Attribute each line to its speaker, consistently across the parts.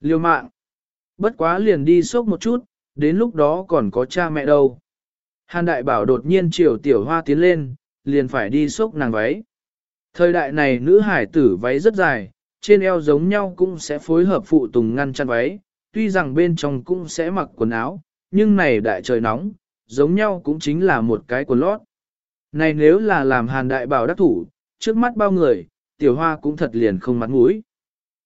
Speaker 1: Liêu mạng. Bất quá liền đi sốc một chút, đến lúc đó còn có cha mẹ đâu. Hàn đại bảo đột nhiên chiều tiểu hoa tiến lên, liền phải đi sốc nàng váy. Thời đại này nữ hải tử váy rất dài, trên eo giống nhau cũng sẽ phối hợp phụ tùng ngăn chăn váy, tuy rằng bên trong cũng sẽ mặc quần áo, nhưng này đại trời nóng, giống nhau cũng chính là một cái quần lót. Này nếu là làm hàn đại bảo đắc thủ, trước mắt bao người, tiểu hoa cũng thật liền không mặt mũi.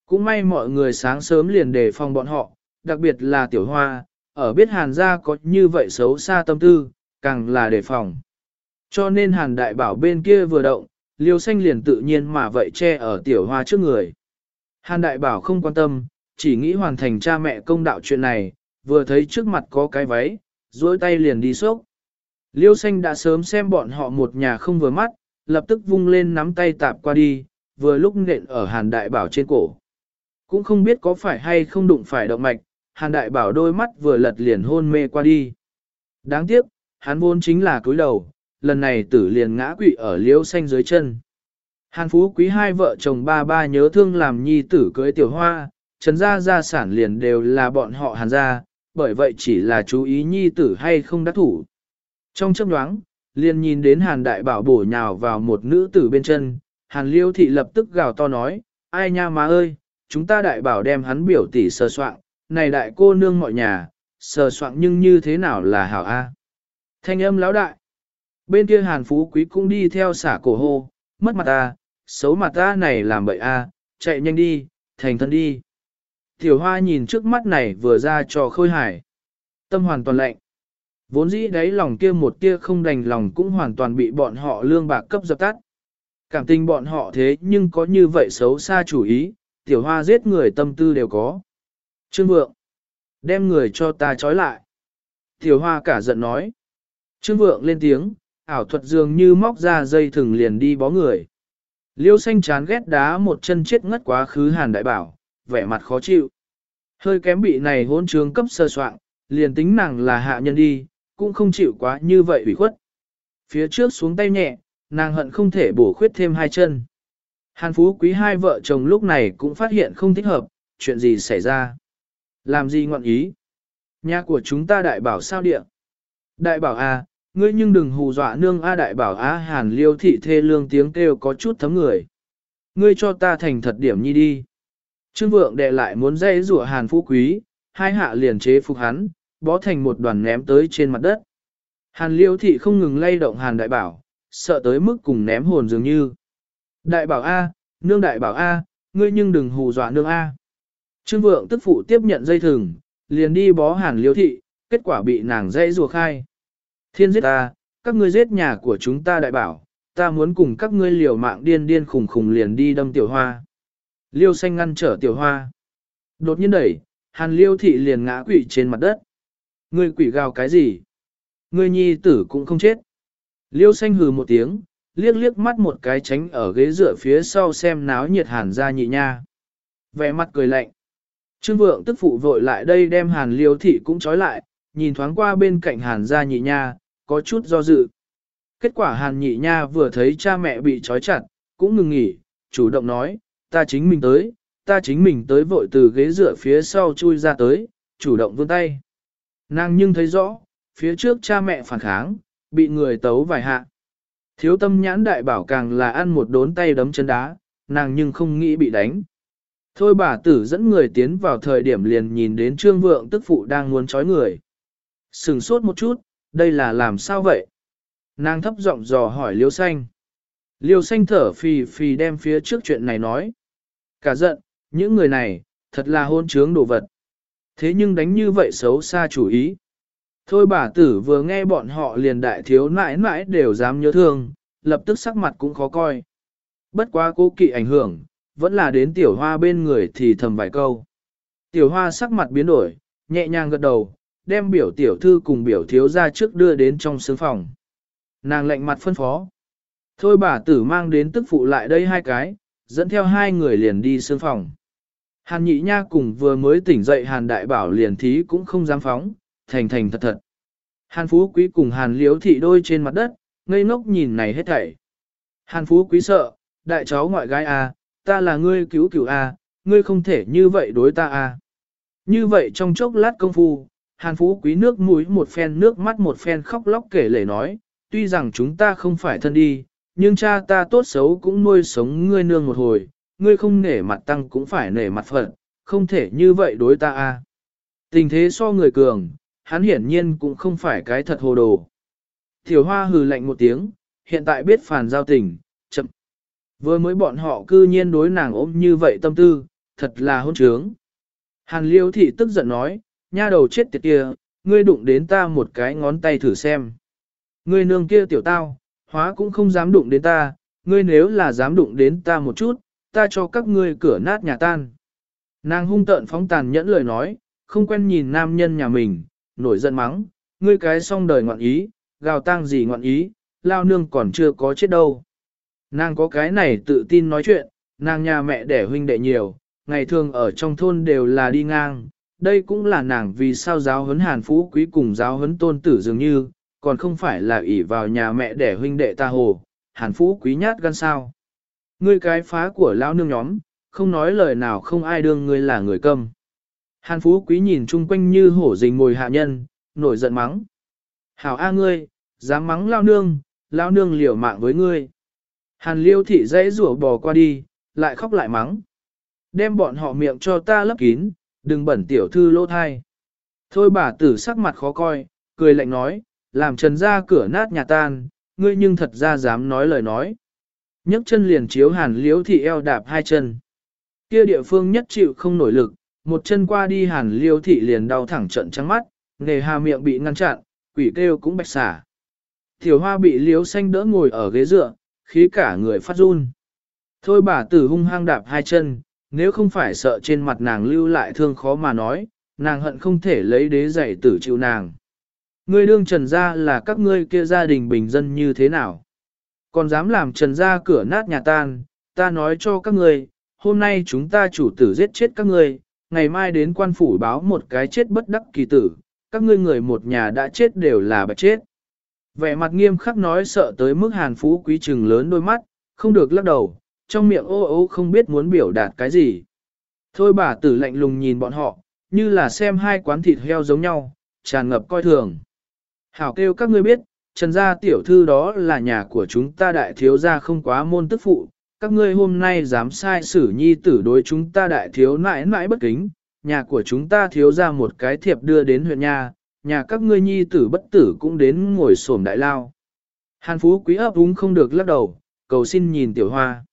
Speaker 1: Cũng may mọi người sáng sớm liền đề phòng bọn họ, đặc biệt là tiểu hoa, ở biết hàn gia có như vậy xấu xa tâm tư, càng là đề phòng. Cho nên hàn đại bảo bên kia vừa động, liêu xanh liền tự nhiên mà vậy che ở tiểu hoa trước người. Hàn đại bảo không quan tâm, chỉ nghĩ hoàn thành cha mẹ công đạo chuyện này, vừa thấy trước mặt có cái váy, duỗi tay liền đi xốc. Liêu xanh đã sớm xem bọn họ một nhà không vừa mắt, lập tức vung lên nắm tay tạp qua đi, vừa lúc nện ở hàn đại bảo trên cổ. Cũng không biết có phải hay không đụng phải động mạch, hàn đại bảo đôi mắt vừa lật liền hôn mê qua đi. Đáng tiếc, hắn vốn chính là cúi đầu, lần này tử liền ngã quỵ ở liễu xanh dưới chân. Hàn phú quý hai vợ chồng ba ba nhớ thương làm nhi tử cưới tiểu hoa, trần gia gia sản liền đều là bọn họ hàn gia, bởi vậy chỉ là chú ý nhi tử hay không đắc thủ. Trong chấp nhoáng, liền nhìn đến hàn đại bảo bổ nhào vào một nữ tử bên chân, hàn liêu thị lập tức gào to nói, ai nha má ơi, chúng ta đại bảo đem hắn biểu tỷ sờ soạn, này đại cô nương mọi nhà, sờ soạn nhưng như thế nào là hảo a? Thanh âm lão đại. Bên kia hàn phú quý cũng đi theo xả cổ hô, mất mặt ta, xấu mặt ta này làm bậy a, chạy nhanh đi, thành thân đi. Tiểu hoa nhìn trước mắt này vừa ra cho khôi hải. Tâm hoàn toàn lạnh. Vốn dĩ đấy lòng kia một tia không đành lòng cũng hoàn toàn bị bọn họ lương bạc cấp dập tắt. Cảm tình bọn họ thế nhưng có như vậy xấu xa chủ ý, tiểu hoa giết người tâm tư đều có. Trương vượng, đem người cho ta trói lại. Tiểu hoa cả giận nói. Trương vượng lên tiếng, ảo thuật dường như móc ra dây thừng liền đi bó người. Liêu xanh chán ghét đá một chân chết ngất quá khứ hàn đại bảo, vẻ mặt khó chịu. Hơi kém bị này hôn trướng cấp sơ soạn, liền tính nàng là hạ nhân đi, cũng không chịu quá như vậy ủy khuất. Phía trước xuống tay nhẹ, nàng hận không thể bổ khuyết thêm hai chân. Hàn Phú Quý hai vợ chồng lúc này cũng phát hiện không thích hợp, chuyện gì xảy ra. Làm gì ngọn ý? Nhà của chúng ta đại bảo sao địa? Đại bảo A, ngươi nhưng đừng hù dọa nương A đại bảo A hàn liêu thị thê lương tiếng kêu có chút thấm người. Ngươi cho ta thành thật điểm nhi đi. Trương vượng đệ lại muốn dây rủa hàn phú quý, hai hạ liền chế phục hắn, bó thành một đoàn ném tới trên mặt đất. Hàn liêu thị không ngừng lay động hàn đại bảo, sợ tới mức cùng ném hồn dường như. Đại bảo A, nương đại bảo A, ngươi nhưng đừng hù dọa nương A. Trương vượng tức phụ tiếp nhận dây thừng, liền đi bó hàn liêu thị, kết quả bị nàng dây rùa khai. Thiên giết ta, các ngươi giết nhà của chúng ta đại bảo, ta muốn cùng các ngươi liều mạng điên điên khùng khùng liền đi đâm tiểu hoa. Liêu xanh ngăn trở tiểu hoa. Đột nhiên đẩy, hàn liêu thị liền ngã quỵ trên mặt đất. Ngươi quỷ gào cái gì? Ngươi nhi tử cũng không chết. Liêu xanh hừ một tiếng, liếc liếc mắt một cái tránh ở ghế dựa phía sau xem náo nhiệt hàn ra nhị nha. Vẻ mặt cười lạnh. Trương vượng tức phụ vội lại đây đem hàn liêu thị cũng trói lại, nhìn thoáng qua bên cạnh hàn ra nhị nha, có chút do dự. Kết quả hàn nhị nha vừa thấy cha mẹ bị trói chặt, cũng ngừng nghỉ, chủ động nói, ta chính mình tới, ta chính mình tới vội từ ghế dựa phía sau chui ra tới, chủ động vươn tay. Nàng nhưng thấy rõ, phía trước cha mẹ phản kháng, bị người tấu vài hạ. Thiếu tâm nhãn đại bảo càng là ăn một đốn tay đấm chân đá, nàng nhưng không nghĩ bị đánh. Thôi bà tử dẫn người tiến vào thời điểm liền nhìn đến trương vượng tức phụ đang muốn trói người. Sừng sốt một chút, đây là làm sao vậy? Nàng thấp giọng dò hỏi liêu xanh. Liêu xanh thở phì phì đem phía trước chuyện này nói. Cả giận, những người này, thật là hôn trướng đồ vật. Thế nhưng đánh như vậy xấu xa chủ ý. Thôi bà tử vừa nghe bọn họ liền đại thiếu nãi nãi đều dám nhớ thương, lập tức sắc mặt cũng khó coi. Bất quá cố kỵ ảnh hưởng, vẫn là đến tiểu hoa bên người thì thầm vài câu. Tiểu hoa sắc mặt biến đổi, nhẹ nhàng gật đầu, đem biểu tiểu thư cùng biểu thiếu ra trước đưa đến trong sướng phòng. Nàng lạnh mặt phân phó. Thôi bà tử mang đến tức phụ lại đây hai cái, dẫn theo hai người liền đi sướng phòng. Hàn nhị nha cùng vừa mới tỉnh dậy hàn đại bảo liền thí cũng không dám phóng, thành thành thật thật. Hàn phú quý cùng hàn liếu thị đôi trên mặt đất, ngây ngốc nhìn này hết thảy. Hàn phú quý sợ, đại cháu ngoại gái a, à, ta là ngươi cứu cứu a, à, ngươi không thể như vậy đối ta a. À. Như vậy trong chốc lát công phu, Hàn Phú quý nước mũi một phen nước mắt một phen khóc lóc kể lể nói, tuy rằng chúng ta không phải thân đi, nhưng cha ta tốt xấu cũng nuôi sống ngươi nương một hồi, ngươi không nể mặt tăng cũng phải nể mặt phận, không thể như vậy đối ta a. Tình thế so người cường, hắn hiển nhiên cũng không phải cái thật hồ đồ. Tiểu hoa hừ lạnh một tiếng, hiện tại biết phản giao tình, chậm. Vừa mới bọn họ cư nhiên đối nàng ôm như vậy tâm tư, thật là hôn trướng. Hàn liêu thị tức giận nói, nha đầu chết tiệt kia, ngươi đụng đến ta một cái ngón tay thử xem. Ngươi nương kia tiểu tao, hóa cũng không dám đụng đến ta, ngươi nếu là dám đụng đến ta một chút, ta cho các ngươi cửa nát nhà tan. Nàng hung tợn phóng tàn nhẫn lời nói, không quen nhìn nam nhân nhà mình, nổi giận mắng, ngươi cái xong đời ngoạn ý, gào tang gì ngoạn ý, lao nương còn chưa có chết đâu. Nàng có cái này tự tin nói chuyện, nàng nhà mẹ đẻ huynh đệ nhiều, ngày thường ở trong thôn đều là đi ngang, đây cũng là nàng vì sao giáo huấn hàn phú quý cùng giáo huấn tôn tử dường như, còn không phải là ỷ vào nhà mẹ đẻ huynh đệ ta hồ, hàn phú quý nhát gan sao. Ngươi cái phá của lão nương nhóm, không nói lời nào không ai đương ngươi là người câm. Hàn phú quý nhìn chung quanh như hổ rình ngồi hạ nhân, nổi giận mắng. Hảo A ngươi, dám mắng lao nương, lao nương liều mạng với ngươi. Hàn liêu thị dãy rủa bò qua đi, lại khóc lại mắng. Đem bọn họ miệng cho ta lấp kín, đừng bẩn tiểu thư lỗ thai. Thôi bà tử sắc mặt khó coi, cười lạnh nói, làm trần ra cửa nát nhà tan, ngươi nhưng thật ra dám nói lời nói. nhấc chân liền chiếu hàn liếu thị eo đạp hai chân. Kia địa phương nhất chịu không nổi lực, một chân qua đi hàn liêu thị liền đau thẳng trận trắng mắt, nghề hà miệng bị ngăn chặn, quỷ kêu cũng bạch xả. Tiểu hoa bị liếu xanh đỡ ngồi ở ghế dựa, khí cả người phát run. Thôi bà tử hung hăng đạp hai chân, nếu không phải sợ trên mặt nàng lưu lại thương khó mà nói, nàng hận không thể lấy đế giày tử chịu nàng. Ngươi đương trần gia là các ngươi kia gia đình bình dân như thế nào? Còn dám làm trần gia cửa nát nhà tan, ta nói cho các ngươi, hôm nay chúng ta chủ tử giết chết các ngươi, ngày mai đến quan phủ báo một cái chết bất đắc kỳ tử, các ngươi người một nhà đã chết đều là bạch chết. Vẻ mặt nghiêm khắc nói sợ tới mức hàn phú quý trừng lớn đôi mắt, không được lắc đầu, trong miệng ô ô không biết muốn biểu đạt cái gì. Thôi bà tử lạnh lùng nhìn bọn họ, như là xem hai quán thịt heo giống nhau, tràn ngập coi thường. Hảo kêu các ngươi biết, trần gia tiểu thư đó là nhà của chúng ta đại thiếu gia không quá môn tức phụ, các ngươi hôm nay dám sai xử nhi tử đối chúng ta đại thiếu nãi nãi bất kính, nhà của chúng ta thiếu ra một cái thiệp đưa đến huyện nhà, nhà các ngươi nhi tử bất tử cũng đến ngồi xổm đại lao. Hàn Phú quý ấp úng không được lắc đầu, cầu xin nhìn tiểu hoa.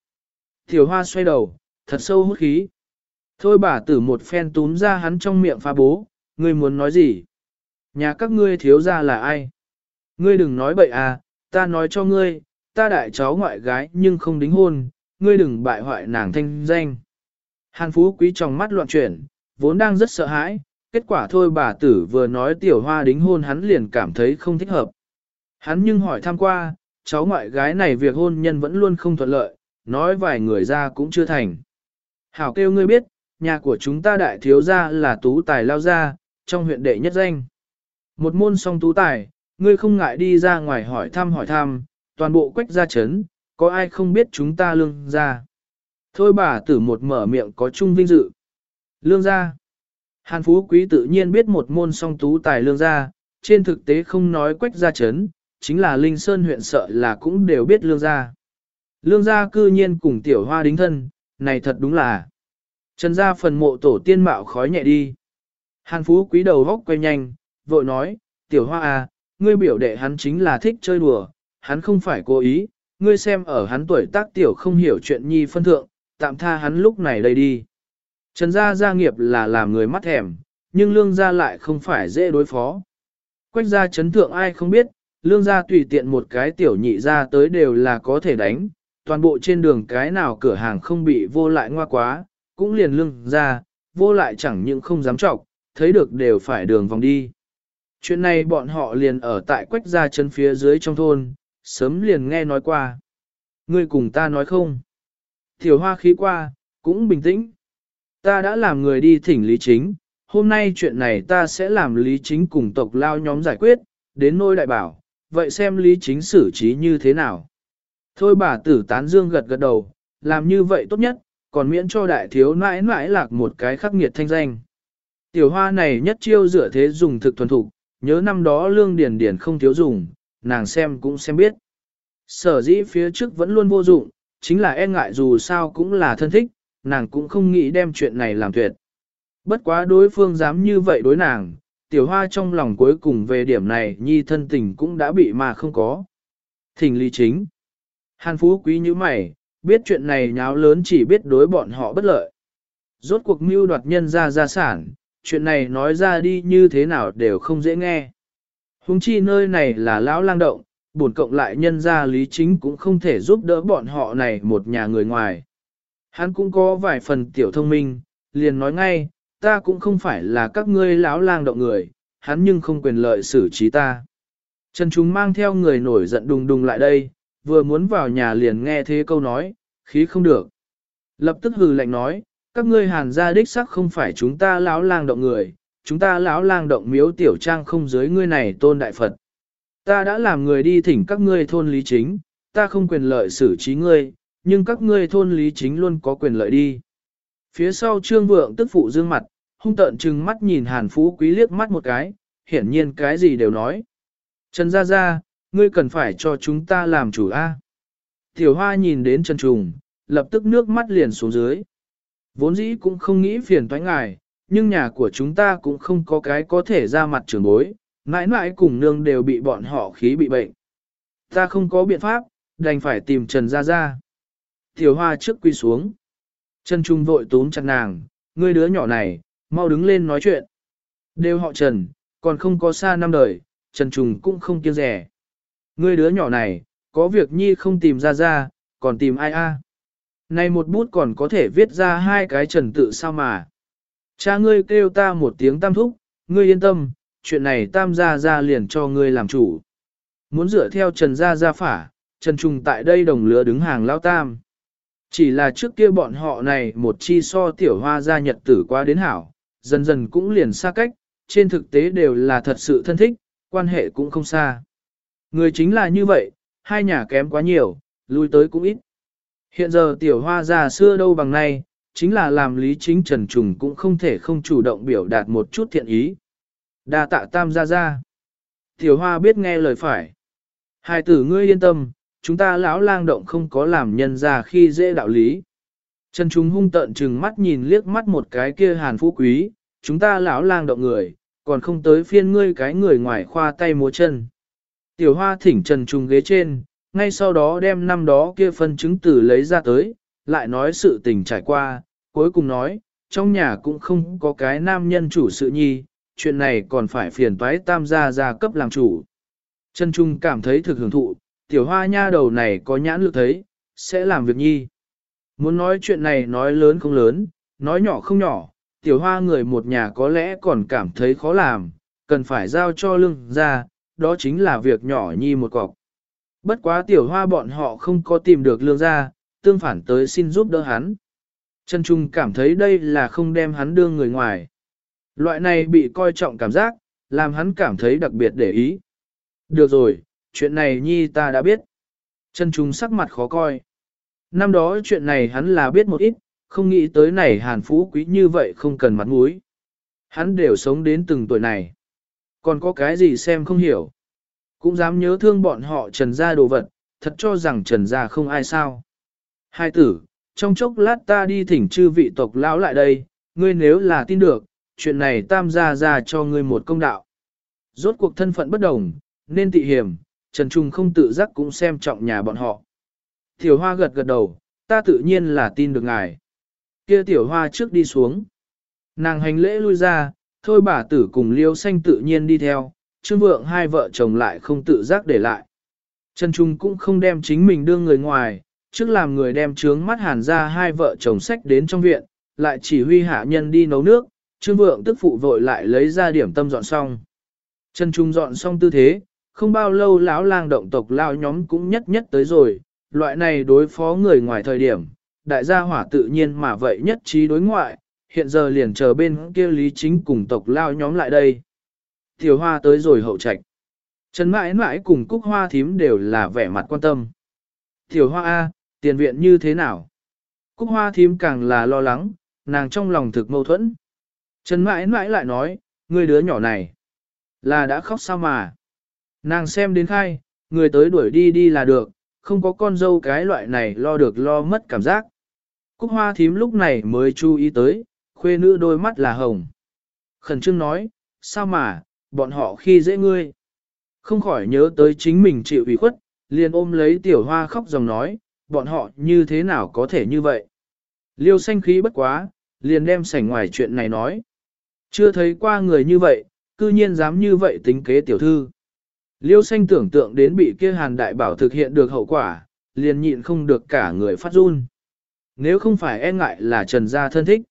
Speaker 1: Tiểu hoa xoay đầu, thật sâu hút khí. Thôi bà tử một phen túm ra hắn trong miệng phá bố, ngươi muốn nói gì? Nhà các ngươi thiếu ra là ai? Ngươi đừng nói bậy à, ta nói cho ngươi, ta đại cháu ngoại gái nhưng không đính hôn, ngươi đừng bại hoại nàng thanh danh. Hàn Phú quý trong mắt loạn chuyển, vốn đang rất sợ hãi, kết quả thôi bà tử vừa nói tiểu hoa đính hôn hắn liền cảm thấy không thích hợp. Hắn nhưng hỏi thăm qua, cháu ngoại gái này việc hôn nhân vẫn luôn không thuận lợi, nói vài người ra cũng chưa thành. Hảo kêu ngươi biết, nhà của chúng ta đại thiếu gia là tú tài lao gia, trong huyện đệ nhất danh. Một môn song tú tài, ngươi không ngại đi ra ngoài hỏi thăm hỏi thăm, toàn bộ quách gia chấn, có ai không biết chúng ta lương gia. Thôi bà tử một mở miệng có chung vinh dự. Lương gia. Hàn Phú Quý tự nhiên biết một môn song tú tài lương gia, trên thực tế không nói quách gia chấn, chính là Linh Sơn huyện sợ là cũng đều biết lương gia. Lương gia cư nhiên cùng tiểu hoa đính thân, này thật đúng là. Trần gia phần mộ tổ tiên mạo khói nhẹ đi. Hàn Phú Quý đầu góc quay nhanh, vội nói, tiểu hoa à, ngươi biểu đệ hắn chính là thích chơi đùa, hắn không phải cố ý, ngươi xem ở hắn tuổi tác tiểu không hiểu chuyện nhi phân thượng, tạm tha hắn lúc này đây đi. Trần gia gia nghiệp là làm người mắt thèm, nhưng lương gia lại không phải dễ đối phó. Quách gia chấn thượng ai không biết, lương gia tùy tiện một cái tiểu nhị ra tới đều là có thể đánh, toàn bộ trên đường cái nào cửa hàng không bị vô lại ngoa quá, cũng liền lương gia, vô lại chẳng những không dám trọng, thấy được đều phải đường vòng đi. Chuyện này bọn họ liền ở tại quách gia chân phía dưới trong thôn, sớm liền nghe nói qua. Ngươi cùng ta nói không? Tiểu hoa khí qua, cũng bình tĩnh. Ta đã làm người đi thỉnh Lý Chính, hôm nay chuyện này ta sẽ làm Lý Chính cùng tộc lao nhóm giải quyết, đến nôi đại bảo, vậy xem Lý Chính xử trí như thế nào. Thôi bà tử tán dương gật gật đầu, làm như vậy tốt nhất, còn miễn cho đại thiếu nãi nãi lạc một cái khắc nghiệt thanh danh. Tiểu hoa này nhất chiêu dựa thế dùng thực thuần thục, nhớ năm đó lương Điền Điền không thiếu dùng, nàng xem cũng xem biết. Sở dĩ phía trước vẫn luôn vô dụng, chính là e ngại dù sao cũng là thân thích, nàng cũng không nghĩ đem chuyện này làm tuyệt. Bất quá đối phương dám như vậy đối nàng, tiểu hoa trong lòng cuối cùng về điểm này nhi thân tình cũng đã bị mà không có. Thỉnh lý chính. Hàn phú quý như mày, biết chuyện này nháo lớn chỉ biết đối bọn họ bất lợi. Rốt cuộc mưu đoạt nhân ra gia sản, chuyện này nói ra đi như thế nào đều không dễ nghe huống chi nơi này là lão lang động, buồn cộng lại nhân ra lý chính cũng không thể giúp đỡ bọn họ này một nhà người ngoài. Hắn cũng có vài phần tiểu thông minh, liền nói ngay, ta cũng không phải là các ngươi lão lang động người, hắn nhưng không quyền lợi xử trí ta. Trần chúng mang theo người nổi giận đùng đùng lại đây, vừa muốn vào nhà liền nghe thế câu nói, khí không được. Lập tức hừ lạnh nói, các ngươi hàn gia đích sắc không phải chúng ta lão lang động người, chúng ta lão lang động miếu tiểu trang không dưới ngươi này tôn đại Phật. Ta đã làm người đi thỉnh các ngươi thôn lý chính, ta không quyền lợi xử trí ngươi, nhưng các ngươi thôn lý chính luôn có quyền lợi đi. Phía sau trương vượng tức phụ dương mặt, hung tợn trừng mắt nhìn hàn phú quý liếc mắt một cái, hiển nhiên cái gì đều nói. Trần Gia Gia, ngươi cần phải cho chúng ta làm chủ A. Tiểu hoa nhìn đến Trần Trùng, lập tức nước mắt liền xuống dưới. Vốn dĩ cũng không nghĩ phiền toái ngài, nhưng nhà của chúng ta cũng không có cái có thể ra mặt trường bối, mãi mãi cùng nương đều bị bọn họ khí bị bệnh. Ta không có biện pháp, đành phải tìm Trần Gia Gia. Tiểu hoa trước quy xuống. Trần Trung vội túm chặt nàng, ngươi đứa nhỏ này, mau đứng lên nói chuyện. Đều họ Trần, còn không có xa năm đời, Trần Trung cũng không kiêng rẻ. Ngươi đứa nhỏ này, có việc nhi không tìm ra ra, còn tìm ai a? Này một bút còn có thể viết ra hai cái trần tự sao mà. Cha ngươi kêu ta một tiếng tam thúc, ngươi yên tâm, chuyện này tam gia gia liền cho ngươi làm chủ. Muốn dựa theo trần gia gia phả, trần trùng tại đây đồng lứa đứng hàng lao tam. Chỉ là trước kia bọn họ này một chi so tiểu hoa gia nhật tử qua đến hảo, dần dần cũng liền xa cách, trên thực tế đều là thật sự thân thích, quan hệ cũng không xa. Người chính là như vậy, hai nhà kém quá nhiều, lui tới cũng ít. Hiện giờ tiểu hoa già xưa đâu bằng nay, chính là làm lý chính trần trùng cũng không thể không chủ động biểu đạt một chút thiện ý. đa tạ tam gia gia. Tiểu hoa biết nghe lời phải. Hai tử ngươi yên tâm, chúng ta lão lang động không có làm nhân ra khi dễ đạo lý. Trần Trung hung tợn trừng mắt nhìn liếc mắt một cái kia hàn phú quý, chúng ta lão lang động người, còn không tới phiên ngươi cái người ngoài khoa tay múa chân. Tiểu hoa thỉnh Trần Trung ghế trên, ngay sau đó đem năm đó kia phân chứng tử lấy ra tới, lại nói sự tình trải qua, cuối cùng nói, trong nhà cũng không có cái nam nhân chủ sự nhi, chuyện này còn phải phiền toái tam gia gia cấp làm chủ. Trần Trung cảm thấy thực hưởng thụ, tiểu hoa nha đầu này có nhãn lực thấy, sẽ làm việc nhi. Muốn nói chuyện này nói lớn không lớn, nói nhỏ không nhỏ, tiểu hoa người một nhà có lẽ còn cảm thấy khó làm, cần phải giao cho lưng ra, đó chính là việc nhỏ nhi một cọc. Bất quá tiểu hoa bọn họ không có tìm được lương ra, tương phản tới xin giúp đỡ hắn. Trần Trung cảm thấy đây là không đem hắn đưa người ngoài. Loại này bị coi trọng cảm giác, làm hắn cảm thấy đặc biệt để ý. Được rồi, chuyện này nhi ta đã biết. Trần Trung sắc mặt khó coi. Năm đó chuyện này hắn là biết một ít, không nghĩ tới này hàn phú quý như vậy không cần mặt mũi. Hắn đều sống đến từng tuổi này. Còn có cái gì xem không hiểu. Cũng dám nhớ thương bọn họ trần gia đồ vật, thật cho rằng trần gia không ai sao. Hai tử, trong chốc lát ta đi thỉnh chư vị tộc lão lại đây, ngươi nếu là tin được, chuyện này tam gia ra cho ngươi một công đạo. Rốt cuộc thân phận bất đồng, nên tị hiểm, Trần Trung không tự giác cũng xem trọng nhà bọn họ. Tiểu hoa gật gật đầu, ta tự nhiên là tin được ngài. Kia tiểu hoa trước đi xuống. Nàng hành lễ lui ra, thôi bà tử cùng liêu xanh tự nhiên đi theo, trương vượng hai vợ chồng lại không tự giác để lại. Trần Trung cũng không đem chính mình đưa người ngoài, trước làm người đem trướng mắt hàn ra hai vợ chồng sách đến trong viện, lại chỉ huy hạ nhân đi nấu nước, trương vượng tức phụ vội lại lấy ra điểm tâm dọn xong. chân Trung dọn xong tư thế, không bao lâu lão lang động tộc lao nhóm cũng nhất nhất tới rồi, loại này đối phó người ngoài thời điểm, đại gia hỏa tự nhiên mà vậy nhất trí đối ngoại, hiện giờ liền chờ bên kia lý chính cùng tộc lao nhóm lại đây. Tiểu hoa tới rồi hậu trạch. Trần mãi mãi cùng cúc hoa thím đều là vẻ mặt quan tâm. Tiểu hoa A, tiền viện như thế nào? Cúc hoa thím càng là lo lắng, nàng trong lòng thực mâu thuẫn. Trần mãi mãi lại nói, người đứa nhỏ này, là đã khóc sao mà. Nàng xem đến khai, người tới đuổi đi đi là được, không có con dâu cái loại này lo được lo mất cảm giác. Cúc hoa thím lúc này mới chú ý tới, khuê nữ đôi mắt là hồng. Khẩn trương nói, sao mà, bọn họ khi dễ ngươi. Không khỏi nhớ tới chính mình chịu ủy khuất, liền ôm lấy tiểu hoa khóc dòng nói, bọn họ như thế nào có thể như vậy. Liêu xanh khí bất quá, liền đem sảnh ngoài chuyện này nói. Chưa thấy qua người như vậy, cư nhiên dám như vậy tính kế tiểu thư. Liêu xanh tưởng tượng đến bị kia hàn đại bảo thực hiện được hậu quả, liền nhịn không được cả người phát run. Nếu không phải e ngại là trần gia thân thích,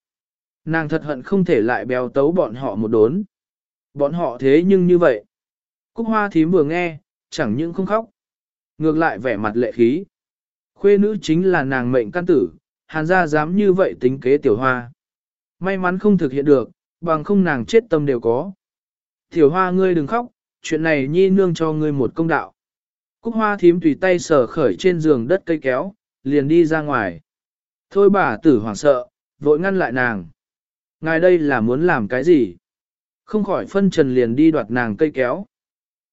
Speaker 1: nàng thật hận không thể lại béo tấu bọn họ một đốn. Bọn họ thế nhưng như vậy. Cúc hoa thím vừa nghe, chẳng những không khóc. Ngược lại vẻ mặt lệ khí. Khuê nữ chính là nàng mệnh căn tử, hàn gia dám như vậy tính kế tiểu hoa. May mắn không thực hiện được, bằng không nàng chết tâm đều có. Tiểu hoa ngươi đừng khóc, chuyện này nhi nương cho ngươi một công đạo. Cúc hoa thím tùy tay sờ khởi trên giường đất cây kéo, liền đi ra ngoài. Thôi bà tử hoảng sợ, vội ngăn lại nàng. Ngài đây là muốn làm cái gì? Không khỏi phân trần liền đi đoạt nàng cây kéo.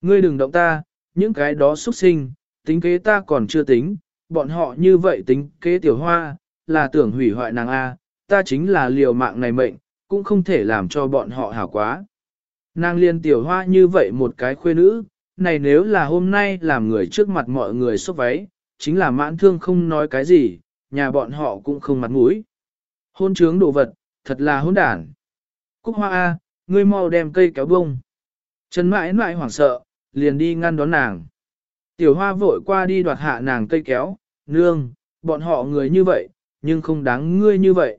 Speaker 1: Ngươi đừng động ta, những cái đó xuất sinh, tính kế ta còn chưa tính, bọn họ như vậy tính kế tiểu hoa, là tưởng hủy hoại nàng A, ta chính là liều mạng này mệnh, cũng không thể làm cho bọn họ hảo quá. Nàng liên tiểu hoa như vậy một cái khuê nữ, này nếu là hôm nay làm người trước mặt mọi người xúc váy, chính là mãn thương không nói cái gì, nhà bọn họ cũng không mặt mũi. Hôn trướng đồ vật, thật là hôn đản. Cúc hoa A, ngươi mau đem cây kéo bông. Trần mãi mãi hoảng sợ, liền đi ngăn đón nàng. Tiểu hoa vội qua đi đoạt hạ nàng cây kéo, nương, bọn họ người như vậy, nhưng không đáng ngươi như vậy.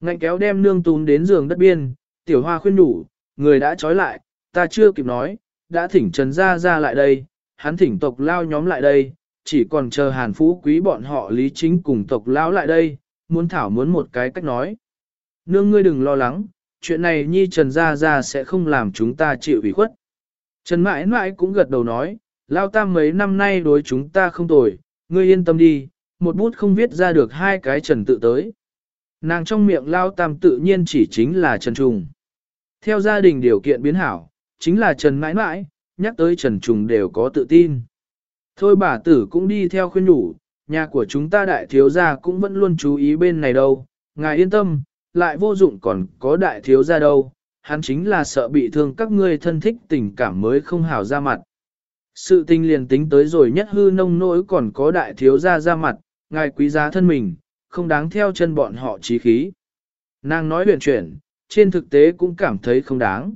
Speaker 1: Ngạnh kéo đem nương túm đến giường đất biên, tiểu hoa khuyên đủ, người đã trói lại, ta chưa kịp nói, đã thỉnh Trần Gia Gia lại đây, hắn thỉnh tộc lao nhóm lại đây, chỉ còn chờ hàn phú quý bọn họ lý chính cùng tộc lao lại đây, muốn thảo muốn một cái cách nói. Nương ngươi đừng lo lắng, chuyện này nhi Trần Gia Gia sẽ không làm chúng ta chịu ủy khuất. Trần mãi mãi cũng gật đầu nói, lao tam mấy năm nay đối chúng ta không tồi, ngươi yên tâm đi, một bút không viết ra được hai cái trần tự tới. Nàng trong miệng lao tam tự nhiên chỉ chính là Trần Trùng. Theo gia đình điều kiện biến hảo, chính là Trần mãi mãi, nhắc tới Trần Trùng đều có tự tin. Thôi bà tử cũng đi theo khuyên nhủ, nhà của chúng ta đại thiếu gia cũng vẫn luôn chú ý bên này đâu, ngài yên tâm, lại vô dụng còn có đại thiếu gia đâu, hắn chính là sợ bị thương các ngươi thân thích tình cảm mới không hảo ra mặt. Sự tình liền tính tới rồi nhất hư nông nỗi còn có đại thiếu gia ra mặt, ngài quý giá thân mình, không đáng theo chân bọn họ trí khí. Nàng nói huyền chuyển, trên thực tế cũng cảm thấy không đáng.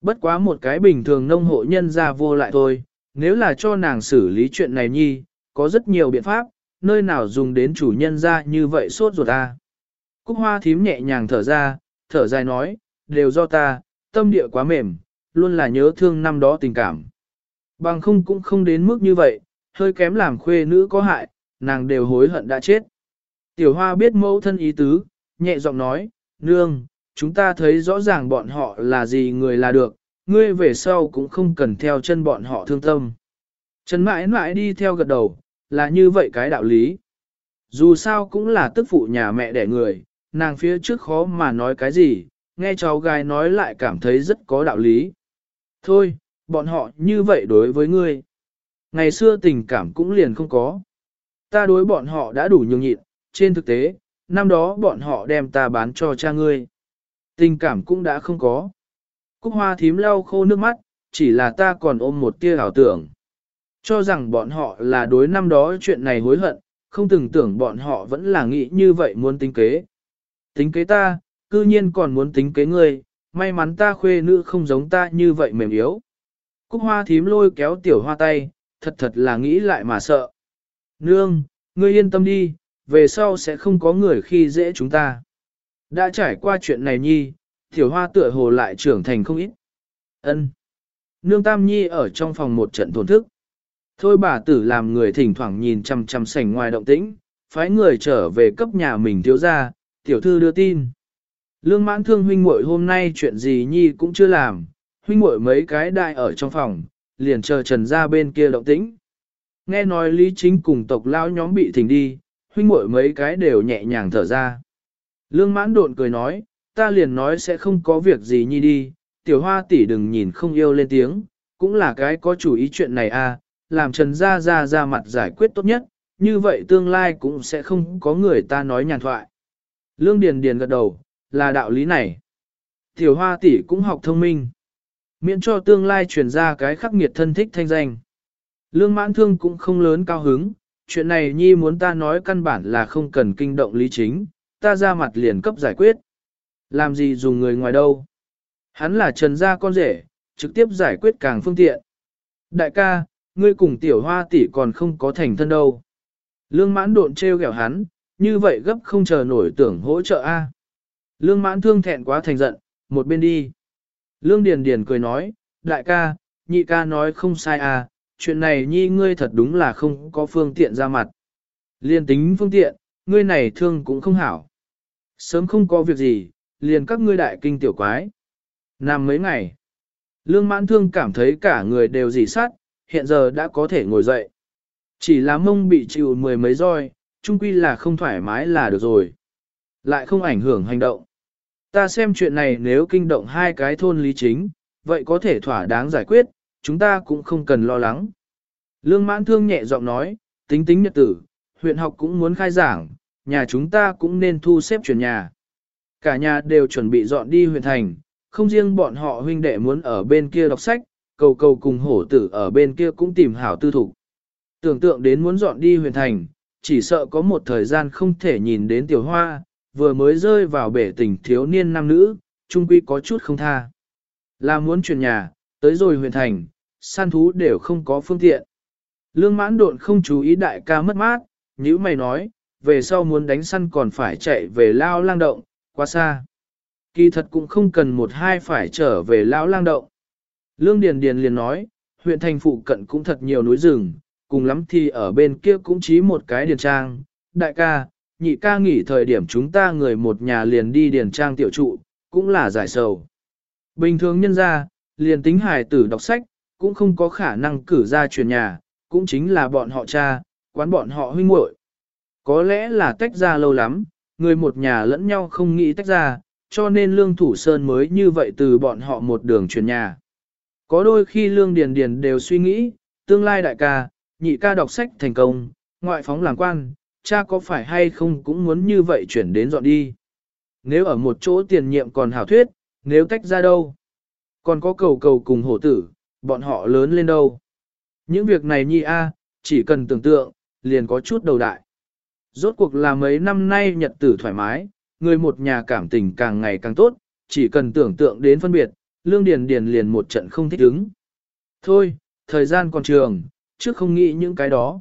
Speaker 1: Bất quá một cái bình thường nông hộ nhân ra vô lại thôi, nếu là cho nàng xử lý chuyện này nhi, có rất nhiều biện pháp, nơi nào dùng đến chủ nhân ra như vậy sốt ruột ta. Cúc hoa thím nhẹ nhàng thở ra, thở dài nói, đều do ta, tâm địa quá mềm, luôn là nhớ thương năm đó tình cảm. Bằng không cũng không đến mức như vậy, hơi kém làm khuê nữ có hại, nàng đều hối hận đã chết. Tiểu hoa biết mẫu thân ý tứ, nhẹ giọng nói, nương, chúng ta thấy rõ ràng bọn họ là gì người là được, ngươi về sau cũng không cần theo chân bọn họ thương tâm. Trần mãi mãi đi theo gật đầu, là như vậy cái đạo lý. Dù sao cũng là tức phụ nhà mẹ đẻ người, nàng phía trước khó mà nói cái gì, nghe cháu gái nói lại cảm thấy rất có đạo lý. Thôi, bọn họ như vậy đối với ngươi. Ngày xưa tình cảm cũng liền không có. Ta đối bọn họ đã đủ nhường nhịn, trên thực tế, năm đó bọn họ đem ta bán cho cha ngươi. Tình cảm cũng đã không có. Cúc hoa thím lau khô nước mắt, chỉ là ta còn ôm một tia ảo tưởng. Cho rằng bọn họ là đối năm đó chuyện này hối hận, không từng tưởng bọn họ vẫn là nghĩ như vậy muốn tính kế. Tính kế ta, cư nhiên còn muốn tính kế ngươi, may mắn ta khuê nữ không giống ta như vậy mềm yếu. Cúc hoa thím lôi kéo tiểu hoa tay, thật thật là nghĩ lại mà sợ. Nương, ngươi yên tâm đi, về sau sẽ không có người khi dễ chúng ta. Đã trải qua chuyện này nhi, tiểu hoa tựa hồ lại trưởng thành không ít. ân Nương Tam Nhi ở trong phòng một trận thổn thức. Thôi bà tử làm người thỉnh thoảng nhìn chăm chăm sảnh ngoài động tĩnh, phái người trở về cấp nhà mình thiếu ra, tiểu thư đưa tin. Lương mãn thương huynh muội hôm nay chuyện gì Nhi cũng chưa làm, huynh muội mấy cái đại ở trong phòng, liền chờ trần ra bên kia động tĩnh. Nghe nói Lý Chính cùng tộc lão nhóm bị thỉnh đi, huynh muội mấy cái đều nhẹ nhàng thở ra. Lương mãn độn cười nói, ta liền nói sẽ không có việc gì nhi đi, tiểu hoa tỷ đừng nhìn không yêu lên tiếng, cũng là cái có chủ ý chuyện này à, làm Trần Gia Gia ra mặt giải quyết tốt nhất, như vậy tương lai cũng sẽ không có người ta nói nhàn thoại. Lương Điền Điền gật đầu, là đạo lý này. Tiểu hoa tỷ cũng học thông minh. Miễn cho tương lai truyền ra cái khắc nghiệt thân thích thanh danh. Lương mãn thương cũng không lớn cao hứng, chuyện này nhi muốn ta nói căn bản là không cần kinh động lý chính, ta ra mặt liền cấp giải quyết. Làm gì dùng người ngoài đâu. Hắn là trần gia con rể, trực tiếp giải quyết càng phương tiện. Đại ca, ngươi cùng tiểu hoa tỷ còn không có thành thân đâu. Lương mãn độn treo ghẹo hắn, như vậy gấp không chờ nổi tưởng hỗ trợ A. Lương mãn thương thẹn quá thành giận, một bên đi. Lương Điền Điền cười nói, đại ca, nhị ca nói không sai à, chuyện này nhi ngươi thật đúng là không có phương tiện ra mặt. Liên tính phương tiện, ngươi này thương cũng không hảo. Sớm không có việc gì, liền các ngươi đại kinh tiểu quái. Nằm mấy ngày, lương mãn thương cảm thấy cả người đều dì sát, hiện giờ đã có thể ngồi dậy. Chỉ là mông bị chịu mười mấy roi, chung quy là không thoải mái là được rồi. Lại không ảnh hưởng hành động. Ta xem chuyện này nếu kinh động hai cái thôn lý chính, vậy có thể thỏa đáng giải quyết, chúng ta cũng không cần lo lắng. Lương mãn thương nhẹ giọng nói, tính tính nhật tử, huyện học cũng muốn khai giảng, nhà chúng ta cũng nên thu xếp chuyển nhà. Cả nhà đều chuẩn bị dọn đi huyện thành, không riêng bọn họ huynh đệ muốn ở bên kia đọc sách, cầu cầu cùng hổ tử ở bên kia cũng tìm hảo tư thủ. Tưởng tượng đến muốn dọn đi huyện thành, chỉ sợ có một thời gian không thể nhìn đến tiểu hoa, vừa mới rơi vào bể tình thiếu niên nam nữ, trung quy có chút không tha. Là muốn chuyển nhà, tới rồi huyện thành, săn thú đều không có phương tiện. Lương mãn độn không chú ý đại ca mất mát, như mày nói, về sau muốn đánh săn còn phải chạy về lao lang động, quá xa. Kỳ thật cũng không cần một hai phải trở về lão lang động. Lương Điền Điền liền nói, huyện thành phụ cận cũng thật nhiều núi rừng, cùng lắm thì ở bên kia cũng chỉ một cái điền trang. Đại ca, nhị ca nghỉ thời điểm chúng ta người một nhà liền đi điền trang tiểu trụ, cũng là giải sầu. Bình thường nhân ra, liền tính hài tử đọc sách, cũng không có khả năng cử ra truyền nhà, cũng chính là bọn họ cha, quán bọn họ huynh muội. Có lẽ là tách ra lâu lắm, người một nhà lẫn nhau không nghĩ tách ra, cho nên Lương Thủ Sơn mới như vậy từ bọn họ một đường truyền nhà. Có đôi khi Lương Điền Điền đều suy nghĩ, tương lai đại ca, nhị ca đọc sách thành công, ngoại phóng làm quan, cha có phải hay không cũng muốn như vậy chuyển đến dọn đi. Nếu ở một chỗ tiền nhiệm còn hảo thuyết, nếu tách ra đâu? Còn có cầu cầu cùng hổ tử, bọn họ lớn lên đâu? Những việc này nhi a, chỉ cần tưởng tượng, liền có chút đầu đại. Rốt cuộc là mấy năm nay nhật tử thoải mái, người một nhà cảm tình càng ngày càng tốt, chỉ cần tưởng tượng đến phân biệt, lương điền điền liền một trận không thích ứng. Thôi, thời gian còn trường, trước không nghĩ những cái đó.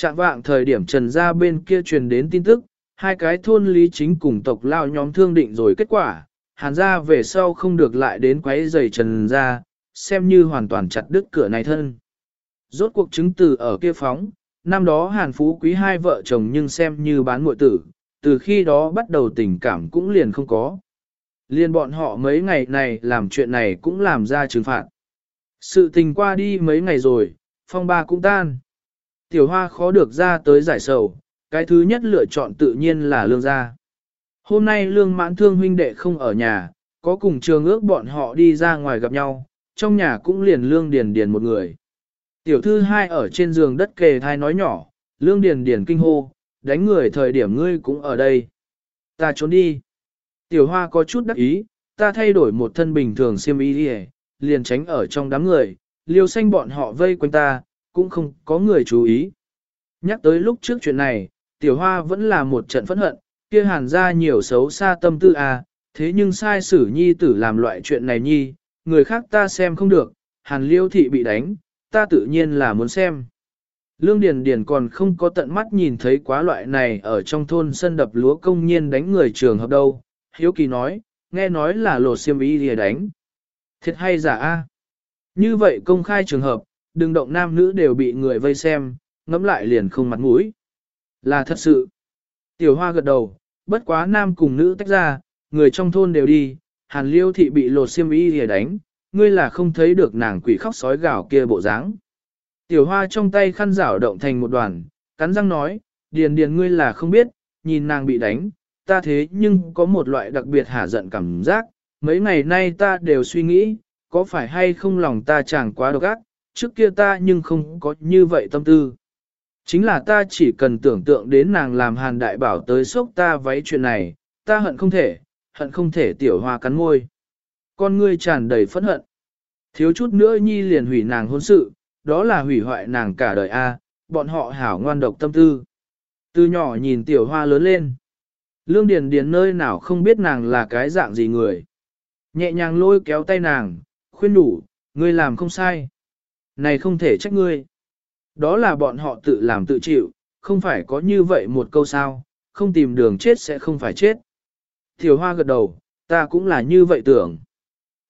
Speaker 1: Chạm vạng thời điểm trần ra bên kia truyền đến tin tức, hai cái thôn lý chính cùng tộc lao nhóm thương định rồi kết quả, hàn ra về sau không được lại đến quấy giày trần ra, xem như hoàn toàn chặt đứt cửa này thân. Rốt cuộc chứng từ ở kia phóng, năm đó hàn phú quý hai vợ chồng nhưng xem như bán muội tử, từ khi đó bắt đầu tình cảm cũng liền không có. Liên bọn họ mấy ngày này làm chuyện này cũng làm ra trừng phạt. Sự tình qua đi mấy ngày rồi, phong ba cũng tan. Tiểu hoa khó được ra tới giải sầu, cái thứ nhất lựa chọn tự nhiên là lương gia. Hôm nay lương mãn thương huynh đệ không ở nhà, có cùng trường ước bọn họ đi ra ngoài gặp nhau, trong nhà cũng liền lương điền điền một người. Tiểu thư hai ở trên giường đất kề thai nói nhỏ, lương điền điền kinh hô, đánh người thời điểm ngươi cũng ở đây. Ta trốn đi. Tiểu hoa có chút đắc ý, ta thay đổi một thân bình thường xiêm y đi liền tránh ở trong đám người, liêu xanh bọn họ vây quanh ta, cũng không có người chú ý. Nhắc tới lúc trước chuyện này, tiểu hoa vẫn là một trận phẫn hận, kia hàn ra nhiều xấu xa tâm tư à, thế nhưng sai sử nhi tử làm loại chuyện này nhi, người khác ta xem không được, hàn liêu thị bị đánh, ta tự nhiên là muốn xem. Lương Điền Điền còn không có tận mắt nhìn thấy quá loại này ở trong thôn sân đập lúa công nhiên đánh người trường hợp đâu. Hiếu kỳ nói, nghe nói là lột xiêm y lìa đánh. Thiệt hay giả a? Như vậy công khai trường hợp, đừng động nam nữ đều bị người vây xem, ngẫm lại liền không mặt mũi. Là thật sự. Tiểu hoa gật đầu, bất quá nam cùng nữ tách ra, người trong thôn đều đi, hàn liêu thị bị lột xiêm y lìa đánh, ngươi là không thấy được nàng quỷ khóc sói gào kia bộ dáng. Tiểu hoa trong tay khăn rảo động thành một đoàn, cắn răng nói, điền điền ngươi là không biết, nhìn nàng bị đánh, ta thế nhưng có một loại đặc biệt hả giận cảm giác, mấy ngày nay ta đều suy nghĩ, có phải hay không lòng ta chẳng quá độc ác, trước kia ta nhưng không có như vậy tâm tư. Chính là ta chỉ cần tưởng tượng đến nàng làm hàn đại bảo tới sốc ta váy chuyện này, ta hận không thể, hận không thể tiểu hoa cắn môi. Con ngươi tràn đầy phẫn hận. Thiếu chút nữa nhi liền hủy nàng hôn sự, đó là hủy hoại nàng cả đời a, bọn họ hảo ngoan độc tâm tư. Từ nhỏ nhìn tiểu hoa lớn lên. Lương Điền Điền nơi nào không biết nàng là cái dạng gì người. Nhẹ nhàng lôi kéo tay nàng, khuyên đủ, ngươi làm không sai. Này không thể trách ngươi. Đó là bọn họ tự làm tự chịu, không phải có như vậy một câu sao, không tìm đường chết sẽ không phải chết. Thiều hoa gật đầu, ta cũng là như vậy tưởng.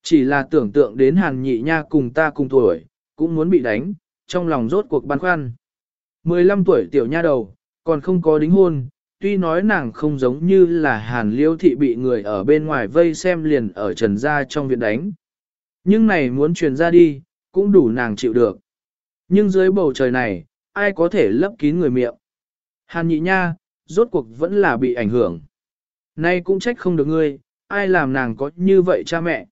Speaker 1: Chỉ là tưởng tượng đến hàn nhị nha cùng ta cùng tuổi, cũng muốn bị đánh, trong lòng rốt cuộc băn khoăn. 15 tuổi tiểu nha đầu, còn không có đính hôn, tuy nói nàng không giống như là hàn liêu thị bị người ở bên ngoài vây xem liền ở trần gia trong viện đánh. Nhưng này muốn truyền ra đi, cũng đủ nàng chịu được. Nhưng dưới bầu trời này, ai có thể lấp kín người miệng. Hàn nhị nha, rốt cuộc vẫn là bị ảnh hưởng. Nay cũng trách không được ngươi, ai làm nàng có như vậy cha mẹ.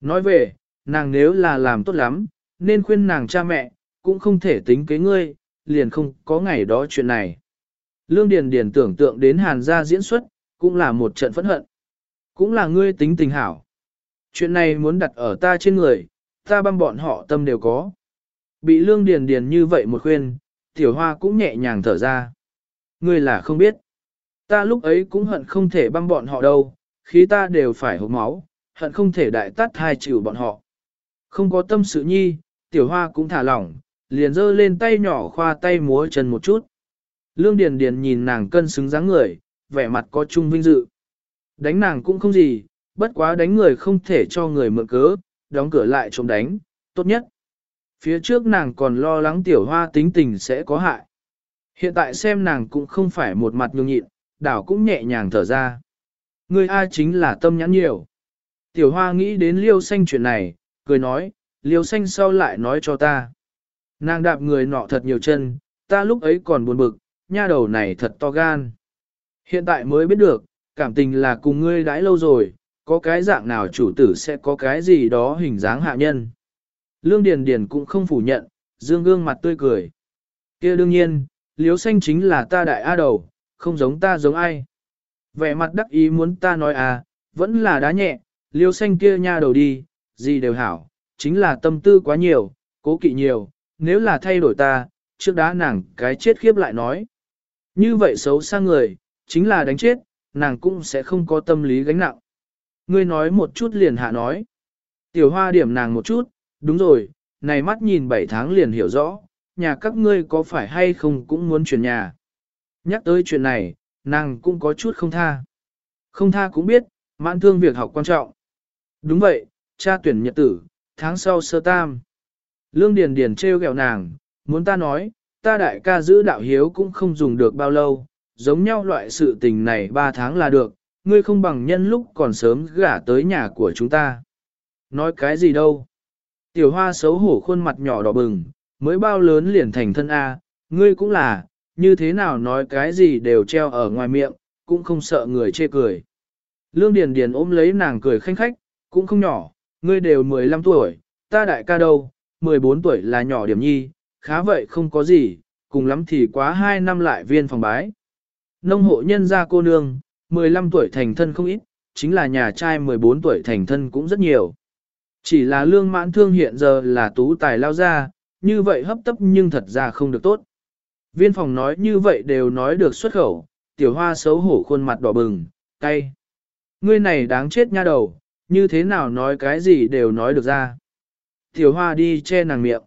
Speaker 1: Nói về, nàng nếu là làm tốt lắm, nên khuyên nàng cha mẹ, cũng không thể tính kế ngươi, liền không có ngày đó chuyện này. Lương Điền Điền tưởng tượng đến hàn gia diễn xuất, cũng là một trận phẫn hận. Cũng là ngươi tính tình hảo. Chuyện này muốn đặt ở ta trên người, ta băm bọn họ tâm đều có. Bị Lương Điền Điền như vậy một khuyên, tiểu hoa cũng nhẹ nhàng thở ra. Ngươi là không biết. Ta lúc ấy cũng hận không thể băm bọn họ đâu, khí ta đều phải hộp máu, hận không thể đại tát hai chịu bọn họ. Không có tâm sự nhi, tiểu hoa cũng thả lỏng, liền giơ lên tay nhỏ khoa tay múa chân một chút. Lương Điền Điền nhìn nàng cân xứng dáng người, vẻ mặt có chung vinh dự. Đánh nàng cũng không gì, bất quá đánh người không thể cho người mượn cớ, đóng cửa lại trộm đánh, tốt nhất. Phía trước nàng còn lo lắng tiểu hoa tính tình sẽ có hại. Hiện tại xem nàng cũng không phải một mặt nhường nhịn, đảo cũng nhẹ nhàng thở ra. Người A chính là tâm nhãn nhiều. Tiểu hoa nghĩ đến liêu xanh chuyện này, cười nói, liêu xanh sau lại nói cho ta. Nàng đạp người nọ thật nhiều chân, ta lúc ấy còn buồn bực, nha đầu này thật to gan. Hiện tại mới biết được, cảm tình là cùng ngươi đãi lâu rồi, có cái dạng nào chủ tử sẽ có cái gì đó hình dáng hạ nhân. Lương Điền Điền cũng không phủ nhận, dương gương mặt tươi cười. kia đương nhiên, liếu xanh chính là ta đại A đầu, không giống ta giống ai. Vẻ mặt đắc ý muốn ta nói à, vẫn là đá nhẹ, liêu xanh kia nha đầu đi, gì đều hảo, chính là tâm tư quá nhiều, cố kỵ nhiều, nếu là thay đổi ta, trước đá nàng cái chết khiếp lại nói. Như vậy xấu xa người, chính là đánh chết, nàng cũng sẽ không có tâm lý gánh nặng. Ngươi nói một chút liền hạ nói. Tiểu hoa điểm nàng một chút, đúng rồi, này mắt nhìn bảy tháng liền hiểu rõ, nhà các ngươi có phải hay không cũng muốn chuyển nhà. Nhắc tới chuyện này, nàng cũng có chút không tha. Không tha cũng biết, mãn thương việc học quan trọng. Đúng vậy, cha tuyển nhật tử, tháng sau sơ tam. Lương Điền Điền treo gẹo nàng, muốn ta nói, ta đại ca giữ đạo hiếu cũng không dùng được bao lâu, giống nhau loại sự tình này ba tháng là được, ngươi không bằng nhân lúc còn sớm gả tới nhà của chúng ta. Nói cái gì đâu? Tiểu hoa xấu hổ khuôn mặt nhỏ đỏ bừng, mới bao lớn liền thành thân A, ngươi cũng là, như thế nào nói cái gì đều treo ở ngoài miệng, cũng không sợ người chê cười. Lương Điền Điền ôm lấy nàng cười khanh khách, cũng không nhỏ, ngươi đều 15 tuổi, ta đại ca đâu, 14 tuổi là nhỏ điểm nhi, khá vậy không có gì, cùng lắm thì quá 2 năm lại viên phòng bái. Nông hộ nhân gia cô nương, 15 tuổi thành thân không ít, chính là nhà trai 14 tuổi thành thân cũng rất nhiều. Chỉ là lương mãn thương hiện giờ là tú tài lao ra, như vậy hấp tấp nhưng thật ra không được tốt. Viên phòng nói như vậy đều nói được xuất khẩu, tiểu hoa xấu hổ khuôn mặt đỏ bừng, cay. Ngươi này đáng chết nha đầu, như thế nào nói cái gì đều nói được ra. Tiểu hoa đi che nàng miệng.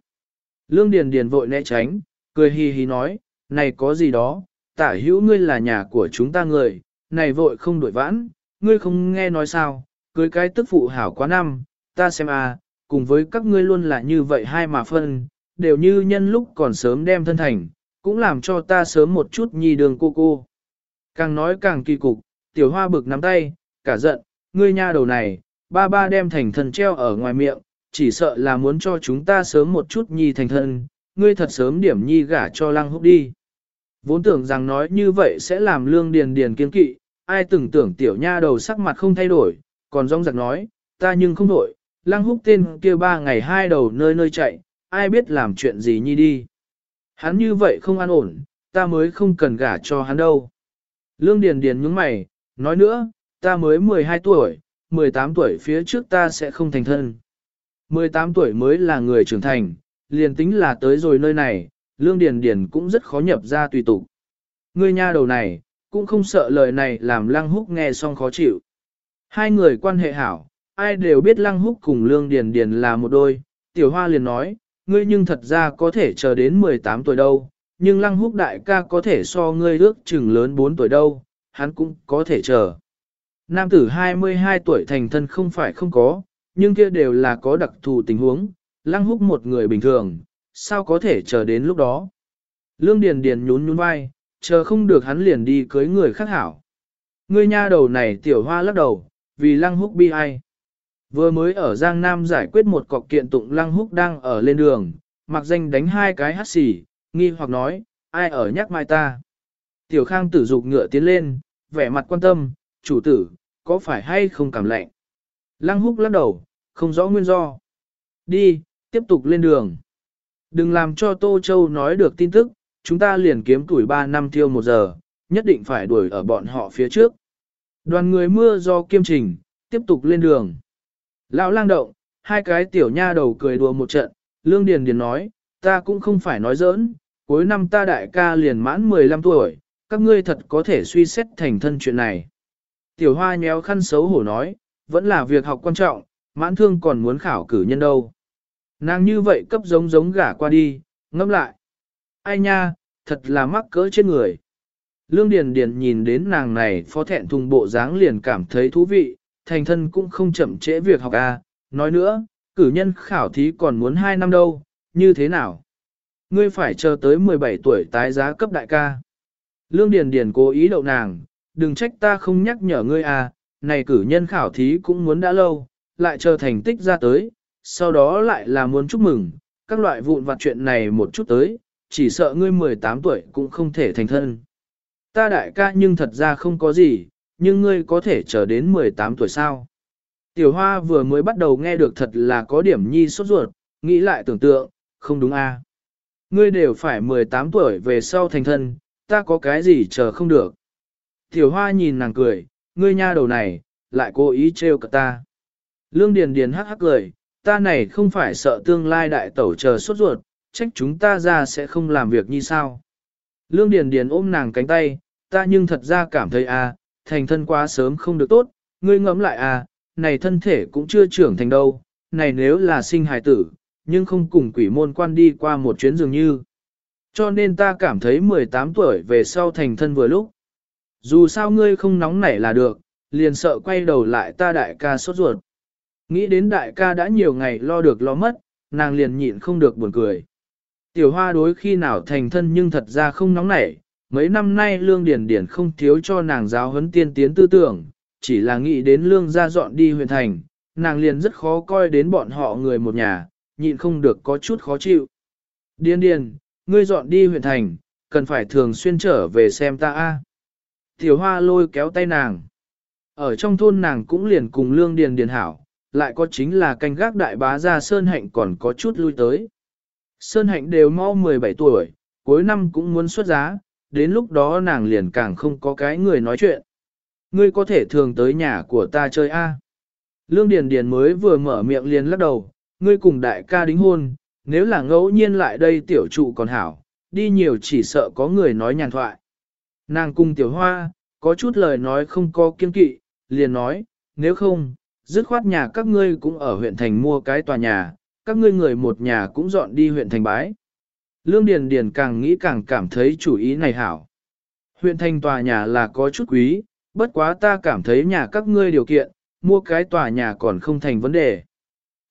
Speaker 1: Lương Điền Điền vội né tránh, cười hì hì nói, này có gì đó, tả hữu ngươi là nhà của chúng ta người, này vội không đổi vãn, ngươi không nghe nói sao, cưới cái tức phụ hảo quá năm, ta xem à, cùng với các ngươi luôn là như vậy hai mà phân, đều như nhân lúc còn sớm đem thân thành, cũng làm cho ta sớm một chút nhi đường cô cô. Càng nói càng kỳ cục, tiểu hoa bực nắm tay, cả giận, ngươi nha đầu này, ba ba đem thành thân treo ở ngoài miệng, chỉ sợ là muốn cho chúng ta sớm một chút nhi thành thân, ngươi thật sớm điểm nhi gả cho lăng húc đi. Vốn tưởng rằng nói như vậy sẽ làm lương điền điền kiên kỵ, ai từng tưởng tiểu nha đầu sắc mặt không thay đổi, còn rong giặc nói, ta nhưng không đổi, lăng húc tên kia ba ngày hai đầu nơi nơi chạy, ai biết làm chuyện gì nhi đi. Hắn như vậy không an ổn, ta mới không cần gả cho hắn đâu. Lương Điền Điền nhướng mày, nói nữa, ta mới 12 tuổi, 18 tuổi phía trước ta sẽ không thành thân. 18 tuổi mới là người trưởng thành, liền tính là tới rồi nơi này, Lương Điền Điền cũng rất khó nhập ra tùy tục. Ngươi nha đầu này, cũng không sợ lời này làm Lăng Húc nghe xong khó chịu. Hai người quan hệ hảo, ai đều biết Lăng Húc cùng Lương Điền Điền là một đôi, Tiểu Hoa liền nói, ngươi nhưng thật ra có thể chờ đến 18 tuổi đâu, nhưng Lăng Húc đại ca có thể so ngươi ước chừng lớn 4 tuổi đâu, hắn cũng có thể chờ. Nam tử 22 tuổi thành thân không phải không có, nhưng kia đều là có đặc thù tình huống, Lăng Húc một người bình thường, sao có thể chờ đến lúc đó. Lương Điền Điền nhún nhún vai, chờ không được hắn liền đi cưới người khác hảo. Ngươi nha đầu này tiểu hoa lắc đầu, vì Lăng Húc bi ai. Vừa mới ở Giang Nam giải quyết một cọc kiện tụng Lăng Húc đang ở lên đường, mặc danh đánh hai cái hắt xì, nghi hoặc nói, ai ở nhắc mai ta. Tiểu Khang tử dục ngựa tiến lên, vẻ mặt quan tâm, chủ tử, có phải hay không cảm lạnh? Lăng Húc lắc đầu, không rõ nguyên do. Đi, tiếp tục lên đường. Đừng làm cho Tô Châu nói được tin tức, chúng ta liền kiếm tuổi 3 năm tiêu một giờ, nhất định phải đuổi ở bọn họ phía trước. Đoàn người mưa do kiêm trình, tiếp tục lên đường. Lão lang động, hai cái tiểu nha đầu cười đùa một trận, Lương Điền Điền nói, ta cũng không phải nói giỡn, cuối năm ta đại ca liền mãn 15 tuổi, các ngươi thật có thể suy xét thành thân chuyện này. Tiểu hoa nhéo khăn xấu hổ nói, vẫn là việc học quan trọng, mãn thương còn muốn khảo cử nhân đâu. Nàng như vậy cấp giống giống gả qua đi, ngâm lại. Ai nha, thật là mắc cỡ trên người. Lương Điền Điền nhìn đến nàng này phó thẹn thùng bộ dáng liền cảm thấy thú vị, thành thân cũng không chậm trễ việc học a. À. Nói nữa, cử nhân khảo thí còn muốn 2 năm đâu, như thế nào? Ngươi phải chờ tới 17 tuổi tái giá cấp đại ca. Lương Điền Điền cố ý đậu nàng, đừng trách ta không nhắc nhở ngươi à, này cử nhân khảo thí cũng muốn đã lâu, lại chờ thành tích ra tới, sau đó lại là muốn chúc mừng, các loại vụn vặt chuyện này một chút tới, chỉ sợ ngươi 18 tuổi cũng không thể thành thân. Ta đại ca nhưng thật ra không có gì, nhưng ngươi có thể chờ đến 18 tuổi sao. Tiểu hoa vừa mới bắt đầu nghe được thật là có điểm nhi sốt ruột, nghĩ lại tưởng tượng, không đúng a? À? Ngươi đều phải 18 tuổi về sau thành thân, ta có cái gì chờ không được. Tiểu hoa nhìn nàng cười, ngươi nha đầu này, lại cố ý trêu cả ta. Lương Điền Điền hắc hắc cười, ta này không phải sợ tương lai đại tẩu chờ sốt ruột, trách chúng ta ra sẽ không làm việc như sao. Lương Điền Điền ôm nàng cánh tay, ta nhưng thật ra cảm thấy à, thành thân quá sớm không được tốt, ngươi ngẫm lại à, này thân thể cũng chưa trưởng thành đâu, này nếu là sinh hài tử, nhưng không cùng quỷ môn quan đi qua một chuyến dường như. Cho nên ta cảm thấy 18 tuổi về sau thành thân vừa lúc. Dù sao ngươi không nóng nảy là được, liền sợ quay đầu lại ta đại ca sốt ruột. Nghĩ đến đại ca đã nhiều ngày lo được lo mất, nàng liền nhịn không được buồn cười. Tiểu hoa đối khi nào thành thân nhưng thật ra không nóng nảy, mấy năm nay lương điển điển không thiếu cho nàng giáo huấn tiên tiến tư tưởng, chỉ là nghĩ đến lương ra dọn đi huyện thành, nàng liền rất khó coi đến bọn họ người một nhà, nhịn không được có chút khó chịu. Điền điền, ngươi dọn đi huyện thành, cần phải thường xuyên trở về xem ta a. Tiểu hoa lôi kéo tay nàng. Ở trong thôn nàng cũng liền cùng lương điền điền hảo, lại có chính là canh gác đại bá gia Sơn Hạnh còn có chút lui tới. Sơn Hạnh đều mau 17 tuổi, cuối năm cũng muốn xuất giá, đến lúc đó nàng liền càng không có cái người nói chuyện. Ngươi có thể thường tới nhà của ta chơi a. Lương Điền Điền mới vừa mở miệng liền lắc đầu, ngươi cùng đại ca đính hôn, nếu là ngẫu nhiên lại đây tiểu trụ còn hảo, đi nhiều chỉ sợ có người nói nhàn thoại. Nàng cùng tiểu hoa, có chút lời nói không có kiên kỵ, liền nói, nếu không, dứt khoát nhà các ngươi cũng ở huyện thành mua cái tòa nhà, các ngươi người một nhà cũng dọn đi huyện thành bái. Lương Điền Điền càng nghĩ càng cảm thấy chủ ý này hảo. Huyện thành tòa nhà là có chút quý, bất quá ta cảm thấy nhà các ngươi điều kiện, mua cái tòa nhà còn không thành vấn đề.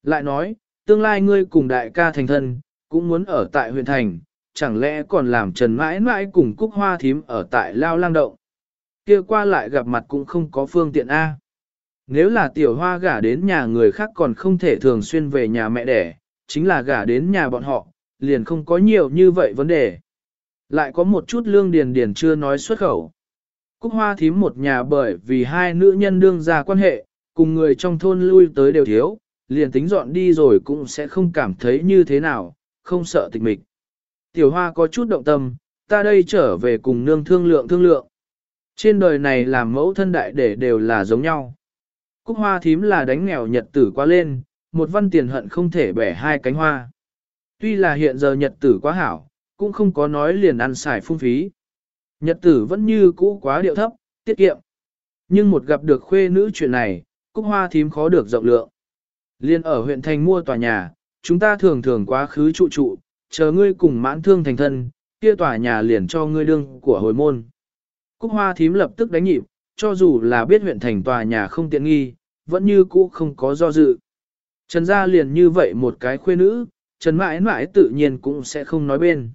Speaker 1: Lại nói, tương lai ngươi cùng đại ca thành thân, cũng muốn ở tại huyện thành, chẳng lẽ còn làm trần mãi mãi cùng cúc hoa thím ở tại lao lang động. kia qua lại gặp mặt cũng không có phương tiện A. Nếu là tiểu hoa gả đến nhà người khác còn không thể thường xuyên về nhà mẹ đẻ, chính là gả đến nhà bọn họ, liền không có nhiều như vậy vấn đề. Lại có một chút lương điền điền chưa nói xuất khẩu. Cúc hoa thím một nhà bởi vì hai nữ nhân đương ra quan hệ, cùng người trong thôn lui tới đều thiếu, liền tính dọn đi rồi cũng sẽ không cảm thấy như thế nào, không sợ tịch mịch. Tiểu hoa có chút động tâm, ta đây trở về cùng nương thương lượng thương lượng. Trên đời này làm mẫu thân đại để đều là giống nhau. Cúc hoa thím là đánh nghèo nhật tử quá lên, một văn tiền hận không thể bẻ hai cánh hoa. Tuy là hiện giờ nhật tử quá hảo, cũng không có nói liền ăn xài phung phí. Nhật tử vẫn như cũ quá điệu thấp, tiết kiệm. Nhưng một gặp được khuê nữ chuyện này, Cúc Hoa thím khó được rộng lượng. Liên ở huyện thành mua tòa nhà, chúng ta thường thường quá khứ trụ trụ, chờ ngươi cùng mãn thương thành thân, kia tòa nhà liền cho ngươi đương của hồi môn. Cúc Hoa thím lập tức đánh nhịp, cho dù là biết huyện thành tòa nhà không tiện nghi, vẫn như cũ không có do dự. Trần gia liền như vậy một cái khuê nữ, Trần mãi mãi tự nhiên cũng sẽ không nói bên.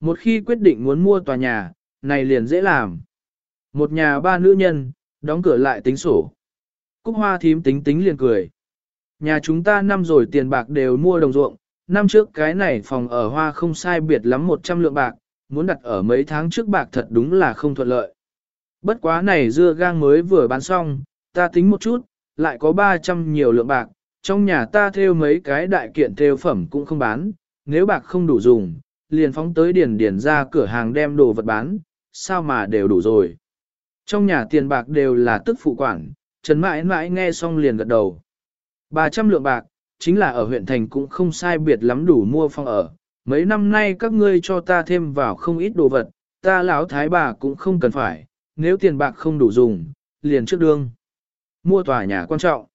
Speaker 1: Một khi quyết định muốn mua tòa nhà, này liền dễ làm. Một nhà ba nữ nhân, đóng cửa lại tính sổ. Cúc hoa thím tính tính liền cười. Nhà chúng ta năm rồi tiền bạc đều mua đồng ruộng, năm trước cái này phòng ở hoa không sai biệt lắm 100 lượng bạc, muốn đặt ở mấy tháng trước bạc thật đúng là không thuận lợi. Bất quá này dưa gang mới vừa bán xong, ta tính một chút, lại có 300 nhiều lượng bạc, trong nhà ta theo mấy cái đại kiện theo phẩm cũng không bán, nếu bạc không đủ dùng, liền phóng tới điền điền ra cửa hàng đem đồ vật bán, sao mà đều đủ rồi. Trong nhà tiền bạc đều là tức phụ quản, Trần mãi mãi nghe xong liền gật đầu. 300 lượng bạc, chính là ở huyện thành cũng không sai biệt lắm đủ mua phòng ở. Mấy năm nay các ngươi cho ta thêm vào không ít đồ vật, ta lão thái bà cũng không cần phải, nếu tiền bạc không đủ dùng, liền trước đương. Mua tòa nhà quan trọng.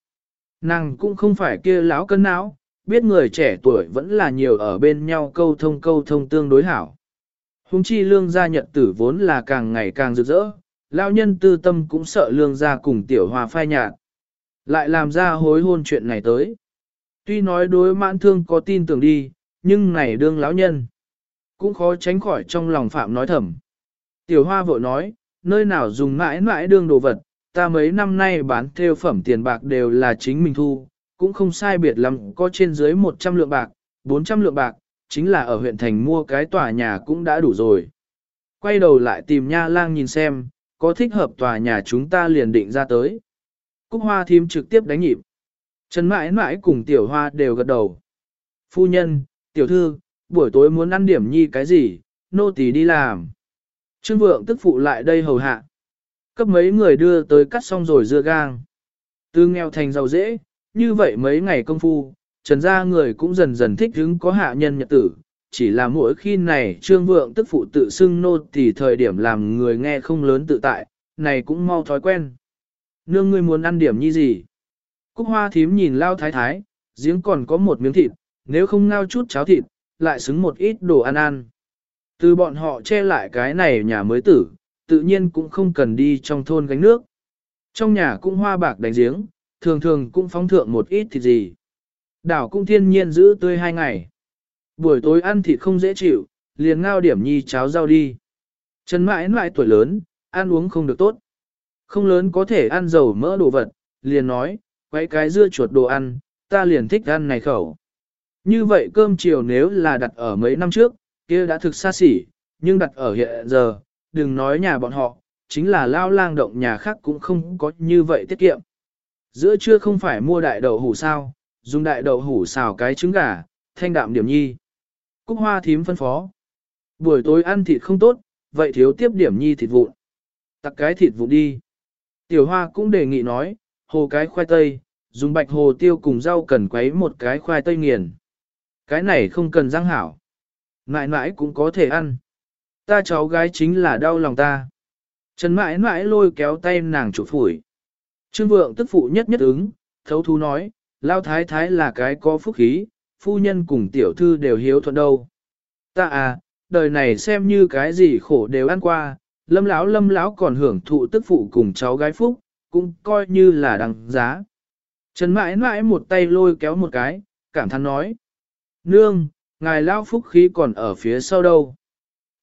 Speaker 1: Nàng cũng không phải kia lão cân não, biết người trẻ tuổi vẫn là nhiều ở bên nhau câu thông câu thông tương đối hảo. Hùng chi lương gia nhật tử vốn là càng ngày càng rực rỡ, lão nhân tư tâm cũng sợ lương gia cùng tiểu hòa phai nhạt. Lại làm ra hối hôn chuyện này tới. Tuy nói đối mãn thương có tin tưởng đi, nhưng này đương lão nhân. Cũng khó tránh khỏi trong lòng phạm nói thầm. Tiểu hoa vội nói, nơi nào dùng mãi mãi đương đồ vật, ta mấy năm nay bán theo phẩm tiền bạc đều là chính mình thu, cũng không sai biệt lắm có trên dưới 100 lượng bạc, 400 lượng bạc, chính là ở huyện thành mua cái tòa nhà cũng đã đủ rồi. Quay đầu lại tìm nha lang nhìn xem, có thích hợp tòa nhà chúng ta liền định ra tới. Cúc hoa thím trực tiếp đánh nhịp. Trần mãi mãi cùng tiểu hoa đều gật đầu. Phu nhân, tiểu thư, buổi tối muốn ăn điểm nhi cái gì, nô tỳ đi làm. Trương vượng tức phụ lại đây hầu hạ. Cấp mấy người đưa tới cắt xong rồi dưa gang. Từ nghèo thành giàu dễ, như vậy mấy ngày công phu, trần gia người cũng dần dần thích hứng có hạ nhân nhật tử. Chỉ là mỗi khi này trương vượng tức phụ tự xưng nô thì thời điểm làm người nghe không lớn tự tại, này cũng mau thói quen. Nương ngươi muốn ăn điểm như gì? Cúc hoa thím nhìn lao thái thái, giếng còn có một miếng thịt, nếu không ngao chút cháo thịt, lại xứng một ít đồ ăn ăn. Từ bọn họ che lại cái này nhà mới tử, tự nhiên cũng không cần đi trong thôn gánh nước. Trong nhà cũng hoa bạc đánh giếng, thường thường cũng phóng thượng một ít thịt gì. Đảo cũng thiên nhiên giữ tươi hai ngày. Buổi tối ăn thịt không dễ chịu, liền ngao điểm nhi cháo rau đi. Trần mãi mãi tuổi lớn, ăn uống không được tốt. Không lớn có thể ăn dầu mỡ đồ vật, liền nói, quấy cái dưa chuột đồ ăn, ta liền thích ăn này khẩu. Như vậy cơm chiều nếu là đặt ở mấy năm trước, kia đã thực xa xỉ, nhưng đặt ở hiện giờ, đừng nói nhà bọn họ, chính là lao lang động nhà khác cũng không có như vậy tiết kiệm. Giữa trưa không phải mua đại đậu hủ sao, dùng đại đậu hủ xào cái trứng gà, thanh đạm điểm nhi. Cúc hoa thím phân phó. Buổi tối ăn thịt không tốt, vậy thiếu tiếp điểm nhi thịt vụn. Tặc cái thịt vụn đi. Tiểu hoa cũng đề nghị nói, hồ cái khoai tây, dùng bạch hồ tiêu cùng rau cần quấy một cái khoai tây nghiền. Cái này không cần răng hảo. Mãi mãi cũng có thể ăn. Ta cháu gái chính là đau lòng ta. Trần mãi mãi lôi kéo tay nàng chủ phủi. Trương vượng tức phụ nhất nhất ứng, thấu thú nói, lao thái thái là cái có phúc khí, phu nhân cùng tiểu thư đều hiếu thuận đâu. Ta à, đời này xem như cái gì khổ đều ăn qua, lâm lão lâm lão còn hưởng thụ tức phụ cùng cháu gái phúc, cũng coi như là đằng giá. Trần mãi mãi một tay lôi kéo một cái, cảm thán nói. Nương, ngài lao phúc khí còn ở phía sau đâu.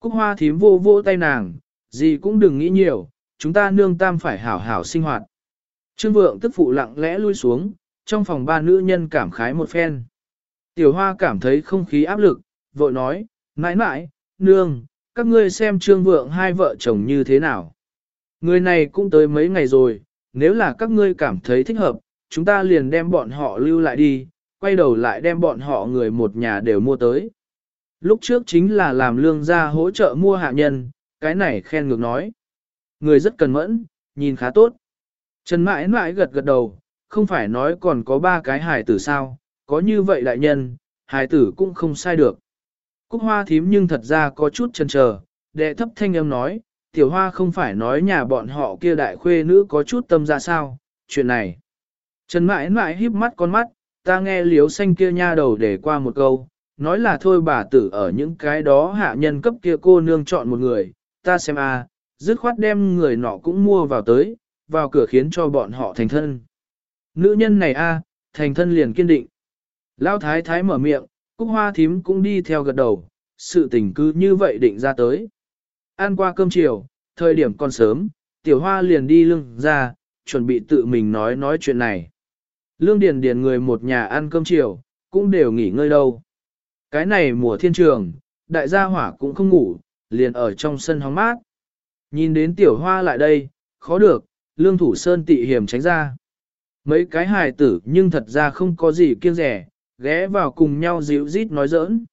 Speaker 1: Cúc hoa thím vô vô tay nàng, gì cũng đừng nghĩ nhiều, chúng ta nương tam phải hảo hảo sinh hoạt. Trương vượng tức phụ lặng lẽ lui xuống, trong phòng ba nữ nhân cảm khái một phen. Tiểu hoa cảm thấy không khí áp lực, vội nói, mãi mãi, nương, các ngươi xem trương vượng hai vợ chồng như thế nào. Người này cũng tới mấy ngày rồi, nếu là các ngươi cảm thấy thích hợp, chúng ta liền đem bọn họ lưu lại đi, quay đầu lại đem bọn họ người một nhà đều mua tới. Lúc trước chính là làm lương gia hỗ trợ mua hạ nhân, cái này khen ngược nói. Người rất cần mẫn, nhìn khá tốt. Trần mãi mãi gật gật đầu, không phải nói còn có ba cái hài tử sao, có như vậy đại nhân, hài tử cũng không sai được. Cúc hoa thím nhưng thật ra có chút chần chờ, đệ thấp thanh âm nói, tiểu hoa không phải nói nhà bọn họ kia đại khuê nữ có chút tâm ra sao, chuyện này. Trần mãi mãi híp mắt con mắt, ta nghe liếu xanh kia nha đầu để qua một câu, nói là thôi bà tử ở những cái đó hạ nhân cấp kia cô nương chọn một người, ta xem a, à, dứt khoát đem người nọ cũng mua vào tới, vào cửa khiến cho bọn họ thành thân. Nữ nhân này a, thành thân liền kiên định. Lão thái thái mở miệng, cúc hoa thím cũng đi theo gật đầu, sự tình cứ như vậy định ra tới. Ăn qua cơm chiều, thời điểm còn sớm, tiểu hoa liền đi lưng ra, chuẩn bị tự mình nói nói chuyện này. Lương Điền Điền người một nhà ăn cơm chiều, cũng đều nghỉ ngơi đâu. Cái này mùa thiên trường, đại gia hỏa cũng không ngủ, liền ở trong sân hóng mát. Nhìn đến tiểu hoa lại đây, khó được, lương thủ sơn tị hiểm tránh ra. Mấy cái hài tử nhưng thật ra không có gì kiêng rẻ, ghé vào cùng nhau dịu rít nói giỡn.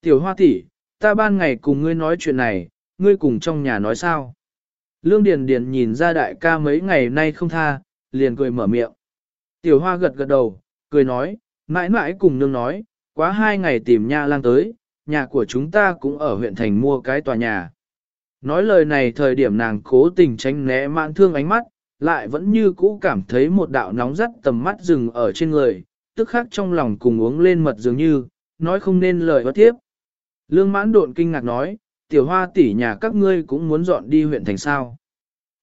Speaker 1: Tiểu hoa tỷ, ta ban ngày cùng ngươi nói chuyện này, ngươi cùng trong nhà nói sao? Lương Điền Điền nhìn ra đại ca mấy ngày nay không tha, liền cười mở miệng. Tiểu hoa gật gật đầu, cười nói, mãi mãi cùng nương nói, quá hai ngày tìm nha lang tới, nhà của chúng ta cũng ở huyện thành mua cái tòa nhà. Nói lời này thời điểm nàng cố tình tránh né mạn thương ánh mắt, lại vẫn như cũ cảm thấy một đạo nóng rắt tầm mắt dừng ở trên người, tức khắc trong lòng cùng uống lên mật dường như, nói không nên lời bất tiếp. Lương mãn độn kinh ngạc nói, tiểu hoa tỷ nhà các ngươi cũng muốn dọn đi huyện thành sao.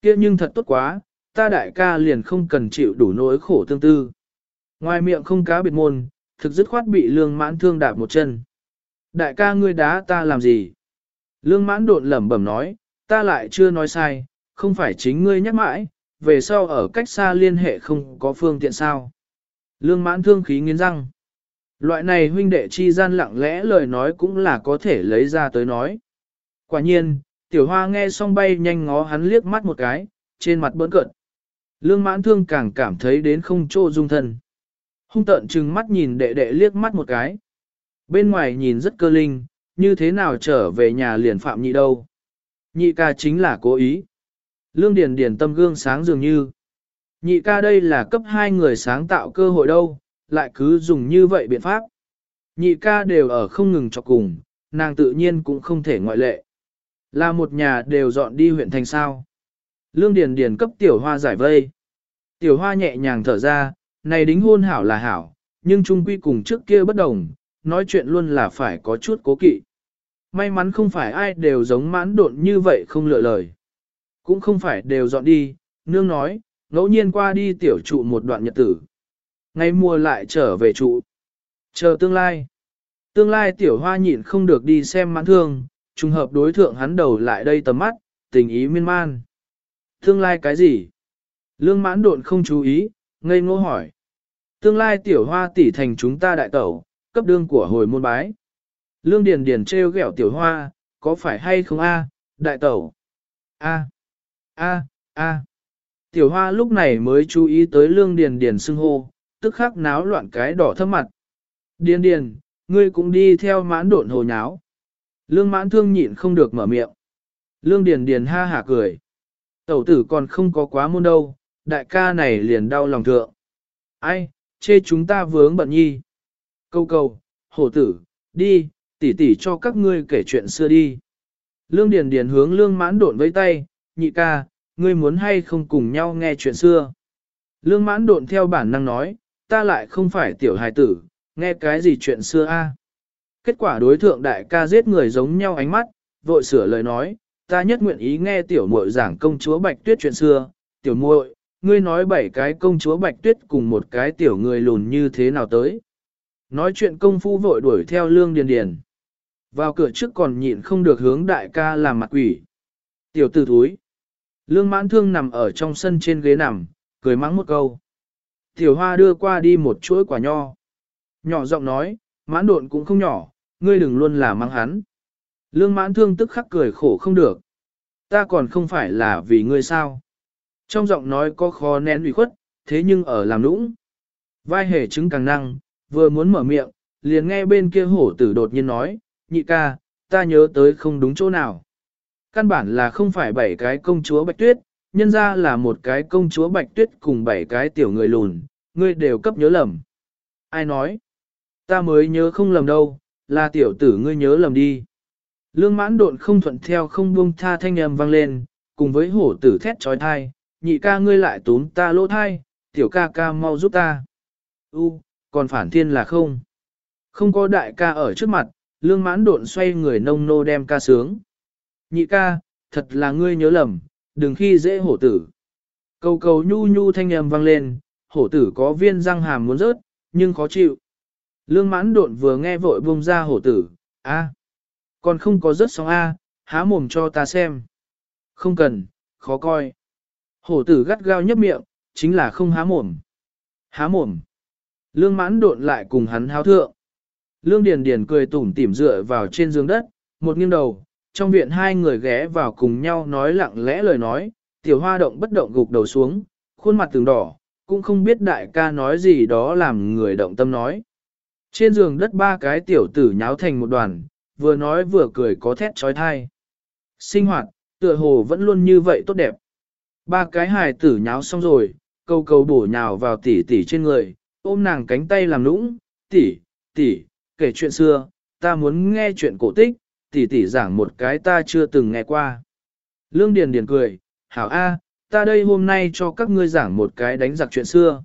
Speaker 1: kia nhưng thật tốt quá, ta đại ca liền không cần chịu đủ nỗi khổ tương tư. Ngoài miệng không cá biệt môn, thực dứt khoát bị lương mãn thương đạp một chân. Đại ca ngươi đá ta làm gì? Lương mãn đột lẩm bẩm nói, ta lại chưa nói sai, không phải chính ngươi nhắc mãi, về sau ở cách xa liên hệ không có phương tiện sao. Lương mãn thương khí nghiến răng. Loại này huynh đệ chi gian lặng lẽ lời nói cũng là có thể lấy ra tới nói. Quả nhiên, tiểu hoa nghe xong bay nhanh ngó hắn liếc mắt một cái, trên mặt bỡn cợt. Lương mãn thương càng cảm thấy đến không chỗ dung thân. Hung tợn chừng mắt nhìn đệ đệ liếc mắt một cái. Bên ngoài nhìn rất cơ linh, như thế nào trở về nhà liền phạm nhị đâu. Nhị ca chính là cố ý. Lương Điền Điền tâm gương sáng dường như. Nhị ca đây là cấp hai người sáng tạo cơ hội đâu, lại cứ dùng như vậy biện pháp. Nhị ca đều ở không ngừng cho cùng, nàng tự nhiên cũng không thể ngoại lệ. Là một nhà đều dọn đi huyện thành sao. Lương Điền Điền cấp tiểu hoa giải vây. Tiểu hoa nhẹ nhàng thở ra, này đính hôn hảo là hảo, nhưng chung quy cùng trước kia bất đồng, nói chuyện luôn là phải có chút cố kỵ. May mắn không phải ai đều giống mãn độn như vậy không lựa lời. Cũng không phải đều dọn đi, nương nói, ngẫu nhiên qua đi tiểu trụ một đoạn nhật tử. ngày mùa lại trở về trụ. Chờ tương lai. Tương lai tiểu hoa nhịn không được đi xem mãn thương, trùng hợp đối thượng hắn đầu lại đây tầm mắt, tình ý miên man. Tương lai cái gì? Lương mãn độn không chú ý, ngây ngô hỏi. Tương lai tiểu hoa tỷ thành chúng ta đại tẩu, cấp đương của hồi môn bái. Lương Điền Điền treo gẹo tiểu hoa, có phải hay không a, đại tẩu? A, a, a. Tiểu hoa lúc này mới chú ý tới lương Điền Điền xưng hô, tức khắc náo loạn cái đỏ thâm mặt. Điền Điền, ngươi cũng đi theo mãn độn hồ nháo. Lương mãn thương nhịn không được mở miệng. Lương Điền Điền ha hả cười. Tẩu tử còn không có quá môn đâu, đại ca này liền đau lòng thượng. Ai, chê chúng ta vướng bận nhi. Câu cầu, hổ tử, đi, tỉ tỉ cho các ngươi kể chuyện xưa đi. Lương Điền Điền hướng Lương Mãn độn với tay, nhị ca, ngươi muốn hay không cùng nhau nghe chuyện xưa. Lương Mãn độn theo bản năng nói, ta lại không phải tiểu hài tử, nghe cái gì chuyện xưa a? Kết quả đối thượng đại ca giết người giống nhau ánh mắt, vội sửa lời nói, ta nhất nguyện ý nghe tiểu muội giảng công chúa Bạch Tuyết chuyện xưa, tiểu muội, ngươi nói bảy cái công chúa Bạch Tuyết cùng một cái tiểu người lùn như thế nào tới. Nói chuyện công phu vội đuổi theo lương điền điền. Vào cửa trước còn nhịn không được hướng đại ca làm mặt quỷ. Tiểu tử thúi. Lương mãn thương nằm ở trong sân trên ghế nằm, cười mắng một câu. Tiểu hoa đưa qua đi một chuỗi quả nho. Nhỏ giọng nói, mãn độn cũng không nhỏ, ngươi đừng luôn là mắng hắn. Lương mãn thương tức khắc cười khổ không được. Ta còn không phải là vì ngươi sao. Trong giọng nói có khó nén ủy khuất, thế nhưng ở làm nũng. Vai hề chứng càng năng, vừa muốn mở miệng, liền nghe bên kia hổ tử đột nhiên nói, nhị ca, ta nhớ tới không đúng chỗ nào. Căn bản là không phải bảy cái công chúa bạch tuyết, nhân ra là một cái công chúa bạch tuyết cùng bảy cái tiểu người lùn, ngươi đều cấp nhớ lầm. Ai nói? Ta mới nhớ không lầm đâu, là tiểu tử ngươi nhớ lầm đi. Lương mãn độn không thuận theo không buông tha thanh âm vang lên, cùng với hổ tử thét trói thai, nhị ca ngươi lại tốn ta lỗ thai, tiểu ca ca mau giúp ta. U, còn phản thiên là không. Không có đại ca ở trước mặt, lương mãn độn xoay người nông nô đem ca sướng. Nhị ca, thật là ngươi nhớ lầm, đừng khi dễ hổ tử. Cầu cầu nhu nhu thanh âm vang lên, hổ tử có viên răng hàm muốn rớt, nhưng khó chịu. Lương mãn độn vừa nghe vội buông ra hổ tử, a, còn không có rớt sóng a, há mồm cho ta xem. Không cần, khó coi. Hổ tử gắt gao nhấp miệng, chính là không há mồm. Há mồm. Lương mãn độn lại cùng hắn háo thượng. Lương Điền Điền cười tủm tỉm dựa vào trên giường đất, một nghiêng đầu, trong viện hai người ghé vào cùng nhau nói lặng lẽ lời nói, tiểu hoa động bất động gục đầu xuống, khuôn mặt từng đỏ, cũng không biết đại ca nói gì đó làm người động tâm nói. Trên giường đất ba cái tiểu tử nháo thành một đoàn, vừa nói vừa cười có thét trói thai. Sinh hoạt, tựa hồ vẫn luôn như vậy tốt đẹp. Ba cái hài tử nháo xong rồi, câu câu bổ nhào vào tỉ tỉ trên người, ôm nàng cánh tay làm nũng, tỉ, tỉ, kể chuyện xưa, ta muốn nghe chuyện cổ tích, tỉ tỉ giảng một cái ta chưa từng nghe qua. Lương Điền Điền cười, hảo A, ta đây hôm nay cho các ngươi giảng một cái đánh giặc chuyện xưa.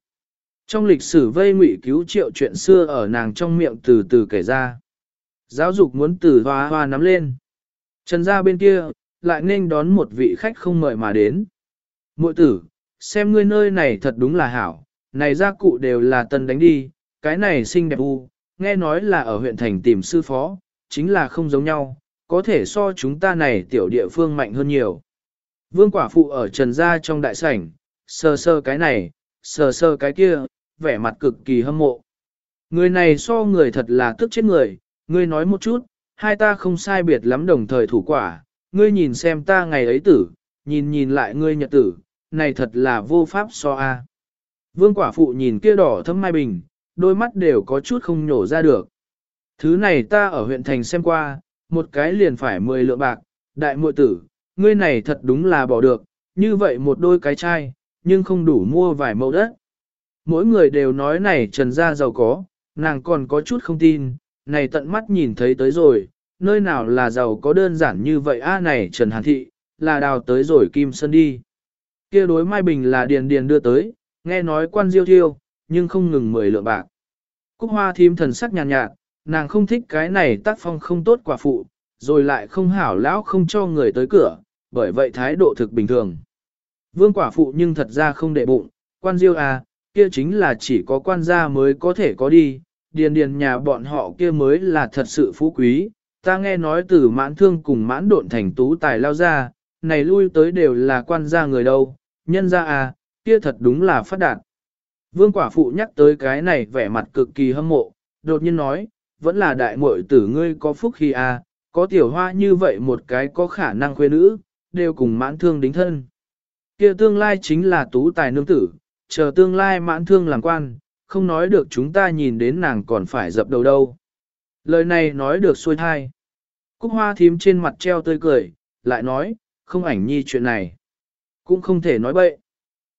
Speaker 1: Trong lịch sử vây ngụy cứu triệu chuyện xưa ở nàng trong miệng từ từ kể ra. Giáo dục muốn từ hoa hoa nắm lên. Trần gia bên kia, lại nên đón một vị khách không mời mà đến. Mội tử, xem ngươi nơi này thật đúng là hảo, này gia cụ đều là tân đánh đi, cái này xinh đẹp u, nghe nói là ở huyện thành tìm sư phó, chính là không giống nhau, có thể so chúng ta này tiểu địa phương mạnh hơn nhiều. Vương quả phụ ở trần gia trong đại sảnh, sờ sờ cái này, sờ sờ cái kia, vẻ mặt cực kỳ hâm mộ. Người này so người thật là tức chết người, ngươi nói một chút, hai ta không sai biệt lắm đồng thời thủ quả, ngươi nhìn xem ta ngày ấy tử, nhìn nhìn lại ngươi nhật tử, này thật là vô pháp so a. Vương quả phụ nhìn kia đỏ thâm mai bình, đôi mắt đều có chút không nhổ ra được. Thứ này ta ở huyện thành xem qua, một cái liền phải 10 lượng bạc, đại muội tử, ngươi này thật đúng là bỏ được, như vậy một đôi cái chai, nhưng không đủ mua vài mẫu đất. Mỗi người đều nói này trần gia giàu có, nàng còn có chút không tin, này tận mắt nhìn thấy tới rồi, nơi nào là giàu có đơn giản như vậy a này Trần Hàn Thị, là đào tới rồi Kim Sơn đi. kia đối Mai Bình là điền điền đưa tới, nghe nói quan diêu thiêu, nhưng không ngừng mười lượng bạc. Cúc hoa thím thần sắc nhàn nhạt, nhạt, nàng không thích cái này tác phong không tốt quả phụ, rồi lại không hảo lão không cho người tới cửa, bởi vậy thái độ thực bình thường. Vương quả phụ nhưng thật ra không để bụng, quan diêu à, kia chính là chỉ có quan gia mới có thể có đi, điền điền nhà bọn họ kia mới là thật sự phú quý, ta nghe nói từ mãn thương cùng mãn độn thành tú tài lao ra, này lui tới đều là quan gia người đâu, nhân gia à, kia thật đúng là phát đạt. Vương quả phụ nhắc tới cái này vẻ mặt cực kỳ hâm mộ, đột nhiên nói, vẫn là đại muội tử ngươi có phúc khi à, có tiểu hoa như vậy một cái có khả năng khuê nữ, đều cùng mãn thương đính thân. Kia tương lai chính là tú tài nương tử, chờ tương lai mãn thương làm quan, không nói được chúng ta nhìn đến nàng còn phải dập đầu đâu. Lời này nói được xuôi thai. Cúc hoa thím trên mặt treo tươi cười, lại nói, không ảnh nhi chuyện này. Cũng không thể nói bậy.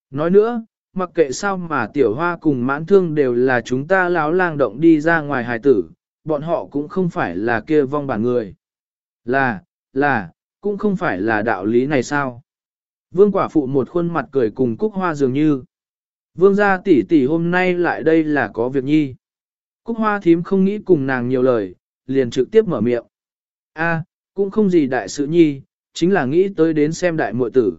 Speaker 1: Nói nữa, mặc kệ sao mà tiểu hoa cùng mãn thương đều là chúng ta láo lang động đi ra ngoài hài tử, bọn họ cũng không phải là kia vong bản người. Là, là, cũng không phải là đạo lý này sao. Vương quả phụ một khuôn mặt cười cùng cúc hoa dường như. Vương gia tỷ tỷ hôm nay lại đây là có việc nhi. Cúc hoa thím không nghĩ cùng nàng nhiều lời, liền trực tiếp mở miệng. A, cũng không gì đại sự nhi, chính là nghĩ tới đến xem đại muội tử.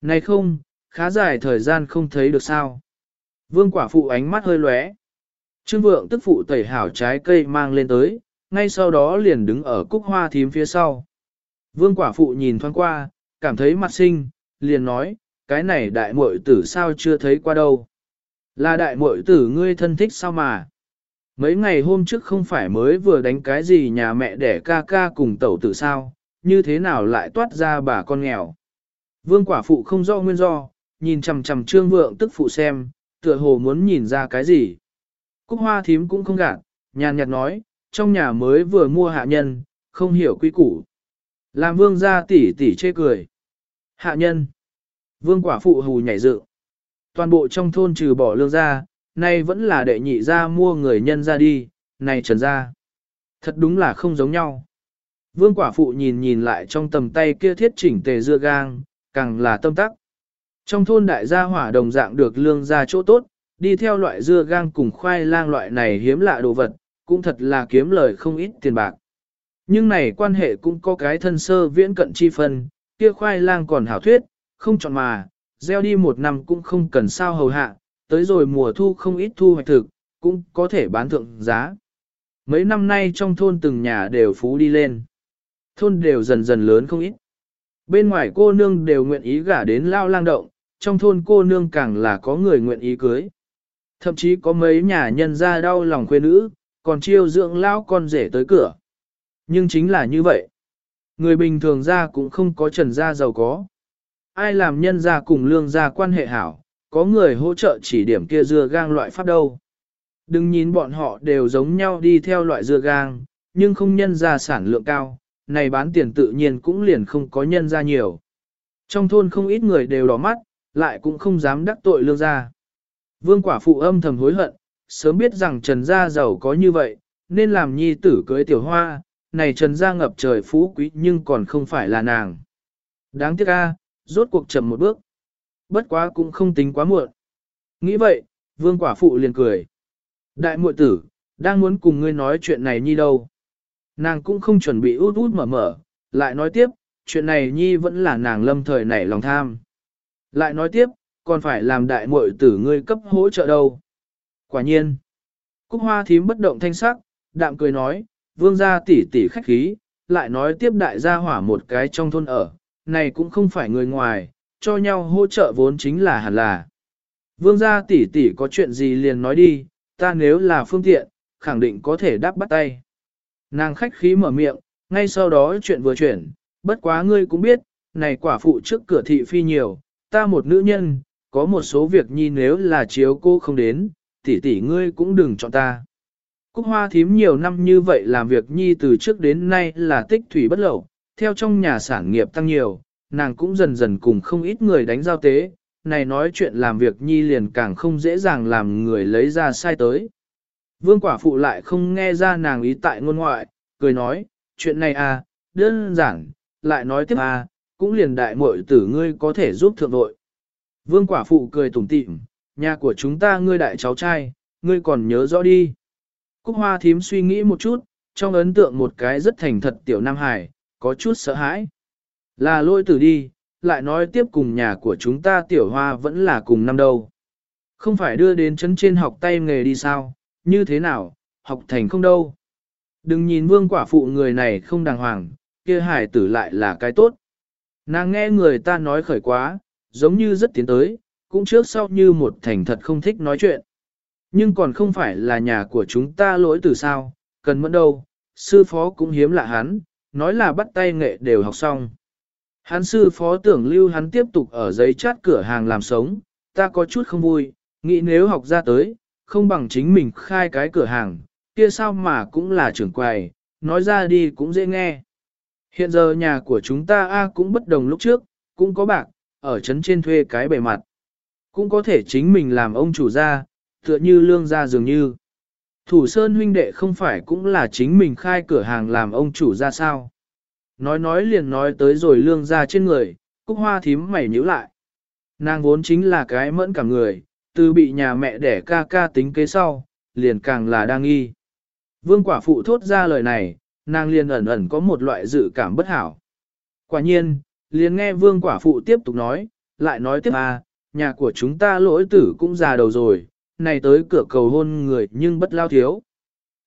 Speaker 1: Này không, khá dài thời gian không thấy được sao. Vương quả phụ ánh mắt hơi lóe. Trương vượng tức phụ tẩy hảo trái cây mang lên tới, ngay sau đó liền đứng ở cúc hoa thím phía sau. Vương quả phụ nhìn thoáng qua, cảm thấy mặt sinh, liền nói, cái này đại muội tử sao chưa thấy qua đâu. Là đại muội tử ngươi thân thích sao mà. Mấy ngày hôm trước không phải mới vừa đánh cái gì nhà mẹ đẻ ca ca cùng tẩu tử sao, như thế nào lại toát ra bà con nghèo. Vương quả phụ không rõ nguyên do, nhìn chằm chằm trương vượng tức phụ xem, tựa hồ muốn nhìn ra cái gì. Cúc hoa thím cũng không gạt, nhàn nhạt nói, trong nhà mới vừa mua hạ nhân, không hiểu quy củ. Làm vương ra tỉ tỉ chê cười. Hạ nhân. Vương quả phụ hù nhảy dự, Toàn bộ trong thôn trừ bỏ lương ra, nay vẫn là đệ nhị ra mua người nhân ra đi, này trần ra. Thật đúng là không giống nhau. Vương quả phụ nhìn nhìn lại trong tầm tay kia thiết chỉnh tề dưa gang, càng là tâm tắc. Trong thôn đại gia hỏa đồng dạng được lương ra chỗ tốt, đi theo loại dưa gang cùng khoai lang loại này hiếm lạ đồ vật, cũng thật là kiếm lời không ít tiền bạc. Nhưng này quan hệ cũng có cái thân sơ viễn cận chi phân, kia khoai lang còn hảo thuyết, không chọn mà, gieo đi một năm cũng không cần sao hầu hạ, tới rồi mùa thu không ít thu hoạch thực, cũng có thể bán thượng giá. Mấy năm nay trong thôn từng nhà đều phú đi lên. Thôn đều dần dần lớn không ít. Bên ngoài cô nương đều nguyện ý gả đến lao lang động, trong thôn cô nương càng là có người nguyện ý cưới. Thậm chí có mấy nhà nhân ra đau lòng quê nữ, còn chiêu dưỡng lao con rể tới cửa. Nhưng chính là như vậy. Người bình thường ra cũng không có trần gia giàu có. Ai làm nhân gia cùng lương gia quan hệ hảo, có người hỗ trợ chỉ điểm kia dưa gang loại pháp đâu. Đừng nhìn bọn họ đều giống nhau đi theo loại dưa gang, nhưng không nhân ra sản lượng cao, này bán tiền tự nhiên cũng liền không có nhân ra nhiều. Trong thôn không ít người đều đỏ mắt, lại cũng không dám đắc tội lương gia. Vương quả phụ âm thầm hối hận, sớm biết rằng Trần Gia giàu có như vậy, nên làm nhi tử cưới tiểu hoa, này Trần Gia ngập trời phú quý nhưng còn không phải là nàng. Đáng tiếc a, rốt cuộc chậm một bước. Bất quá cũng không tính quá muộn. Nghĩ vậy, vương quả phụ liền cười. Đại muội tử, đang muốn cùng ngươi nói chuyện này nhi đâu. Nàng cũng không chuẩn bị út út mở mở, lại nói tiếp, chuyện này nhi vẫn là nàng lâm thời nảy lòng tham. Lại nói tiếp, còn phải làm đại muội tử ngươi cấp hỗ trợ đâu. Quả nhiên, Cúc Hoa thím bất động thanh sắc, đạm cười nói, vương gia tỷ tỷ khách khí, lại nói tiếp đại gia hỏa một cái trong thôn ở, này cũng không phải người ngoài, cho nhau hỗ trợ vốn chính là hẳn là. Vương gia tỷ tỷ có chuyện gì liền nói đi, ta nếu là phương tiện, khẳng định có thể đáp bắt tay. Nàng khách khí mở miệng, ngay sau đó chuyện vừa chuyển, bất quá ngươi cũng biết, này quả phụ trước cửa thị phi nhiều, ta một nữ nhân, có một số việc nhi nếu là chiếu cô không đến, tỷ tỷ ngươi cũng đừng chọn ta. Cúc hoa thím nhiều năm như vậy làm việc nhi từ trước đến nay là tích thủy bất lậu, theo trong nhà sản nghiệp tăng nhiều, nàng cũng dần dần cùng không ít người đánh giao tế, này nói chuyện làm việc nhi liền càng không dễ dàng làm người lấy ra sai tới. Vương quả phụ lại không nghe ra nàng ý tại ngôn ngoại, cười nói, chuyện này à, đơn giản, lại nói tiếp à, cũng liền đại muội tử ngươi có thể giúp thượng đội. Vương quả phụ cười tủm tỉm, nhà của chúng ta ngươi đại cháu trai, ngươi còn nhớ rõ đi. Cúc hoa thím suy nghĩ một chút, trong ấn tượng một cái rất thành thật tiểu Nam Hải, có chút sợ hãi. Là lôi tử đi, lại nói tiếp cùng nhà của chúng ta tiểu hoa vẫn là cùng năm đâu. Không phải đưa đến chấn trên học tay nghề đi sao, như thế nào, học thành không đâu. Đừng nhìn vương quả phụ người này không đàng hoàng, kia hải tử lại là cái tốt. Nàng nghe người ta nói khởi quá, giống như rất tiến tới, cũng trước sau như một thành thật không thích nói chuyện. Nhưng còn không phải là nhà của chúng ta lỗi từ sao, cần mẫn đâu, sư phó cũng hiếm lạ hắn, nói là bắt tay nghệ đều học xong. Hắn sư phó tưởng lưu hắn tiếp tục ở giấy chát cửa hàng làm sống, ta có chút không vui, nghĩ nếu học ra tới, không bằng chính mình khai cái cửa hàng, kia sao mà cũng là trưởng quầy, nói ra đi cũng dễ nghe. Hiện giờ nhà của chúng ta A cũng bất đồng lúc trước, cũng có bạc, ở trấn trên thuê cái bề mặt. Cũng có thể chính mình làm ông chủ gia, tựa như lương gia dường như. Thủ Sơn huynh đệ không phải cũng là chính mình khai cửa hàng làm ông chủ ra sao. Nói nói liền nói tới rồi lương gia trên người, cúc hoa thím mày nhíu lại. Nàng vốn chính là cái mẫn cả người, từ bị nhà mẹ đẻ ca ca tính kế sau, liền càng là đang nghi. Vương quả phụ thốt ra lời này, nàng liền ẩn ẩn có một loại dự cảm bất hảo. Quả nhiên, liền nghe vương quả phụ tiếp tục nói, lại nói tiếp à, nhà của chúng ta lỗi tử cũng già đầu rồi, này tới cửa cầu hôn người nhưng bất lao thiếu.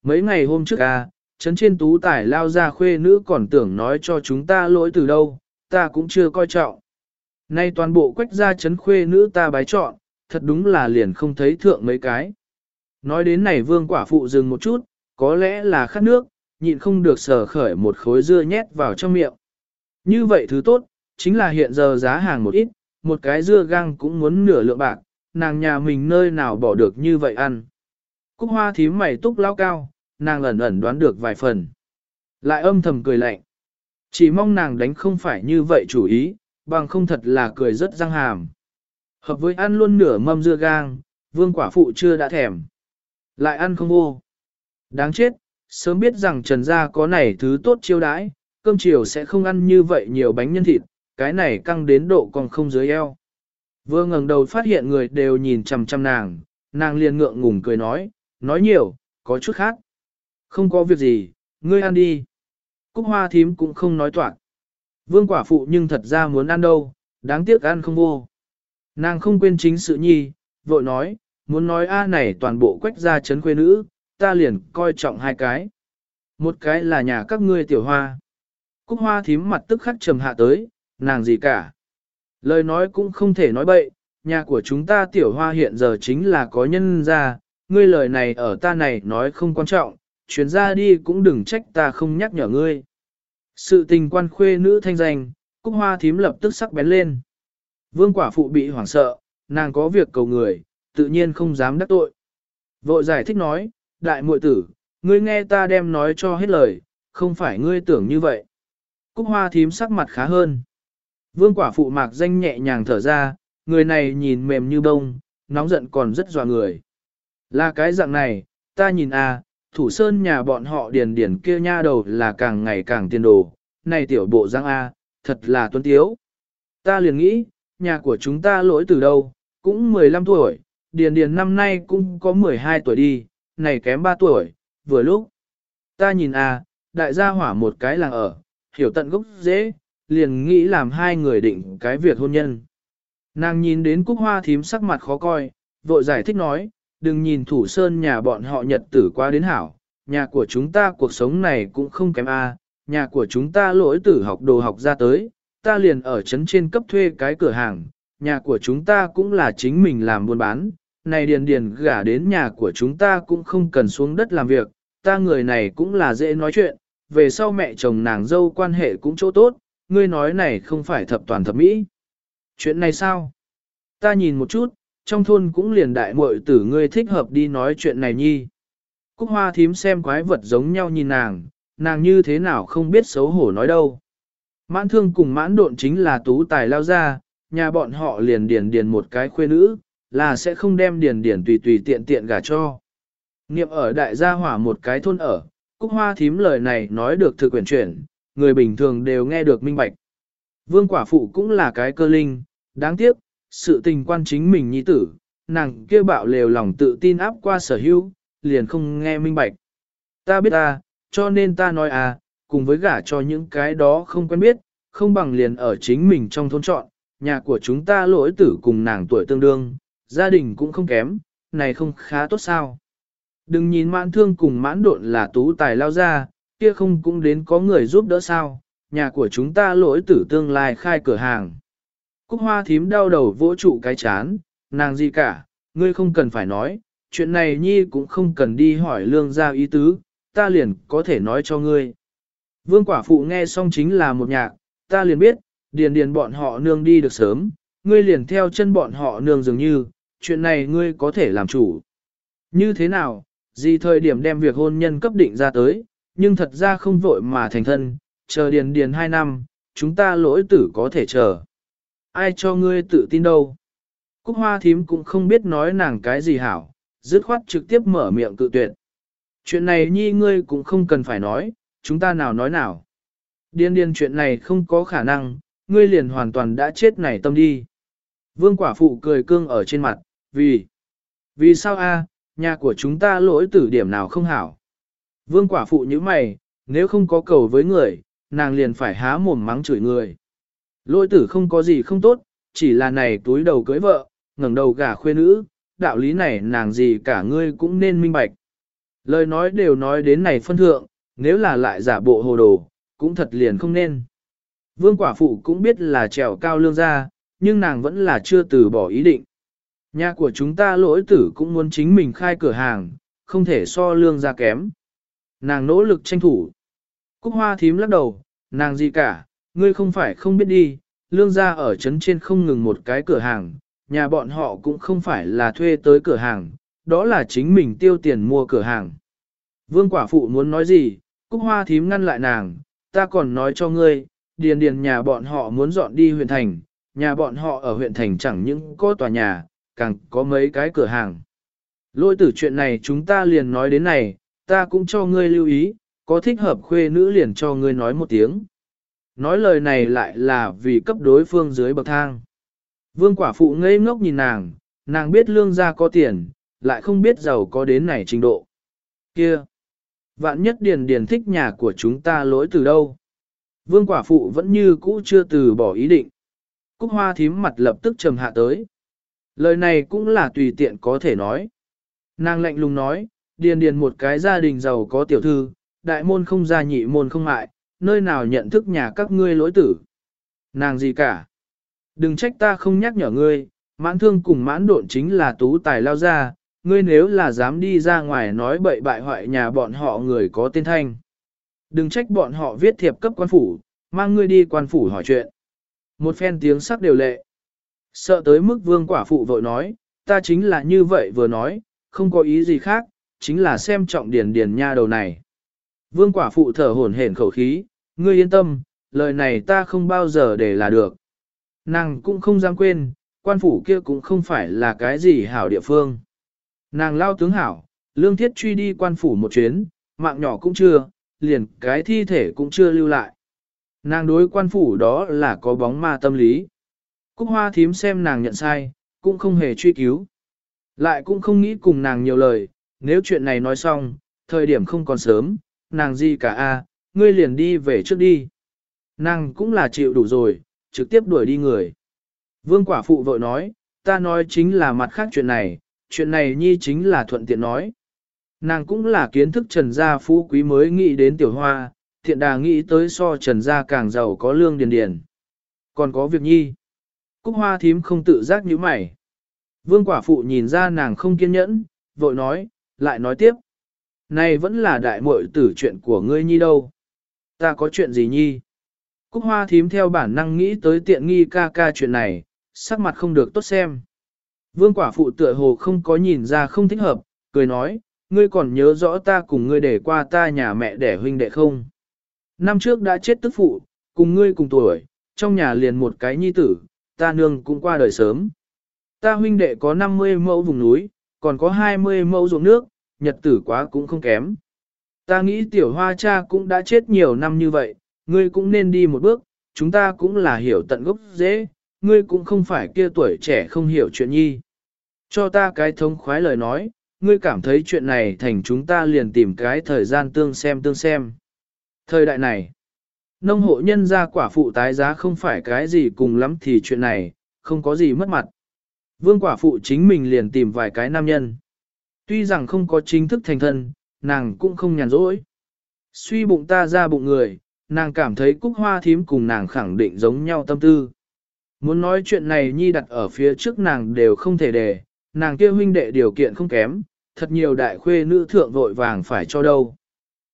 Speaker 1: Mấy ngày hôm trước à, chấn trên tú tải lao ra khuê nữ còn tưởng nói cho chúng ta lỗi từ đâu, ta cũng chưa coi trọng. Nay toàn bộ quách ra chấn khuê nữ ta bái chọn, thật đúng là liền không thấy thượng mấy cái. Nói đến này vương quả phụ dừng một chút, có lẽ là khát nước, nhịn không được sở khởi một khối dưa nhét vào trong miệng. Như vậy thứ tốt, chính là hiện giờ giá hàng một ít, một cái dưa gang cũng muốn nửa lượng bạc, nàng nhà mình nơi nào bỏ được như vậy ăn. Cúc hoa thím mày túc lao cao, nàng ẩn ẩn đoán được vài phần. Lại âm thầm cười lạnh. Chỉ mong nàng đánh không phải như vậy chủ ý, bằng không thật là cười rất răng hàm. Hợp với ăn luôn nửa mâm dưa gang, vương quả phụ chưa đã thèm. Lại ăn không vô. Đáng chết, sớm biết rằng trần gia có này thứ tốt chiêu đãi, cơm chiều sẽ không ăn như vậy nhiều bánh nhân thịt, cái này căng đến độ còn không dưới eo. Vừa ngẩng đầu phát hiện người đều nhìn chằm chằm nàng, nàng liền ngượng ngùng cười nói, nói nhiều, có chút khác. Không có việc gì, ngươi ăn đi. Cúc hoa thím cũng không nói toạc. Vương quả phụ nhưng thật ra muốn ăn đâu, đáng tiếc ăn không vô. Nàng không quên chính sự nhi, vội nói, muốn nói a này toàn bộ quách ra chấn quê nữ, ta liền coi trọng hai cái. Một cái là nhà các ngươi tiểu hoa. Cúc hoa thím mặt tức khắc trầm hạ tới, nàng gì cả. Lời nói cũng không thể nói bậy, nhà của chúng ta tiểu hoa hiện giờ chính là có nhân ra, ngươi lời này ở ta này nói không quan trọng, chuyến ra đi cũng đừng trách ta không nhắc nhở ngươi. Sự tình quan khuê nữ thanh danh, cúc hoa thím lập tức sắc bén lên. Vương quả phụ bị hoảng sợ, nàng có việc cầu người, tự nhiên không dám đắc tội. Vội giải thích nói, đại muội tử, ngươi nghe ta đem nói cho hết lời, không phải ngươi tưởng như vậy. Cúc hoa thím sắc mặt khá hơn. Vương quả phụ mạc danh nhẹ nhàng thở ra, người này nhìn mềm như bông, nóng giận còn rất dọa người. Là cái dạng này, ta nhìn à, thủ sơn nhà bọn họ điền điển kia nha đầu là càng ngày càng tiền đồ, này tiểu bộ giang A, thật là tuấn tiếu. Ta liền nghĩ, nhà của chúng ta lỗi từ đâu, cũng 15 tuổi, điền điền năm nay cũng có 12 tuổi đi, này kém 3 tuổi, vừa lúc. Ta nhìn a, đại gia hỏa một cái làng ở, hiểu tận gốc dễ, liền nghĩ làm hai người định cái việc hôn nhân. Nàng nhìn đến cúc hoa thím sắc mặt khó coi, vội giải thích nói, đừng nhìn thủ sơn nhà bọn họ nhật tử qua đến hảo, nhà của chúng ta cuộc sống này cũng không kém a, nhà của chúng ta lỗi tử học đồ học ra tới, ta liền ở trấn trên cấp thuê cái cửa hàng, nhà của chúng ta cũng là chính mình làm buôn bán, này điền điền gả đến nhà của chúng ta cũng không cần xuống đất làm việc, ta người này cũng là dễ nói chuyện, về sau mẹ chồng nàng dâu quan hệ cũng chỗ tốt, ngươi nói này không phải thập toàn thập mỹ. Chuyện này sao? Ta nhìn một chút, trong thôn cũng liền đại muội tử ngươi thích hợp đi nói chuyện này nhi. Cúc hoa thím xem quái vật giống nhau nhìn nàng, nàng như thế nào không biết xấu hổ nói đâu. Mãn thương cùng mãn độn chính là tú tài lao ra, nhà bọn họ liền điền điền một cái khuê nữ, là sẽ không đem điền điền tùy tùy tiện tiện gả cho. Niệm ở đại gia hỏa một cái thôn ở, cúc hoa thím lời này nói được thực quyển chuyển, người bình thường đều nghe được minh bạch. Vương quả phụ cũng là cái cơ linh, đáng tiếc, sự tình quan chính mình nhi tử, nàng kia bạo lều lòng tự tin áp qua sở hữu, liền không nghe minh bạch. Ta biết ta, cho nên ta nói à, cùng với gả cho những cái đó không quen biết, không bằng liền ở chính mình trong thôn trọn, nhà của chúng ta lỗi tử cùng nàng tuổi tương đương, gia đình cũng không kém, này không khá tốt sao. Đừng nhìn mãn thương cùng mãn độn là tú tài lao ra, kia không cũng đến có người giúp đỡ sao, nhà của chúng ta lỗi tử tương lai khai cửa hàng. Cúc hoa thím đau đầu vỗ trụ cái chán, nàng gì cả, ngươi không cần phải nói, chuyện này nhi cũng không cần đi hỏi lương gia ý tứ, ta liền có thể nói cho ngươi. Vương quả phụ nghe xong chính là một nhạc, ta liền biết, điền điền bọn họ nương đi được sớm, ngươi liền theo chân bọn họ nương dường như, chuyện này ngươi có thể làm chủ. Như thế nào, gì thời điểm đem việc hôn nhân cấp định ra tới, nhưng thật ra không vội mà thành thân, chờ điền điền hai năm, chúng ta lỗi tử có thể chờ. Ai cho ngươi tự tin đâu? Cúc hoa thím cũng không biết nói nàng cái gì hảo, dứt khoát trực tiếp mở miệng cự tuyệt. Chuyện này nhi ngươi cũng không cần phải nói, chúng ta nào nói nào. Điên điên chuyện này không có khả năng, ngươi liền hoàn toàn đã chết này tâm đi. Vương quả phụ cười cương ở trên mặt, vì, vì sao a nhà của chúng ta lỗi tử điểm nào không hảo. Vương quả phụ như mày, nếu không có cầu với người, nàng liền phải há mồm mắng chửi người. Lỗi tử không có gì không tốt, chỉ là này túi đầu cưới vợ, ngẩng đầu gả khuê nữ, đạo lý này nàng gì cả ngươi cũng nên minh bạch. Lời nói đều nói đến này phân thượng, nếu là lại giả bộ hồ đồ, cũng thật liền không nên. Vương quả phụ cũng biết là trèo cao lương ra, nhưng nàng vẫn là chưa từ bỏ ý định. Nhà của chúng ta lỗi tử cũng muốn chính mình khai cửa hàng, không thể so lương ra kém. Nàng nỗ lực tranh thủ. Cúc hoa thím lắc đầu, nàng gì cả, ngươi không phải không biết đi, lương gia ở trấn trên không ngừng một cái cửa hàng, nhà bọn họ cũng không phải là thuê tới cửa hàng, đó là chính mình tiêu tiền mua cửa hàng. Vương quả phụ muốn nói gì, Cúc Hoa thím ngăn lại nàng, ta còn nói cho ngươi, điền điền nhà bọn họ muốn dọn đi huyện thành, nhà bọn họ ở huyện thành chẳng những có tòa nhà, càng có mấy cái cửa hàng. Lôi tử chuyện này chúng ta liền nói đến này, ta cũng cho ngươi lưu ý, có thích hợp khuê nữ liền cho ngươi nói một tiếng. Nói lời này lại là vì cấp đối phương dưới bậc thang. Vương quả phụ ngây ngốc nhìn nàng, nàng biết lương gia có tiền, lại không biết giàu có đến này trình độ. Kia! Vạn nhất điền điền thích nhà của chúng ta lỗi từ đâu? Vương quả phụ vẫn như cũ chưa từ bỏ ý định. Cúc hoa thím mặt lập tức trầm hạ tới. Lời này cũng là tùy tiện có thể nói. Nàng lạnh lùng nói, điền điền một cái gia đình giàu có tiểu thư, đại môn không gia nhị môn không mại, nơi nào nhận thức nhà các ngươi lỗi tử. Nàng gì cả. Đừng trách ta không nhắc nhở ngươi, mãn thương cùng mãn độn chính là tú tài lao ra, ngươi nếu là dám đi ra ngoài nói bậy bại hoại nhà bọn họ người có tên thanh. Đừng trách bọn họ viết thiệp cấp quan phủ, mang ngươi đi quan phủ hỏi chuyện. Một phen tiếng sắc đều lệ. Sợ tới mức vương quả phụ vội nói, ta chính là như vậy vừa nói, không có ý gì khác, chính là xem trọng điền điền nha đầu này. Vương quả phụ thở hổn hển khẩu khí, ngươi yên tâm, lời này ta không bao giờ để là được. Nàng cũng không dám quên, quan phủ kia cũng không phải là cái gì hảo địa phương. Nàng lao tướng hảo, lương thiết truy đi quan phủ một chuyến, mạng nhỏ cũng chưa, liền cái thi thể cũng chưa lưu lại. Nàng đối quan phủ đó là có bóng ma tâm lý. Cúc hoa thím xem nàng nhận sai, cũng không hề truy cứu. Lại cũng không nghĩ cùng nàng nhiều lời, nếu chuyện này nói xong, thời điểm không còn sớm, nàng gì cả a, ngươi liền đi về trước đi. Nàng cũng là chịu đủ rồi, trực tiếp đuổi đi người. Vương quả phụ vội nói, ta nói chính là mặt khác chuyện này, chuyện này nhi chính là thuận tiện nói. Nàng cũng là kiến thức trần gia phú quý mới nghĩ đến tiểu hoa, thiện đà nghĩ tới so trần gia càng giàu có lương điền điền. Còn có việc nhi. Cúc hoa thím không tự giác như mày. Vương quả phụ nhìn ra nàng không kiên nhẫn, vội nói, lại nói tiếp. Này vẫn là đại muội tử chuyện của ngươi nhi đâu. Ta có chuyện gì nhi? Cúc hoa thím theo bản năng nghĩ tới tiện nghi ca ca chuyện này, sắc mặt không được tốt xem. Vương quả phụ tựa hồ không có nhìn ra không thích hợp, cười nói, ngươi còn nhớ rõ ta cùng ngươi để qua ta nhà mẹ đẻ huynh đệ không? Năm trước đã chết tức phụ, cùng ngươi cùng tuổi, trong nhà liền một cái nhi tử, ta nương cũng qua đời sớm. Ta huynh đệ có 50 mẫu vùng núi, còn có 20 mẫu ruộng nước, nhật tử quá cũng không kém. Ta nghĩ tiểu hoa cha cũng đã chết nhiều năm như vậy, ngươi cũng nên đi một bước, chúng ta cũng là hiểu tận gốc dễ, ngươi cũng không phải kia tuổi trẻ không hiểu chuyện nhi. Cho ta cái thống khoái lời nói, ngươi cảm thấy chuyện này thành chúng ta liền tìm cái thời gian tương xem tương xem. Thời đại này, nông hộ nhân ra quả phụ tái giá không phải cái gì cùng lắm thì chuyện này, không có gì mất mặt. Vương quả phụ chính mình liền tìm vài cái nam nhân. Tuy rằng không có chính thức thành thân, nàng cũng không nhàn rỗi. Suy bụng ta ra bụng người, nàng cảm thấy cúc hoa thím cùng nàng khẳng định giống nhau tâm tư. Muốn nói chuyện này nhi đặt ở phía trước nàng đều không thể đề, nàng kia huynh đệ điều kiện không kém, thật nhiều đại khuê nữ thượng vội vàng phải cho đâu.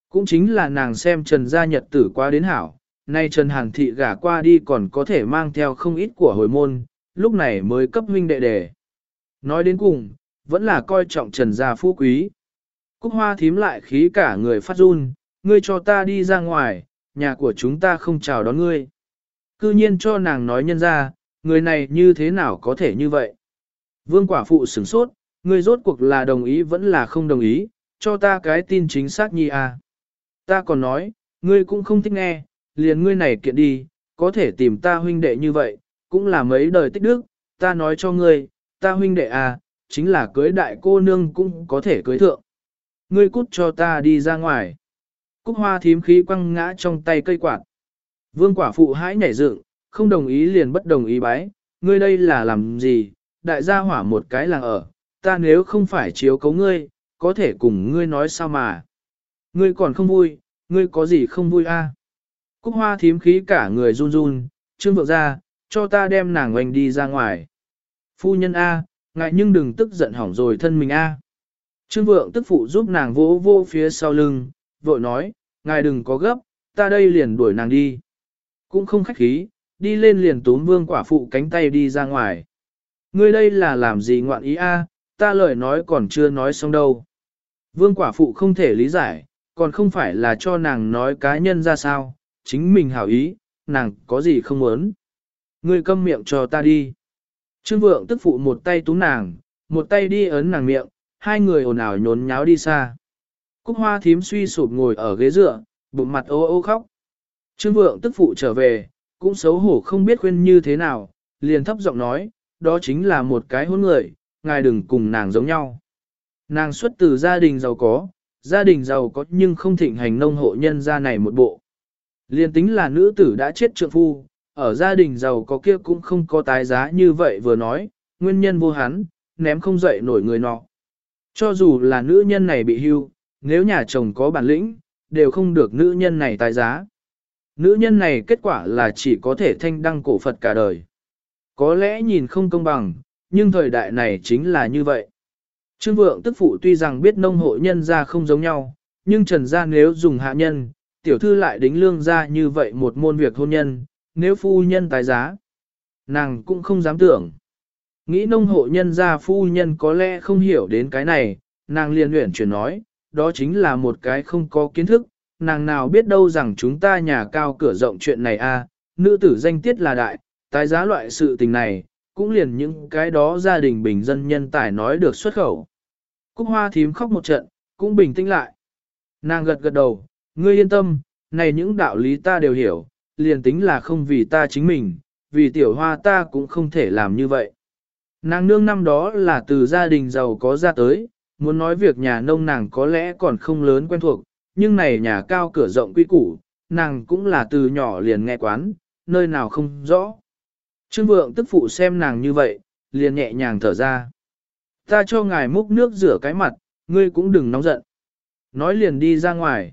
Speaker 1: Cũng chính là nàng xem Trần gia nhật tử qua đến hảo, nay Trần Hàn Thị gả qua đi còn có thể mang theo không ít của hồi môn, lúc này mới cấp huynh đệ đề. Nói đến cùng, vẫn là coi trọng Trần gia phú quý. Cúc hoa thím lại khí cả người phát run, ngươi cho ta đi ra ngoài, nhà của chúng ta không chào đón ngươi. Cư nhiên cho nàng nói nhân ra, người này như thế nào có thể như vậy? Vương quả phụ sửng sốt, ngươi rốt cuộc là đồng ý vẫn là không đồng ý, cho ta cái tin chính xác nhi à. Ta còn nói, ngươi cũng không thích nghe, liền ngươi này kiện đi, có thể tìm ta huynh đệ như vậy, cũng là mấy đời tích đức, ta nói cho ngươi, ta huynh đệ à, chính là cưới đại cô nương cũng có thể cưới thượng. Ngươi cút cho ta đi ra ngoài. Cúc hoa thím khí quăng ngã trong tay cây quạt. Vương quả phụ hãi nhảy dựng, không đồng ý liền bất đồng ý bái, ngươi đây là làm gì, đại gia hỏa một cái làng ở, ta nếu không phải chiếu cấu ngươi, có thể cùng ngươi nói sao mà. Ngươi còn không vui, ngươi có gì không vui a? Cúc hoa thím khí cả người run run, trương vượng ra, cho ta đem nàng oanh đi ra ngoài. Phu nhân A, ngại nhưng đừng tức giận hỏng rồi thân mình A. Trương vượng tức phụ giúp nàng vỗ vô phía sau lưng, vội nói, ngài đừng có gấp, ta đây liền đuổi nàng đi. Cũng không khách khí, đi lên liền túm vương quả phụ cánh tay đi ra ngoài. Ngươi đây là làm gì ngoạn ý a? ta lời nói còn chưa nói xong đâu. Vương quả phụ không thể lý giải, còn không phải là cho nàng nói cá nhân ra sao, chính mình hảo ý, nàng có gì không muốn. Ngươi câm miệng cho ta đi. Trương vượng tức phụ một tay túm nàng, một tay đi ấn nàng miệng, hai người ồn ào nhốn nháo đi xa. Cúc hoa thím suy sụp ngồi ở ghế dựa, bụng mặt ô ô khóc. Trương vượng tức phụ trở về, cũng xấu hổ không biết khuyên như thế nào, liền thấp giọng nói, đó chính là một cái hôn người, ngài đừng cùng nàng giống nhau. Nàng xuất từ gia đình giàu có, gia đình giàu có nhưng không thịnh hành nông hộ nhân gia này một bộ. Liên tính là nữ tử đã chết trượng phu, ở gia đình giàu có kia cũng không có tái giá như vậy vừa nói, nguyên nhân vô hắn, ném không dậy nổi người nọ. Cho dù là nữ nhân này bị hưu, nếu nhà chồng có bản lĩnh, đều không được nữ nhân này tái giá. Nữ nhân này kết quả là chỉ có thể thanh đăng cổ Phật cả đời. Có lẽ nhìn không công bằng, nhưng thời đại này chính là như vậy. Trương vượng tức phụ tuy rằng biết nông hộ nhân ra không giống nhau, nhưng trần gia nếu dùng hạ nhân, tiểu thư lại đính lương ra như vậy một môn việc hôn nhân, nếu phu nhân tái giá. Nàng cũng không dám tưởng. Nghĩ nông hộ nhân gia phu nhân có lẽ không hiểu đến cái này, nàng liền luyện chuyển nói, đó chính là một cái không có kiến thức, nàng nào biết đâu rằng chúng ta nhà cao cửa rộng chuyện này a, nữ tử danh tiết là đại, tái giá loại sự tình này, cũng liền những cái đó gia đình bình dân nhân tài nói được xuất khẩu. Cúc hoa thím khóc một trận, cũng bình tĩnh lại. Nàng gật gật đầu, ngươi yên tâm, này những đạo lý ta đều hiểu, liền tính là không vì ta chính mình, vì tiểu hoa ta cũng không thể làm như vậy. Nàng nương năm đó là từ gia đình giàu có ra tới, muốn nói việc nhà nông nàng có lẽ còn không lớn quen thuộc, nhưng này nhà cao cửa rộng quy củ, nàng cũng là từ nhỏ liền nghe quán, nơi nào không rõ. Trương vượng tức phụ xem nàng như vậy, liền nhẹ nhàng thở ra. Ta cho ngài múc nước rửa cái mặt, ngươi cũng đừng nóng giận. Nói liền đi ra ngoài.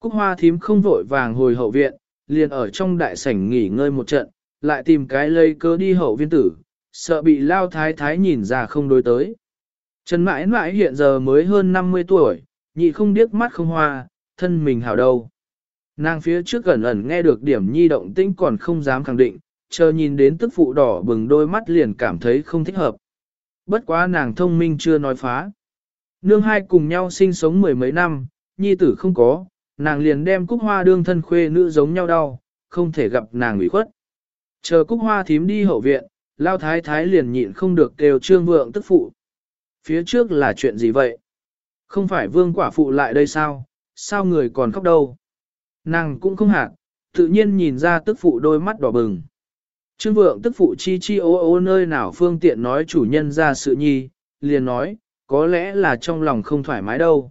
Speaker 1: Cúc hoa thím không vội vàng hồi hậu viện, liền ở trong đại sảnh nghỉ ngơi một trận, lại tìm cái lây cơ đi hậu viên tử, sợ bị lao thái thái nhìn ra không đối tới. Trần mãi mãi hiện giờ mới hơn 50 tuổi, nhị không điếc mắt không hoa, thân mình hảo đâu. Nàng phía trước gần ẩn nghe được điểm nhi động tĩnh còn không dám khẳng định, chờ nhìn đến tức phụ đỏ bừng đôi mắt liền cảm thấy không thích hợp. Bất quá nàng thông minh chưa nói phá. Nương hai cùng nhau sinh sống mười mấy năm, nhi tử không có, nàng liền đem cúc hoa đương thân khuê nữ giống nhau đau, không thể gặp nàng ủy khuất. Chờ cúc hoa thím đi hậu viện, lao thái thái liền nhịn không được kêu trương vượng tức phụ. Phía trước là chuyện gì vậy? Không phải vương quả phụ lại đây sao? Sao người còn khóc đâu? Nàng cũng không hạt, tự nhiên nhìn ra tức phụ đôi mắt đỏ bừng. Trương vượng tức phụ chi chi ô ô nơi nào phương tiện nói chủ nhân ra sự nhi, liền nói, có lẽ là trong lòng không thoải mái đâu.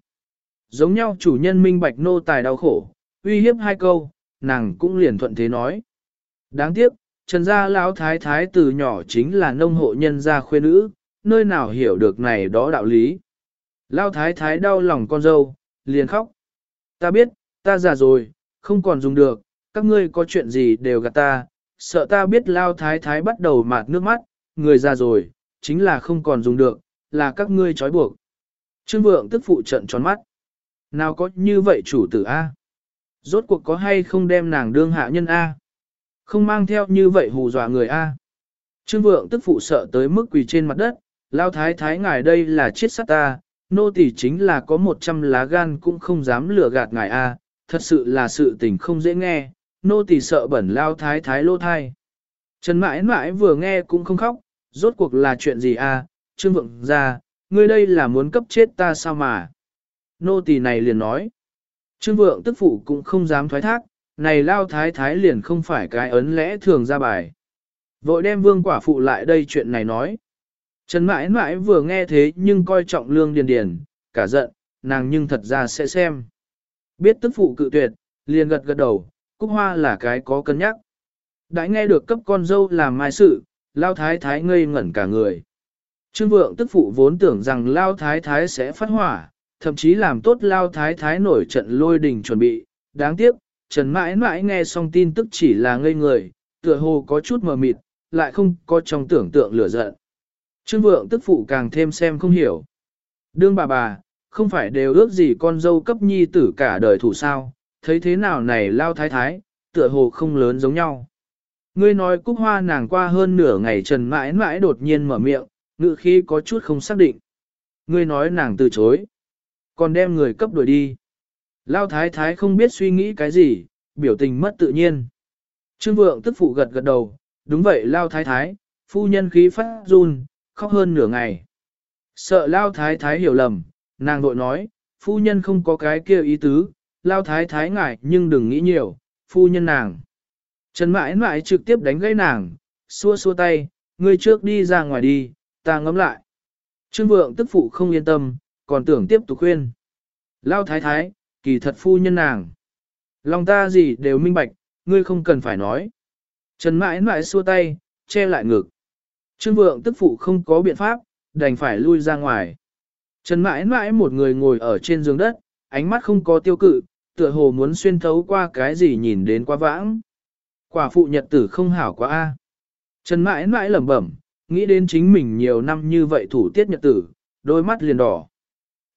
Speaker 1: Giống nhau chủ nhân minh bạch nô tài đau khổ, uy hiếp hai câu, nàng cũng liền thuận thế nói. Đáng tiếc, trần gia lão thái thái từ nhỏ chính là nông hộ nhân gia khuê nữ, nơi nào hiểu được này đó đạo lý. Lão thái thái đau lòng con dâu, liền khóc. Ta biết, ta già rồi, không còn dùng được, các ngươi có chuyện gì đều gạt ta, sợ ta biết lao thái thái bắt đầu mạt nước mắt, người già rồi, chính là không còn dùng được, là các ngươi trói buộc. Trương vượng tức phụ trận tròn mắt. Nào có như vậy chủ tử A? Rốt cuộc có hay không đem nàng đương hạ nhân A? Không mang theo như vậy hù dọa người A. Trương vượng tức phụ sợ tới mức quỳ trên mặt đất, lao thái thái ngài đây là chết sát ta, nô tỳ chính là có một trăm lá gan cũng không dám lừa gạt ngài A, thật sự là sự tình không dễ nghe, nô tỳ sợ bẩn lao thái thái lô thai. Trần mãi mãi vừa nghe cũng không khóc, rốt cuộc là chuyện gì a? Trương vượng ra, ngươi đây là muốn cấp chết ta sao mà. Nô tỳ này liền nói. Trương vượng tức phụ cũng không dám thoái thác, này lao thái thái liền không phải cái ấn lẽ thường ra bài. Vội đem vương quả phụ lại đây chuyện này nói. Trần mãi mãi vừa nghe thế nhưng coi trọng lương điền điền, cả giận, nàng nhưng thật ra sẽ xem. Biết tức phụ cự tuyệt, liền gật gật đầu, Cúc Hoa là cái có cân nhắc. Đã nghe được cấp con dâu làm mai sự, Lao Thái Thái ngây ngẩn cả người. Trương Vượng tức phụ vốn tưởng rằng Lao Thái Thái sẽ phát hỏa, thậm chí làm tốt Lao Thái Thái nổi trận lôi đình chuẩn bị. Đáng tiếc, Trần mãi mãi nghe xong tin tức chỉ là ngây người, tựa hồ có chút mờ mịt, lại không có trong tưởng tượng lửa giận. Trương Vượng tức phụ càng thêm xem không hiểu. Đương bà bà, không phải đều ước gì con dâu cấp nhi tử cả đời thủ sao, thấy thế nào này lao thái thái, tựa hồ không lớn giống nhau. Ngươi nói cúc hoa nàng qua hơn nửa ngày trần mãi mãi đột nhiên mở miệng, ngự khi có chút không xác định. Ngươi nói nàng từ chối, còn đem người cấp đuổi đi. Lao thái thái không biết suy nghĩ cái gì, biểu tình mất tự nhiên. Trương vượng tức phụ gật gật đầu, đúng vậy Lao thái thái, phu nhân khí phát run, khóc hơn nửa ngày. Sợ Lao thái thái hiểu lầm, nàng vội nói, phu nhân không có cái kia ý tứ, Lao thái thái ngại nhưng đừng nghĩ nhiều, phu nhân nàng. Trần mãi mãi trực tiếp đánh gãy nàng, xua xua tay, ngươi trước đi ra ngoài đi, ta ngắm lại. Trương vượng tức phụ không yên tâm, còn tưởng tiếp tục khuyên. Lao thái thái, kỳ thật phu nhân nàng. Lòng ta gì đều minh bạch, ngươi không cần phải nói. Trần mãi mãi xua tay, che lại ngực. Trương vượng tức phụ không có biện pháp, đành phải lui ra ngoài. Trần mãi mãi một người ngồi ở trên giường đất, ánh mắt không có tiêu cự, tựa hồ muốn xuyên thấu qua cái gì nhìn đến quá vãng. Quả phụ nhật tử không hảo quá a. Trần mãi mãi lẩm bẩm, nghĩ đến chính mình nhiều năm như vậy thủ tiết nhật tử, đôi mắt liền đỏ.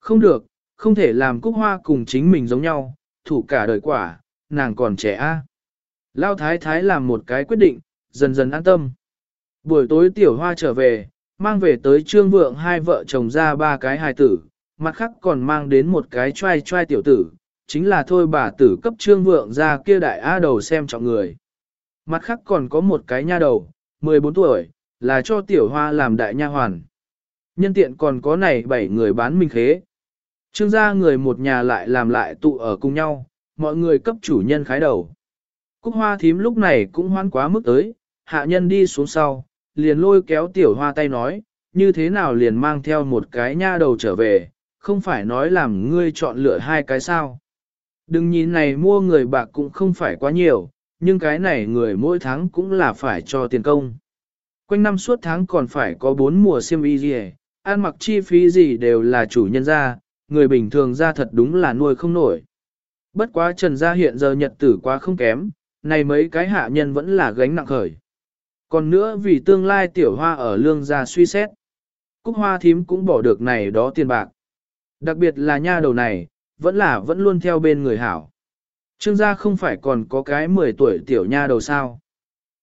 Speaker 1: Không được, không thể làm cúc hoa cùng chính mình giống nhau, thủ cả đời quả, nàng còn trẻ a. Lao thái thái làm một cái quyết định, dần dần an tâm. Buổi tối tiểu hoa trở về, mang về tới trương vượng hai vợ chồng ra ba cái hài tử, mặt khác còn mang đến một cái trai trai tiểu tử, chính là thôi bà tử cấp trương vượng ra kia đại a đầu xem trọng người. Mặt khác còn có một cái nha đầu, 14 tuổi, là cho tiểu hoa làm đại nha hoàn. Nhân tiện còn có này bảy người bán minh khế. Trương gia người một nhà lại làm lại tụ ở cùng nhau, mọi người cấp chủ nhân khái đầu. Cúc hoa thím lúc này cũng hoan quá mức tới, hạ nhân đi xuống sau, liền lôi kéo tiểu hoa tay nói, như thế nào liền mang theo một cái nha đầu trở về, không phải nói làm ngươi chọn lựa hai cái sao. Đừng nhìn này mua người bạc cũng không phải quá nhiều, nhưng cái này người mỗi tháng cũng là phải cho tiền công. Quanh năm suốt tháng còn phải có bốn mùa xiêm y gì, ăn mặc chi phí gì đều là chủ nhân ra, người bình thường ra thật đúng là nuôi không nổi. Bất quá trần gia hiện giờ nhật tử quá không kém, này mấy cái hạ nhân vẫn là gánh nặng khởi. Còn nữa vì tương lai tiểu hoa ở lương gia suy xét. Cúc hoa thím cũng bỏ được này đó tiền bạc. Đặc biệt là nha đầu này, vẫn là vẫn luôn theo bên người hảo. Trương gia không phải còn có cái 10 tuổi tiểu nha đầu sao.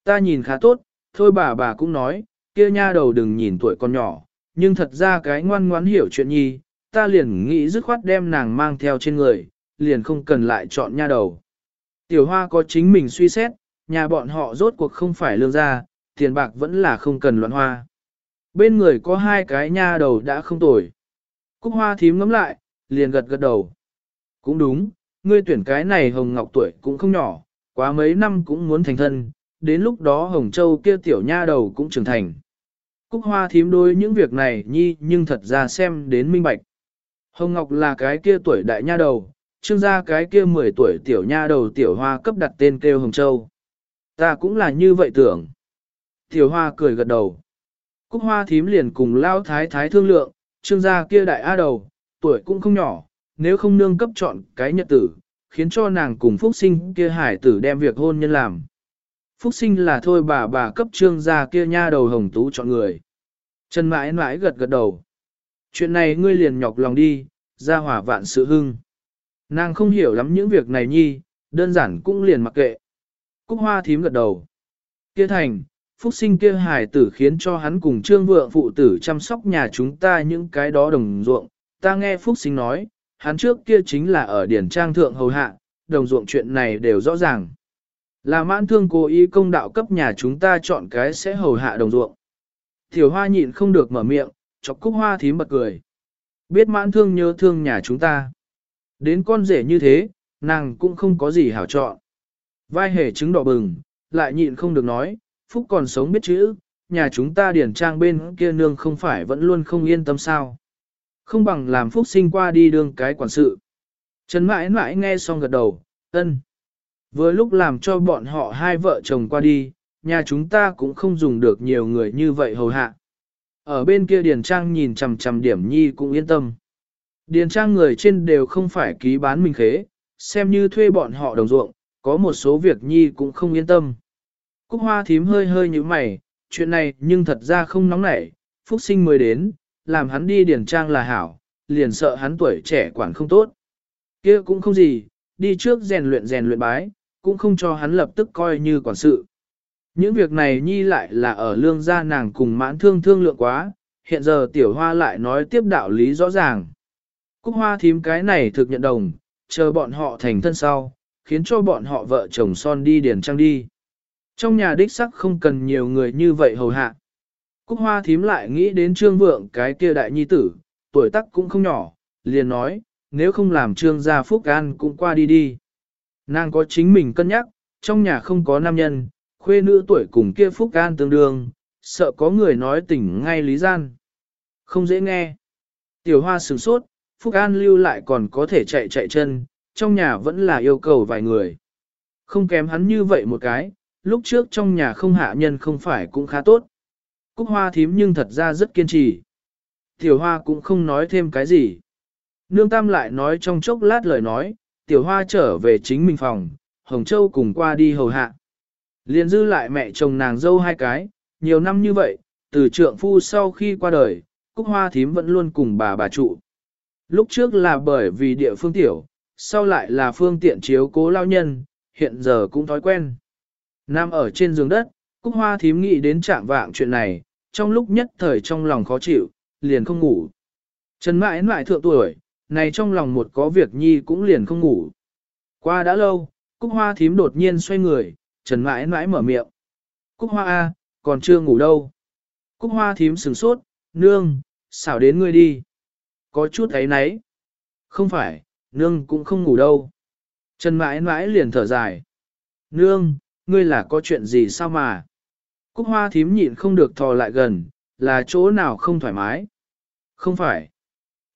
Speaker 1: Ta nhìn khá tốt, thôi bà bà cũng nói, kia nha đầu đừng nhìn tuổi con nhỏ, nhưng thật ra cái ngoan ngoãn hiểu chuyện nhi, ta liền nghĩ dứt khoát đem nàng mang theo trên người, liền không cần lại chọn nha đầu. Tiểu hoa có chính mình suy xét, nhà bọn họ rốt cuộc không phải lương gia, tiền bạc vẫn là không cần loạn hoa. Bên người có hai cái nha đầu đã không tồi. Cúc hoa thím ngắm lại, liền gật gật đầu. Cũng đúng, ngươi tuyển cái này hồng ngọc tuổi cũng không nhỏ, quá mấy năm cũng muốn thành thân, đến lúc đó hồng châu kia tiểu nha đầu cũng trưởng thành. Cúc hoa thím đôi những việc này nhi nhưng thật ra xem đến minh bạch. Hồng Ngọc là cái kia tuổi đại nha đầu, trương gia cái kia 10 tuổi tiểu nha đầu tiểu hoa cấp đặt tên kêu Hồng Châu. Ta cũng là như vậy tưởng. Tiểu hoa cười gật đầu. Cúc hoa thím liền cùng lao thái thái thương lượng, trương gia kia đại a đầu, tuổi cũng không nhỏ, nếu không nương cấp chọn cái nhật tử, khiến cho nàng cùng Phúc Sinh kia hải tử đem việc hôn nhân làm. Phúc Sinh là thôi bà bà cấp trương gia kia nha đầu hồng tú chọn người. Trần mãi mãi gật gật đầu. Chuyện này ngươi liền nhọc lòng đi, ra hỏa vạn sự hưng. Nàng không hiểu lắm những việc này nhi, đơn giản cũng liền mặc kệ. Cúc hoa thím gật đầu. Kia thành, phúc sinh kia hài tử khiến cho hắn cùng trương vượng phụ tử chăm sóc nhà chúng ta những cái đó đồng ruộng. Ta nghe phúc sinh nói, hắn trước kia chính là ở điển trang thượng hầu hạ, đồng ruộng chuyện này đều rõ ràng. Là mãn thương cố ý công đạo cấp nhà chúng ta chọn cái sẽ hầu hạ đồng ruộng. Tiểu hoa nhịn không được mở miệng, chọc cúc hoa thím bật cười. Biết mãn thương nhớ thương nhà chúng ta. Đến con rể như thế, nàng cũng không có gì hảo chọn. Vai hề trứng đỏ bừng, lại nhịn không được nói, Phúc còn sống biết chữ, nhà chúng ta điển trang bên kia nương không phải vẫn luôn không yên tâm sao. Không bằng làm Phúc sinh qua đi đương cái quản sự. Trần mãi mãi nghe xong gật đầu, ân. Vừa lúc làm cho bọn họ hai vợ chồng qua đi, nhà chúng ta cũng không dùng được nhiều người như vậy hầu hạ. Ở bên kia Điền Trang nhìn chằm chằm điểm nhi cũng yên tâm. Điền Trang người trên đều không phải ký bán mình khế, xem như thuê bọn họ đồng ruộng, có một số việc nhi cũng không yên tâm. Cúc hoa thím hơi hơi như mày, chuyện này nhưng thật ra không nóng nảy, phúc sinh mới đến, làm hắn đi Điền Trang là hảo, liền sợ hắn tuổi trẻ quản không tốt. kia cũng không gì, đi trước rèn luyện rèn luyện bái, cũng không cho hắn lập tức coi như quản sự. Những việc này nhi lại là ở lương gia nàng cùng mãn thương thương lượng quá, hiện giờ tiểu hoa lại nói tiếp đạo lý rõ ràng. Cúc hoa thím cái này thực nhận đồng, chờ bọn họ thành thân sau, khiến cho bọn họ vợ chồng son đi điền trang đi. Trong nhà đích sắc không cần nhiều người như vậy hầu hạ. Cúc hoa thím lại nghĩ đến trương vượng cái kia đại nhi tử, tuổi tác cũng không nhỏ, liền nói, nếu không làm trương gia phúc an cũng qua đi đi. Nàng có chính mình cân nhắc, trong nhà không có nam nhân, khuê nữ tuổi cùng kia phúc an tương đương, sợ có người nói tỉnh ngay lý gian. Không dễ nghe. Tiểu hoa sửng sốt, phúc an lưu lại còn có thể chạy chạy chân, trong nhà vẫn là yêu cầu vài người. Không kém hắn như vậy một cái, lúc trước trong nhà không hạ nhân không phải cũng khá tốt. Cúc hoa thím nhưng thật ra rất kiên trì. Tiểu hoa cũng không nói thêm cái gì. Nương Tam lại nói trong chốc lát lời nói, tiểu hoa trở về chính mình phòng, Hồng Châu cùng qua đi hầu hạ liền dư lại mẹ chồng nàng dâu hai cái, nhiều năm như vậy, từ trượng phu sau khi qua đời, Cúc Hoa Thím vẫn luôn cùng bà bà trụ. Lúc trước là bởi vì địa phương tiểu, sau lại là phương tiện chiếu cố lao nhân, hiện giờ cũng thói quen. Nam ở trên giường đất, Cúc Hoa Thím nghĩ đến trạng vạng chuyện này, trong lúc nhất thời trong lòng khó chịu, liền không ngủ. Trần mãi mãi thượng tuổi, này trong lòng một có việc nhi cũng liền không ngủ. Qua đã lâu, Cúc Hoa thím đột nhiên xoay người, Trần mãi mãi mở miệng. Cúc Hoa A, còn chưa ngủ đâu. Cúc Hoa thím sừng sốt, nương, xảo đến ngươi đi. Có chút ấy nấy. Không phải, nương cũng không ngủ đâu. Trần mãi mãi liền thở dài. Nương, ngươi là có chuyện gì sao mà? Cúc hoa thím nhịn không được thò lại gần, là chỗ nào không thoải mái. Không phải.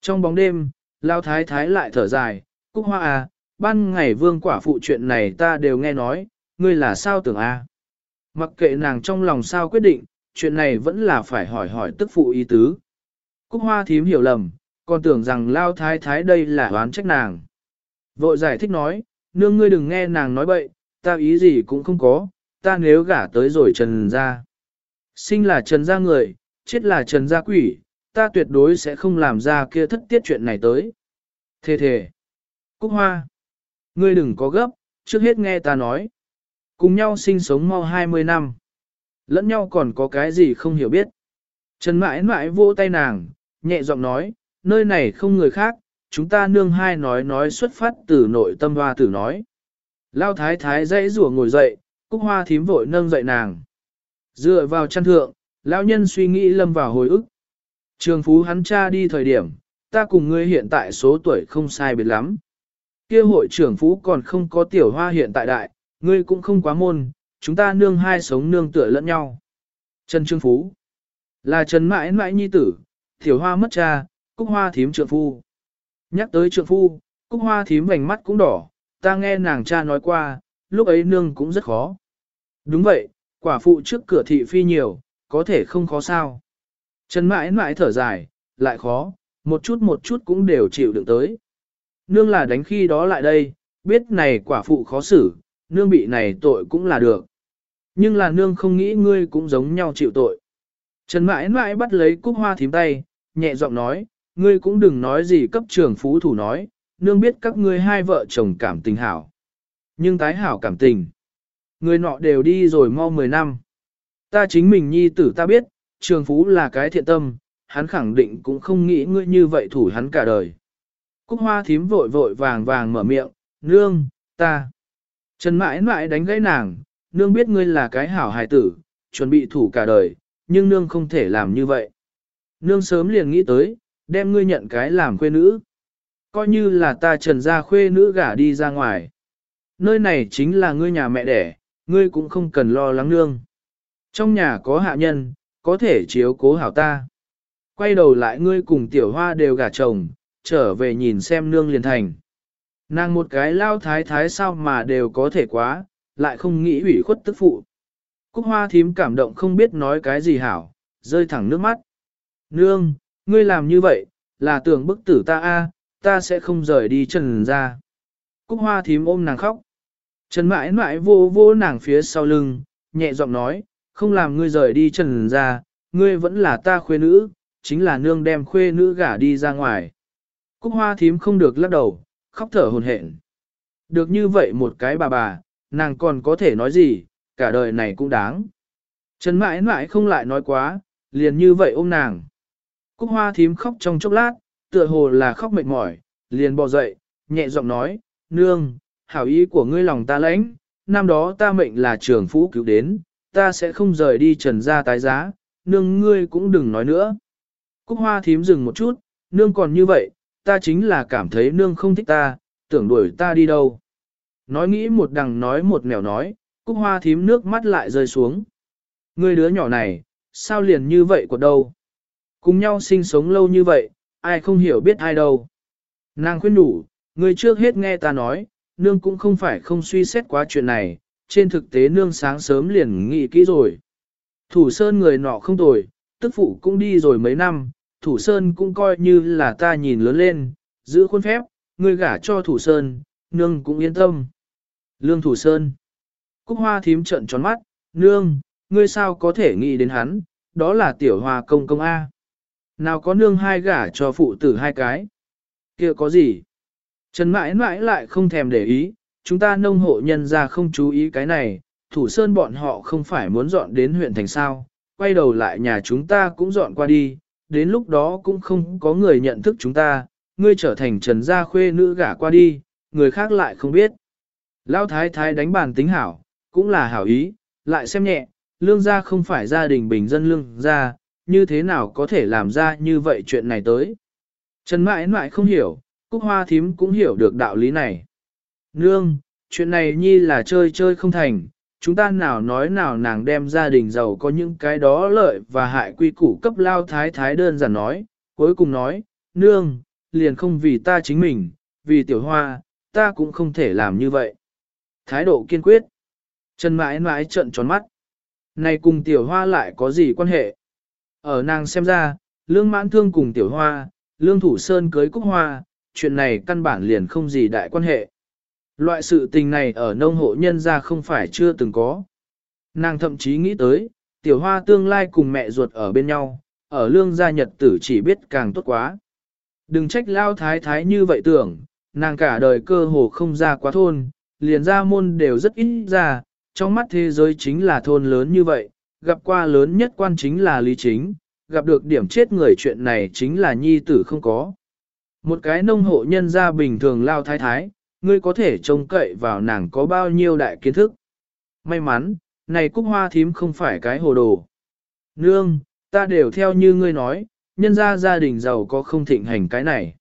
Speaker 1: Trong bóng đêm, Lao Thái Thái lại thở dài, Cúc hoa à, ban ngày vương quả phụ chuyện này ta đều nghe nói, ngươi là sao tưởng a? À? Mặc kệ nàng trong lòng sao quyết định, chuyện này vẫn là phải hỏi hỏi tức phụ ý tứ. Cúc hoa thím hiểu lầm, còn tưởng rằng Lao Thái Thái đây là oán trách nàng. Vội giải thích nói, nương ngươi đừng nghe nàng nói bậy, ta ý gì cũng không có, ta nếu gả tới rồi trần ra. Sinh là trần ra người, chết là trần gia quỷ, ta tuyệt đối sẽ không làm ra kia thất tiết chuyện này tới. Thề thề. Cúc Hoa. Ngươi đừng có gấp, trước hết nghe ta nói. Cùng nhau sinh sống mau 20 năm. Lẫn nhau còn có cái gì không hiểu biết. Trần mãi mãi vỗ tay nàng, nhẹ giọng nói, nơi này không người khác, chúng ta nương hai nói nói xuất phát từ nội tâm hoa tử nói. Lao thái thái dãy rủa ngồi dậy, cúc hoa thím vội nâng dậy nàng. Dựa vào chăn thượng, lão nhân suy nghĩ lâm vào hồi ức. Trường phú hắn cha đi thời điểm, ta cùng ngươi hiện tại số tuổi không sai biệt lắm. kia hội trưởng phú còn không có tiểu hoa hiện tại đại, ngươi cũng không quá môn, chúng ta nương hai sống nương tựa lẫn nhau. Trần Trương Phú là Trần mãi mãi nhi tử, thiểu hoa mất cha, cúc hoa thím trượng phu. Nhắc tới trượng phu, cúc hoa thím vành mắt cũng đỏ, ta nghe nàng cha nói qua, lúc ấy nương cũng rất khó. Đúng vậy, quả phụ trước cửa thị phi nhiều, có thể không khó sao. Trần mãi mãi thở dài, lại khó, một chút một chút cũng đều chịu đựng tới. Nương là đánh khi đó lại đây, biết này quả phụ khó xử, nương bị này tội cũng là được. Nhưng là nương không nghĩ ngươi cũng giống nhau chịu tội. Trần mãi mãi bắt lấy cúc hoa thím tay, nhẹ giọng nói, ngươi cũng đừng nói gì cấp trưởng phú thủ nói, nương biết các ngươi hai vợ chồng cảm tình hảo. Nhưng tái hảo cảm tình. Người nọ đều đi rồi mau 10 năm. Ta chính mình nhi tử ta biết, trường phú là cái thiện tâm, hắn khẳng định cũng không nghĩ ngươi như vậy thủ hắn cả đời. Cúc hoa thím vội vội vàng vàng mở miệng, nương, ta. Trần mãi mãi đánh gãy nàng, nương biết ngươi là cái hảo hài tử, chuẩn bị thủ cả đời, nhưng nương không thể làm như vậy. Nương sớm liền nghĩ tới, đem ngươi nhận cái làm khuê nữ. Coi như là ta trần ra khuê nữ gả đi ra ngoài. Nơi này chính là ngươi nhà mẹ đẻ, ngươi cũng không cần lo lắng nương. Trong nhà có hạ nhân, có thể chiếu cố hảo ta. Quay đầu lại ngươi cùng tiểu hoa đều gả chồng, trở về nhìn xem nương liền thành. Nàng một cái lao thái thái sao mà đều có thể quá, lại không nghĩ ủy khuất tức phụ. Cúc hoa thím cảm động không biết nói cái gì hảo, rơi thẳng nước mắt. Nương, ngươi làm như vậy, là tưởng bức tử ta a, ta sẽ không rời đi trần ra. Cúc hoa thím ôm nàng khóc. Trần mãi mãi vô vô nàng phía sau lưng, nhẹ giọng nói, không làm ngươi rời đi trần ra, ngươi vẫn là ta khuê nữ, chính là nương đem khuê nữ gả đi ra ngoài. Cúc hoa thím không được lắc đầu, khóc thở hồn hển. Được như vậy một cái bà bà, nàng còn có thể nói gì, cả đời này cũng đáng. Trần mãi mãi không lại nói quá, liền như vậy ôm nàng. Cúc hoa thím khóc trong chốc lát, tựa hồ là khóc mệt mỏi, liền bò dậy, nhẹ giọng nói, nương, hảo ý của ngươi lòng ta lãnh, năm đó ta mệnh là trường phú cứu đến, ta sẽ không rời đi trần ra tái giá, nương ngươi cũng đừng nói nữa. Cúc hoa thím dừng một chút, nương còn như vậy, ta chính là cảm thấy nương không thích ta, tưởng đuổi ta đi đâu. Nói nghĩ một đằng nói một nẻo nói, cúc hoa thím nước mắt lại rơi xuống. Ngươi đứa nhỏ này, sao liền như vậy của đâu? Cùng nhau sinh sống lâu như vậy, ai không hiểu biết ai đâu. Nàng khuyên đủ, ngươi trước hết nghe ta nói, nương cũng không phải không suy xét quá chuyện này, trên thực tế nương sáng sớm liền nghĩ kỹ rồi. Thủ sơn người nọ không tồi, tức phụ cũng đi rồi mấy năm, thủ sơn cũng coi như là ta nhìn lớn lên, giữ khuôn phép, ngươi gả cho thủ sơn, nương cũng yên tâm. Lương thủ sơn. Cúc hoa thím trận tròn mắt, nương, ngươi sao có thể nghĩ đến hắn, đó là tiểu hoa công công A. Nào có nương hai gả cho phụ tử hai cái. kia có gì? Trần mãi mãi lại không thèm để ý, chúng ta nông hộ nhân ra không chú ý cái này, thủ sơn bọn họ không phải muốn dọn đến huyện thành sao, quay đầu lại nhà chúng ta cũng dọn qua đi, đến lúc đó cũng không có người nhận thức chúng ta, ngươi trở thành trần gia khuê nữ gả qua đi, người khác lại không biết. Lão thái thái đánh bàn tính hảo, cũng là hảo ý, lại xem nhẹ, lương gia không phải gia đình bình dân lương gia, như thế nào có thể làm ra như vậy chuyện này tới. Trần mãi mãi không hiểu, Cúc Hoa Thím cũng hiểu được đạo lý này. Nương, chuyện này nhi là chơi chơi không thành, chúng ta nào nói nào nàng đem gia đình giàu có những cái đó lợi và hại quy củ cấp lao thái thái đơn giản nói, cuối cùng nói, nương, liền không vì ta chính mình, vì tiểu hoa, ta cũng không thể làm như vậy. Thái độ kiên quyết. Trần mãi mãi trợn tròn mắt. Này cùng tiểu hoa lại có gì quan hệ? Ở nàng xem ra, lương mãn thương cùng tiểu hoa, lương thủ sơn cưới cúc hoa, chuyện này căn bản liền không gì đại quan hệ. Loại sự tình này ở nông hộ nhân ra không phải chưa từng có. Nàng thậm chí nghĩ tới, tiểu hoa tương lai cùng mẹ ruột ở bên nhau, ở lương gia nhật tử chỉ biết càng tốt quá. Đừng trách lao thái thái như vậy tưởng, nàng cả đời cơ hồ không ra quá thôn, liền ra môn đều rất ít ra, trong mắt thế giới chính là thôn lớn như vậy, gặp qua lớn nhất quan chính là lý chính, gặp được điểm chết người chuyện này chính là nhi tử không có. Một cái nông hộ nhân gia bình thường lao thái thái, ngươi có thể trông cậy vào nàng có bao nhiêu đại kiến thức. May mắn, này cúc hoa thím không phải cái hồ đồ. Nương, ta đều theo như ngươi nói, nhân gia gia đình giàu có không thịnh hành cái này.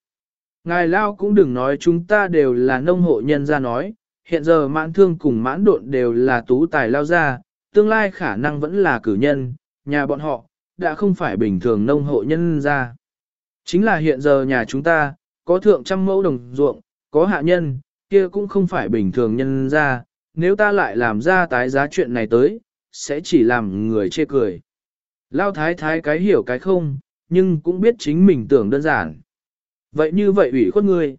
Speaker 1: Ngài Lao cũng đừng nói chúng ta đều là nông hộ nhân gia nói, hiện giờ mãn thương cùng mãn độn đều là tú tài lao gia, tương lai khả năng vẫn là cử nhân, nhà bọn họ, đã không phải bình thường nông hộ nhân gia. Chính là hiện giờ nhà chúng ta, có thượng trăm mẫu đồng ruộng, có hạ nhân, kia cũng không phải bình thường nhân ra, nếu ta lại làm ra tái giá chuyện này tới, sẽ chỉ làm người chê cười. Lao thái thái cái hiểu cái không, nhưng cũng biết chính mình tưởng đơn giản. Vậy như vậy ủy khuất ngươi.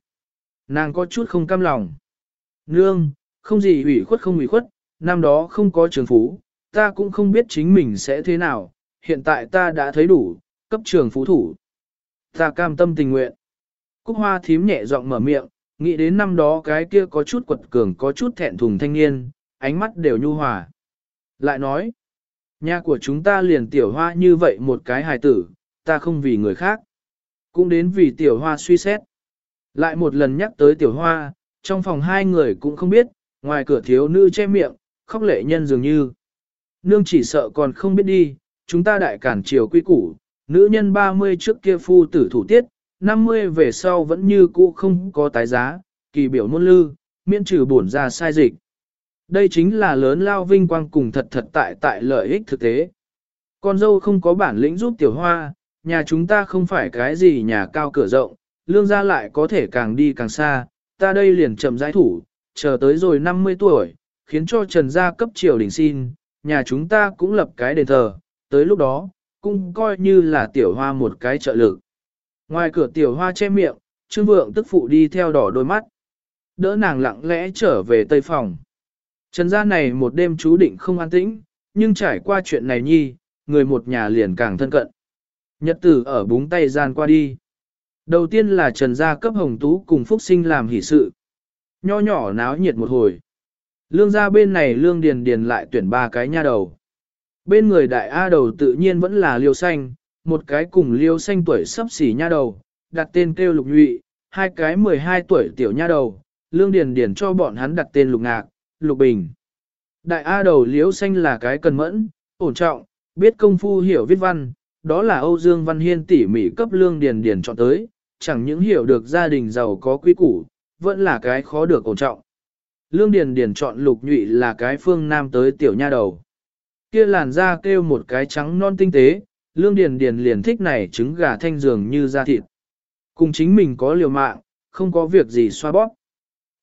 Speaker 1: Nàng có chút không cam lòng. Nương, không gì ủy khuất không ủy khuất, năm đó không có trường phú, ta cũng không biết chính mình sẽ thế nào, hiện tại ta đã thấy đủ, cấp trường phú thủ. Ta cam tâm tình nguyện. Cúc hoa thím nhẹ giọng mở miệng, nghĩ đến năm đó cái kia có chút quật cường có chút thẹn thùng thanh niên, ánh mắt đều nhu hòa. Lại nói, nhà của chúng ta liền tiểu hoa như vậy một cái hài tử, ta không vì người khác, cũng đến vì tiểu hoa suy xét. Lại một lần nhắc tới tiểu hoa, trong phòng hai người cũng không biết, ngoài cửa thiếu nữ che miệng, khóc lệ nhân dường như. Nương chỉ sợ còn không biết đi, chúng ta đại cản triều quy củ, nữ nhân 30 trước kia phu tử thủ tiết, 50 về sau vẫn như cũ không có tái giá, kỳ biểu môn lư, miễn trừ bổn ra sai dịch. Đây chính là lớn lao vinh quang cùng thật thật tại tại lợi ích thực tế. Con dâu không có bản lĩnh giúp tiểu hoa, nhà chúng ta không phải cái gì nhà cao cửa rộng, lương gia lại có thể càng đi càng xa, ta đây liền chậm giải thủ, chờ tới rồi 50 tuổi, khiến cho trần gia cấp triều đình xin, nhà chúng ta cũng lập cái đền thờ, tới lúc đó, cũng coi như là tiểu hoa một cái trợ lực. Ngoài cửa tiểu hoa che miệng, trương vượng tức phụ đi theo đỏ đôi mắt. Đỡ nàng lặng lẽ trở về tây phòng. Trần gia này một đêm chú định không an tĩnh, nhưng trải qua chuyện này nhi, người một nhà liền càng thân cận. Nhật tử ở búng tay gian qua đi. Đầu tiên là Trần gia cấp hồng tú cùng Phúc Sinh làm hỷ sự. Nho nhỏ náo nhiệt một hồi. Lương gia bên này lương điền điền lại tuyển ba cái nha đầu. Bên người đại A đầu tự nhiên vẫn là liêu xanh, một cái cùng liêu xanh tuổi sắp xỉ nha đầu, đặt tên kêu lục nhụy, hai cái 12 tuổi tiểu nha đầu, lương điền điền cho bọn hắn đặt tên lục ngạc, lục bình. Đại A đầu liêu xanh là cái cần mẫn, ổn trọng, biết công phu hiểu viết văn, đó là Âu Dương Văn Hiên tỉ mỉ cấp lương điền điền chọn tới, chẳng những hiểu được gia đình giàu có quý củ, vẫn là cái khó được ổn trọng. Lương Điền Điền chọn lục nhụy là cái phương nam tới tiểu nha đầu. Kia làn da kêu một cái trắng non tinh tế, Lương Điền Điền liền thích này trứng gà thanh dường như da thịt. Cùng chính mình có liều mạng, không có việc gì xoa bóp.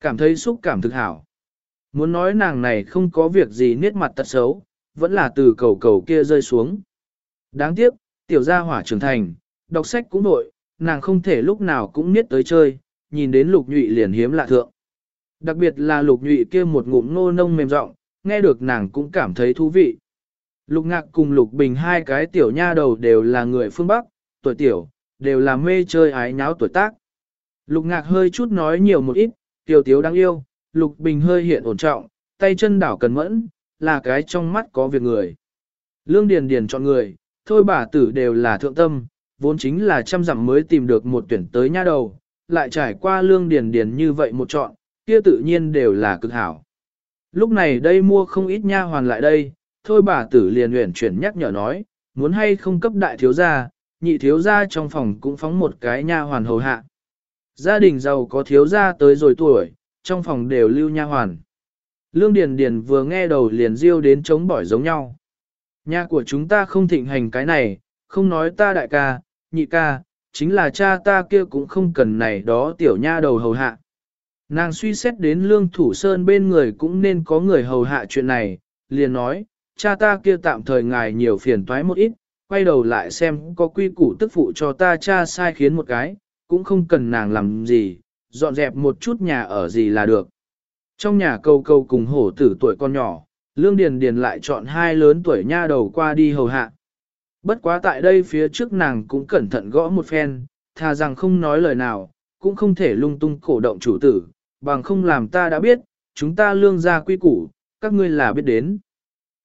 Speaker 1: Cảm thấy xúc cảm thực hảo. Muốn nói nàng này không có việc gì niết mặt tật xấu, vẫn là từ cầu cầu kia rơi xuống. Đáng tiếc, tiểu gia hỏa trưởng thành, đọc sách cũng nội, nàng không thể lúc nào cũng niết tới chơi, nhìn đến lục nhụy liền hiếm lạ thượng. Đặc biệt là lục nhụy kia một ngụm nô nông mềm rộng, nghe được nàng cũng cảm thấy thú vị. Lục ngạc cùng lục bình hai cái tiểu nha đầu đều là người phương Bắc, tuổi tiểu, đều là mê chơi ái nháo tuổi tác. Lục ngạc hơi chút nói nhiều một ít, tiểu tiếu đáng yêu, lục bình hơi hiện ổn trọng, tay chân đảo cần mẫn, là cái trong mắt có việc người. Lương Điền Điền chọn người, thôi bà tử đều là thượng tâm, vốn chính là trăm dặm mới tìm được một tuyển tới nha đầu, lại trải qua Lương Điền Điền như vậy một chọn, kia tự nhiên đều là cực hảo. Lúc này đây mua không ít nha hoàn lại đây, thôi bà tử liền luyện chuyển nhắc nhở nói, muốn hay không cấp đại thiếu gia, nhị thiếu gia trong phòng cũng phóng một cái nha hoàn hầu hạ. Gia đình giàu có thiếu gia tới rồi tuổi, trong phòng đều lưu nha hoàn. Lương Điền Điền vừa nghe đầu liền riêu đến chống bỏi giống nhau. Nhà của chúng ta không thịnh hành cái này, không nói ta đại ca, nhị ca, chính là cha ta kia cũng không cần này đó tiểu nha đầu hầu hạ. Nàng suy xét đến lương thủ sơn bên người cũng nên có người hầu hạ chuyện này, liền nói, cha ta kia tạm thời ngài nhiều phiền toái một ít, quay đầu lại xem có quy củ tức phụ cho ta cha sai khiến một cái, cũng không cần nàng làm gì, dọn dẹp một chút nhà ở gì là được. Trong nhà câu câu cùng hổ tử tuổi con nhỏ, Lương Điền Điền lại chọn hai lớn tuổi nha đầu qua đi hầu hạ. Bất quá tại đây phía trước nàng cũng cẩn thận gõ một phen, thà rằng không nói lời nào, cũng không thể lung tung cổ động chủ tử, bằng không làm ta đã biết, chúng ta lương gia quy củ, các ngươi là biết đến.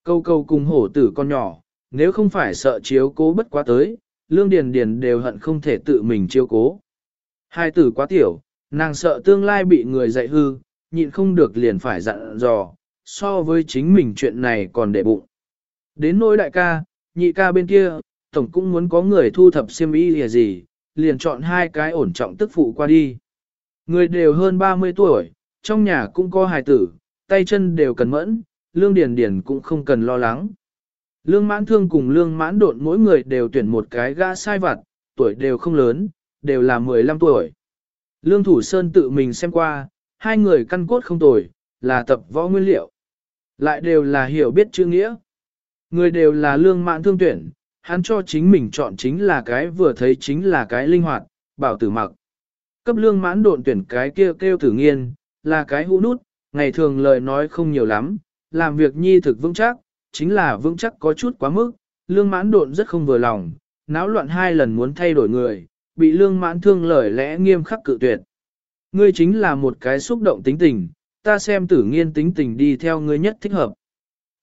Speaker 1: Câu câu cùng hổ tử con nhỏ, nếu không phải sợ chiếu cố bất quá tới, lương điền điền đều hận không thể tự mình chiếu cố. Hai tử quá tiểu, nàng sợ tương lai bị người dạy hư, nhịn không được liền phải dặn dò, so với chính mình chuyện này còn để bụng. Đến nỗi đại ca, nhị ca bên kia, tổng cũng muốn có người thu thập xiêm y lìa gì, liền chọn hai cái ổn trọng tức phụ qua đi. Người đều hơn 30 tuổi, trong nhà cũng có hài tử, tay chân đều cần mẫn, lương điền điền cũng không cần lo lắng. Lương mãn thương cùng lương mãn độn mỗi người đều tuyển một cái gã sai vặt, tuổi đều không lớn, đều là 15 tuổi. Lương thủ sơn tự mình xem qua, hai người căn cốt không tồi, là tập võ nguyên liệu. Lại đều là hiểu biết chữ nghĩa. Người đều là lương mãn thương tuyển, hắn cho chính mình chọn chính là cái vừa thấy chính là cái linh hoạt, bảo tử mặc. Cấp lương mãn độn tuyển cái kia kêu, kêu tử nghiên, là cái hũ nút, ngày thường lời nói không nhiều lắm, làm việc nhi thực vững chắc, chính là vững chắc có chút quá mức, lương mãn độn rất không vừa lòng, náo loạn hai lần muốn thay đổi người, bị lương mãn thương lời lẽ nghiêm khắc cự tuyệt. Ngươi chính là một cái xúc động tính tình, ta xem tử nghiên tính tình đi theo ngươi nhất thích hợp.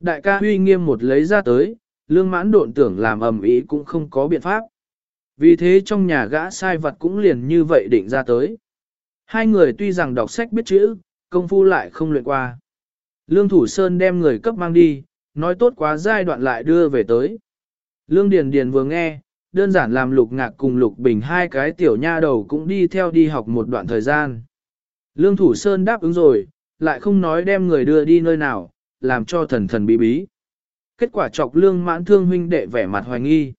Speaker 1: Đại ca huy nghiêm một lấy ra tới, lương mãn độn tưởng làm ầm ý cũng không có biện pháp. Vì thế trong nhà gã sai vật cũng liền như vậy định ra tới. Hai người tuy rằng đọc sách biết chữ, công phu lại không luyện qua. Lương Thủ Sơn đem người cấp mang đi, nói tốt quá giai đoạn lại đưa về tới. Lương Điền Điền vừa nghe, đơn giản làm lục ngạc cùng lục bình hai cái tiểu nha đầu cũng đi theo đi học một đoạn thời gian. Lương Thủ Sơn đáp ứng rồi, lại không nói đem người đưa đi nơi nào, làm cho thần thần bí bí. Kết quả chọc lương mãn thương huynh đệ vẻ mặt hoài nghi.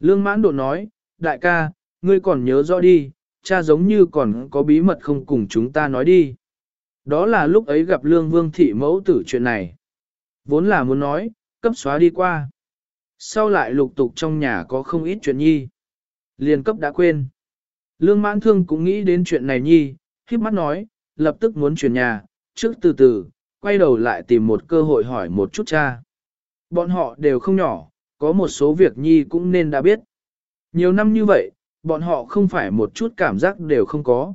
Speaker 1: Lương mãn độ nói, đại ca, ngươi còn nhớ rõ đi, cha giống như còn có bí mật không cùng chúng ta nói đi. Đó là lúc ấy gặp lương vương thị mẫu tử chuyện này. Vốn là muốn nói, cấp xóa đi qua. Sau lại lục tục trong nhà có không ít chuyện nhi. Liền cấp đã quên. Lương mãn thương cũng nghĩ đến chuyện này nhi, khiếp mắt nói, lập tức muốn chuyển nhà, trước từ từ, quay đầu lại tìm một cơ hội hỏi một chút cha. Bọn họ đều không nhỏ, có một số việc nhi cũng nên đã biết. Nhiều năm như vậy, bọn họ không phải một chút cảm giác đều không có.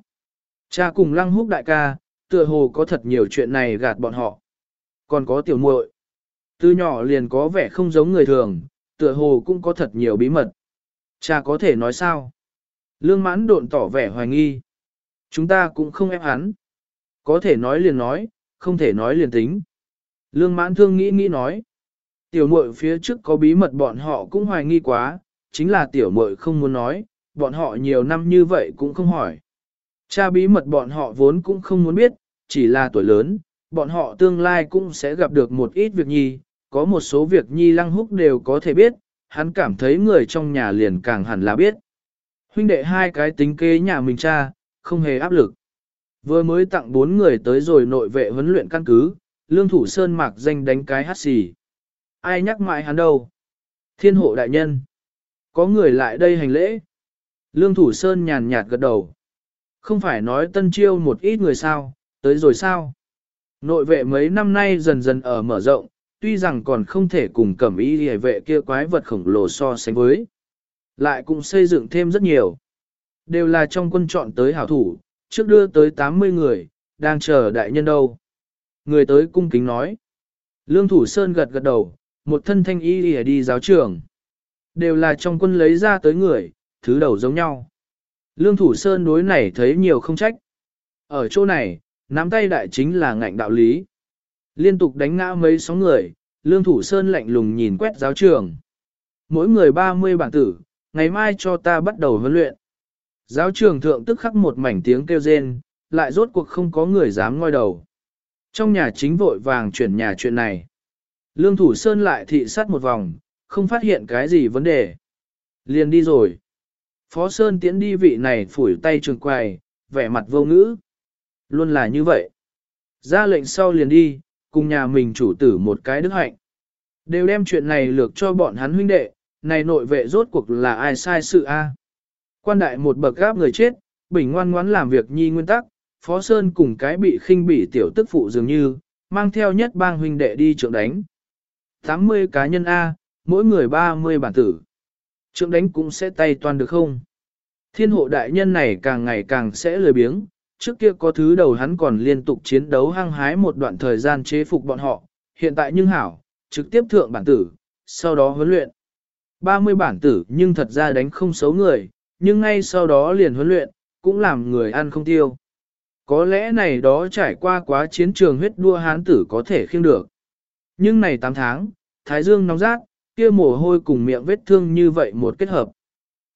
Speaker 1: Cha cùng lăng húc đại ca, tựa hồ có thật nhiều chuyện này gạt bọn họ. Còn có tiểu muội. Từ nhỏ liền có vẻ không giống người thường, tựa hồ cũng có thật nhiều bí mật. Cha có thể nói sao? Lương mãn độn tỏ vẻ hoài nghi. Chúng ta cũng không ép hắn. Có thể nói liền nói, không thể nói liền tính. Lương mãn thương nghĩ nghĩ nói. Tiểu muội phía trước có bí mật bọn họ cũng hoài nghi quá, chính là tiểu muội không muốn nói, bọn họ nhiều năm như vậy cũng không hỏi. Cha bí mật bọn họ vốn cũng không muốn biết, chỉ là tuổi lớn, bọn họ tương lai cũng sẽ gặp được một ít việc nhi, có một số việc nhi lăng húc đều có thể biết, hắn cảm thấy người trong nhà liền càng hẳn là biết. Huynh đệ hai cái tính kế nhà mình cha, không hề áp lực. Vừa mới tặng bốn người tới rồi nội vệ huấn luyện căn cứ, lương thủ sơn mạc danh đánh cái hát xì. Ai nhắc mãi hắn đâu? Thiên hộ đại nhân. Có người lại đây hành lễ. Lương thủ sơn nhàn nhạt gật đầu. Không phải nói tân chiêu một ít người sao, tới rồi sao? Nội vệ mấy năm nay dần dần ở mở rộng, tuy rằng còn không thể cùng cẩm y hề vệ kia quái vật khổng lồ so sánh với. Lại cũng xây dựng thêm rất nhiều. Đều là trong quân chọn tới hảo thủ, trước đưa tới 80 người, đang chờ đại nhân đâu. Người tới cung kính nói. Lương Thủ Sơn gật gật đầu, một thân thanh y hề đi giáo trường. Đều là trong quân lấy ra tới người, thứ đầu giống nhau. Lương Thủ Sơn đối này thấy nhiều không trách. Ở chỗ này, nắm tay đại chính là ngạnh đạo lý. Liên tục đánh ngã mấy sóng người, Lương Thủ Sơn lạnh lùng nhìn quét giáo trường. Mỗi người 30 bản tử, ngày mai cho ta bắt đầu huấn luyện. Giáo trường thượng tức khắc một mảnh tiếng kêu rên, lại rốt cuộc không có người dám ngoi đầu. Trong nhà chính vội vàng chuyển nhà chuyện này. Lương Thủ Sơn lại thị sát một vòng, không phát hiện cái gì vấn đề. Liền đi rồi. Phó Sơn tiễn đi vị này phủi tay trường quài, vẻ mặt vô ngữ. Luôn là như vậy. Ra lệnh sau liền đi, cùng nhà mình chủ tử một cái đức hạnh. Đều đem chuyện này lược cho bọn hắn huynh đệ, này nội vệ rốt cuộc là ai sai sự a? Quan đại một bậc gáp người chết, bình ngoan ngoãn làm việc nhi nguyên tắc, Phó Sơn cùng cái bị khinh bỉ tiểu tức phụ dường như, mang theo nhất bang huynh đệ đi trượng đánh. 80 cá nhân A, mỗi người 30 bản tử. Trượng đánh cũng sẽ tay toàn được không? Thiên hộ đại nhân này càng ngày càng sẽ lười biếng, trước kia có thứ đầu hắn còn liên tục chiến đấu hăng hái một đoạn thời gian chế phục bọn họ, hiện tại nhưng hảo, trực tiếp thượng bản tử, sau đó huấn luyện. 30 bản tử nhưng thật ra đánh không xấu người, nhưng ngay sau đó liền huấn luyện, cũng làm người ăn không tiêu. Có lẽ này đó trải qua quá chiến trường huyết đua hán tử có thể khiêng được. Nhưng này 8 tháng, thái dương nóng rát, kia mồ hôi cùng miệng vết thương như vậy một kết hợp.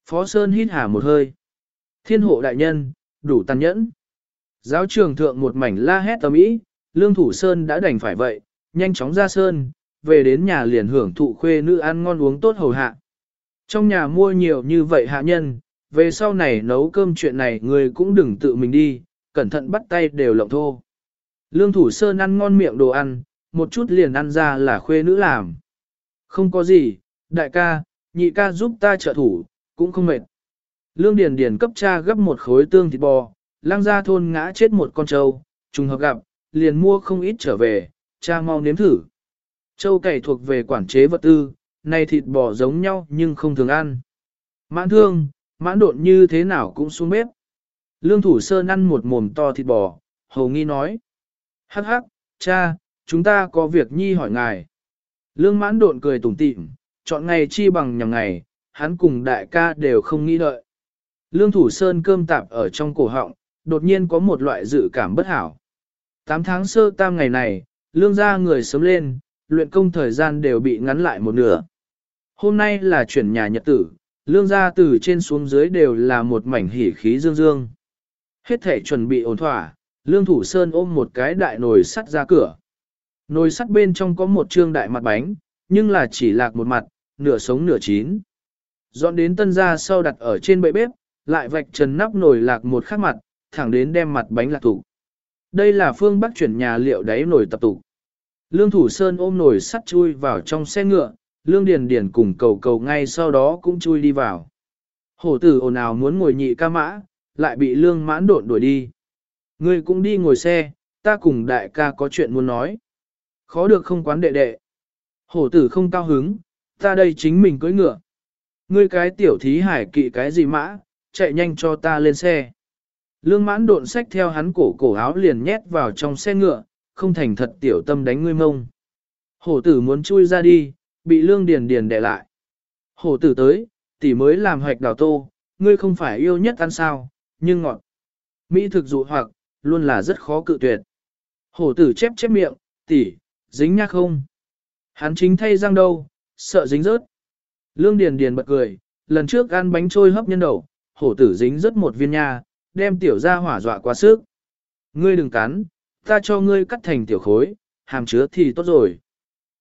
Speaker 1: Phó Sơn hít hà một hơi. Thiên hộ đại nhân, đủ tàn nhẫn. Giáo trường thượng một mảnh la hét tầm ý, lương thủ Sơn đã đành phải vậy, nhanh chóng ra Sơn, về đến nhà liền hưởng thụ khuê nữ ăn ngon uống tốt hầu hạ. Trong nhà mua nhiều như vậy hạ nhân, về sau này nấu cơm chuyện này người cũng đừng tự mình đi, cẩn thận bắt tay đều lộng thô. Lương thủ sơn ăn ngon miệng đồ ăn, một chút liền ăn ra là khuê nữ làm. Không có gì, đại ca, nhị ca giúp ta trợ thủ, cũng không mệt. Lương Điền Điền cấp cha gấp một khối tương thịt bò, lang ra thôn ngã chết một con trâu, trùng hợp gặp, liền mua không ít trở về, cha mau nếm thử. Trâu cày thuộc về quản chế vật tư, này thịt bò giống nhau nhưng không thường ăn. Mãn thương, mãn độn như thế nào cũng xuống bếp. Lương Thủ Sơn ăn một mồm to thịt bò, hầu nghi nói. Hắc hắc, cha, chúng ta có việc nhi hỏi ngài. Lương mãn độn cười tủm tỉm, chọn ngày chi bằng nhằm ngày, hắn cùng đại ca đều không nghĩ đợi. Lương Thủ Sơn cơm tạp ở trong cổ họng, đột nhiên có một loại dự cảm bất hảo. Tám tháng sơ tam ngày này, lương gia người sớm lên, luyện công thời gian đều bị ngắn lại một nửa. Hôm nay là chuyển nhà nhật tử, lương gia từ trên xuống dưới đều là một mảnh hỉ khí dương dương. Hết thể chuẩn bị ổn thỏa, Lương Thủ Sơn ôm một cái đại nồi sắt ra cửa. Nồi sắt bên trong có một trương đại mặt bánh, nhưng là chỉ lạc một mặt, nửa sống nửa chín. Dọn đến tân gia sau đặt ở trên bệ bếp, lại vạch trần nắp nồi lạc một khắc mặt, thẳng đến đem mặt bánh lạc tủ. Đây là phương bắc chuyển nhà liệu đáy nổi tập tụ. Lương Thủ Sơn ôm nồi sắt chui vào trong xe ngựa, Lương Điền Điền cùng cầu cầu ngay sau đó cũng chui đi vào. Hổ tử ồn ào muốn ngồi nhị ca mã, lại bị lương mãn độn đuổi đi. Ngươi cũng đi ngồi xe, ta cùng đại ca có chuyện muốn nói. Khó được không quán đệ đệ. Hổ tử không cao hứng, ta đây chính mình cưỡi ngựa. Ngươi cái tiểu thí hải kỵ cái gì mã, chạy nhanh cho ta lên xe. Lương mãn độn sách theo hắn cổ cổ áo liền nhét vào trong xe ngựa, không thành thật tiểu tâm đánh ngươi mông. Hổ tử muốn chui ra đi, bị lương điền điền đè lại. Hổ tử tới, tỷ mới làm hoạch đào tô, ngươi không phải yêu nhất ăn sao, nhưng ngọt. Mỹ thực dụ hoặc, luôn là rất khó cự tuyệt. Hổ tử chép chép miệng, tỷ, dính nhắc không? Hắn chính thay răng đâu, sợ dính rớt. Lương Điền Điền bật cười, lần trước ăn bánh trôi hấp nhân đầu, hổ tử dính rớt một viên nha, đem tiểu ra hỏa dọa quá sức. Ngươi đừng cắn, ta cho ngươi cắt thành tiểu khối, hàm chứa thì tốt rồi.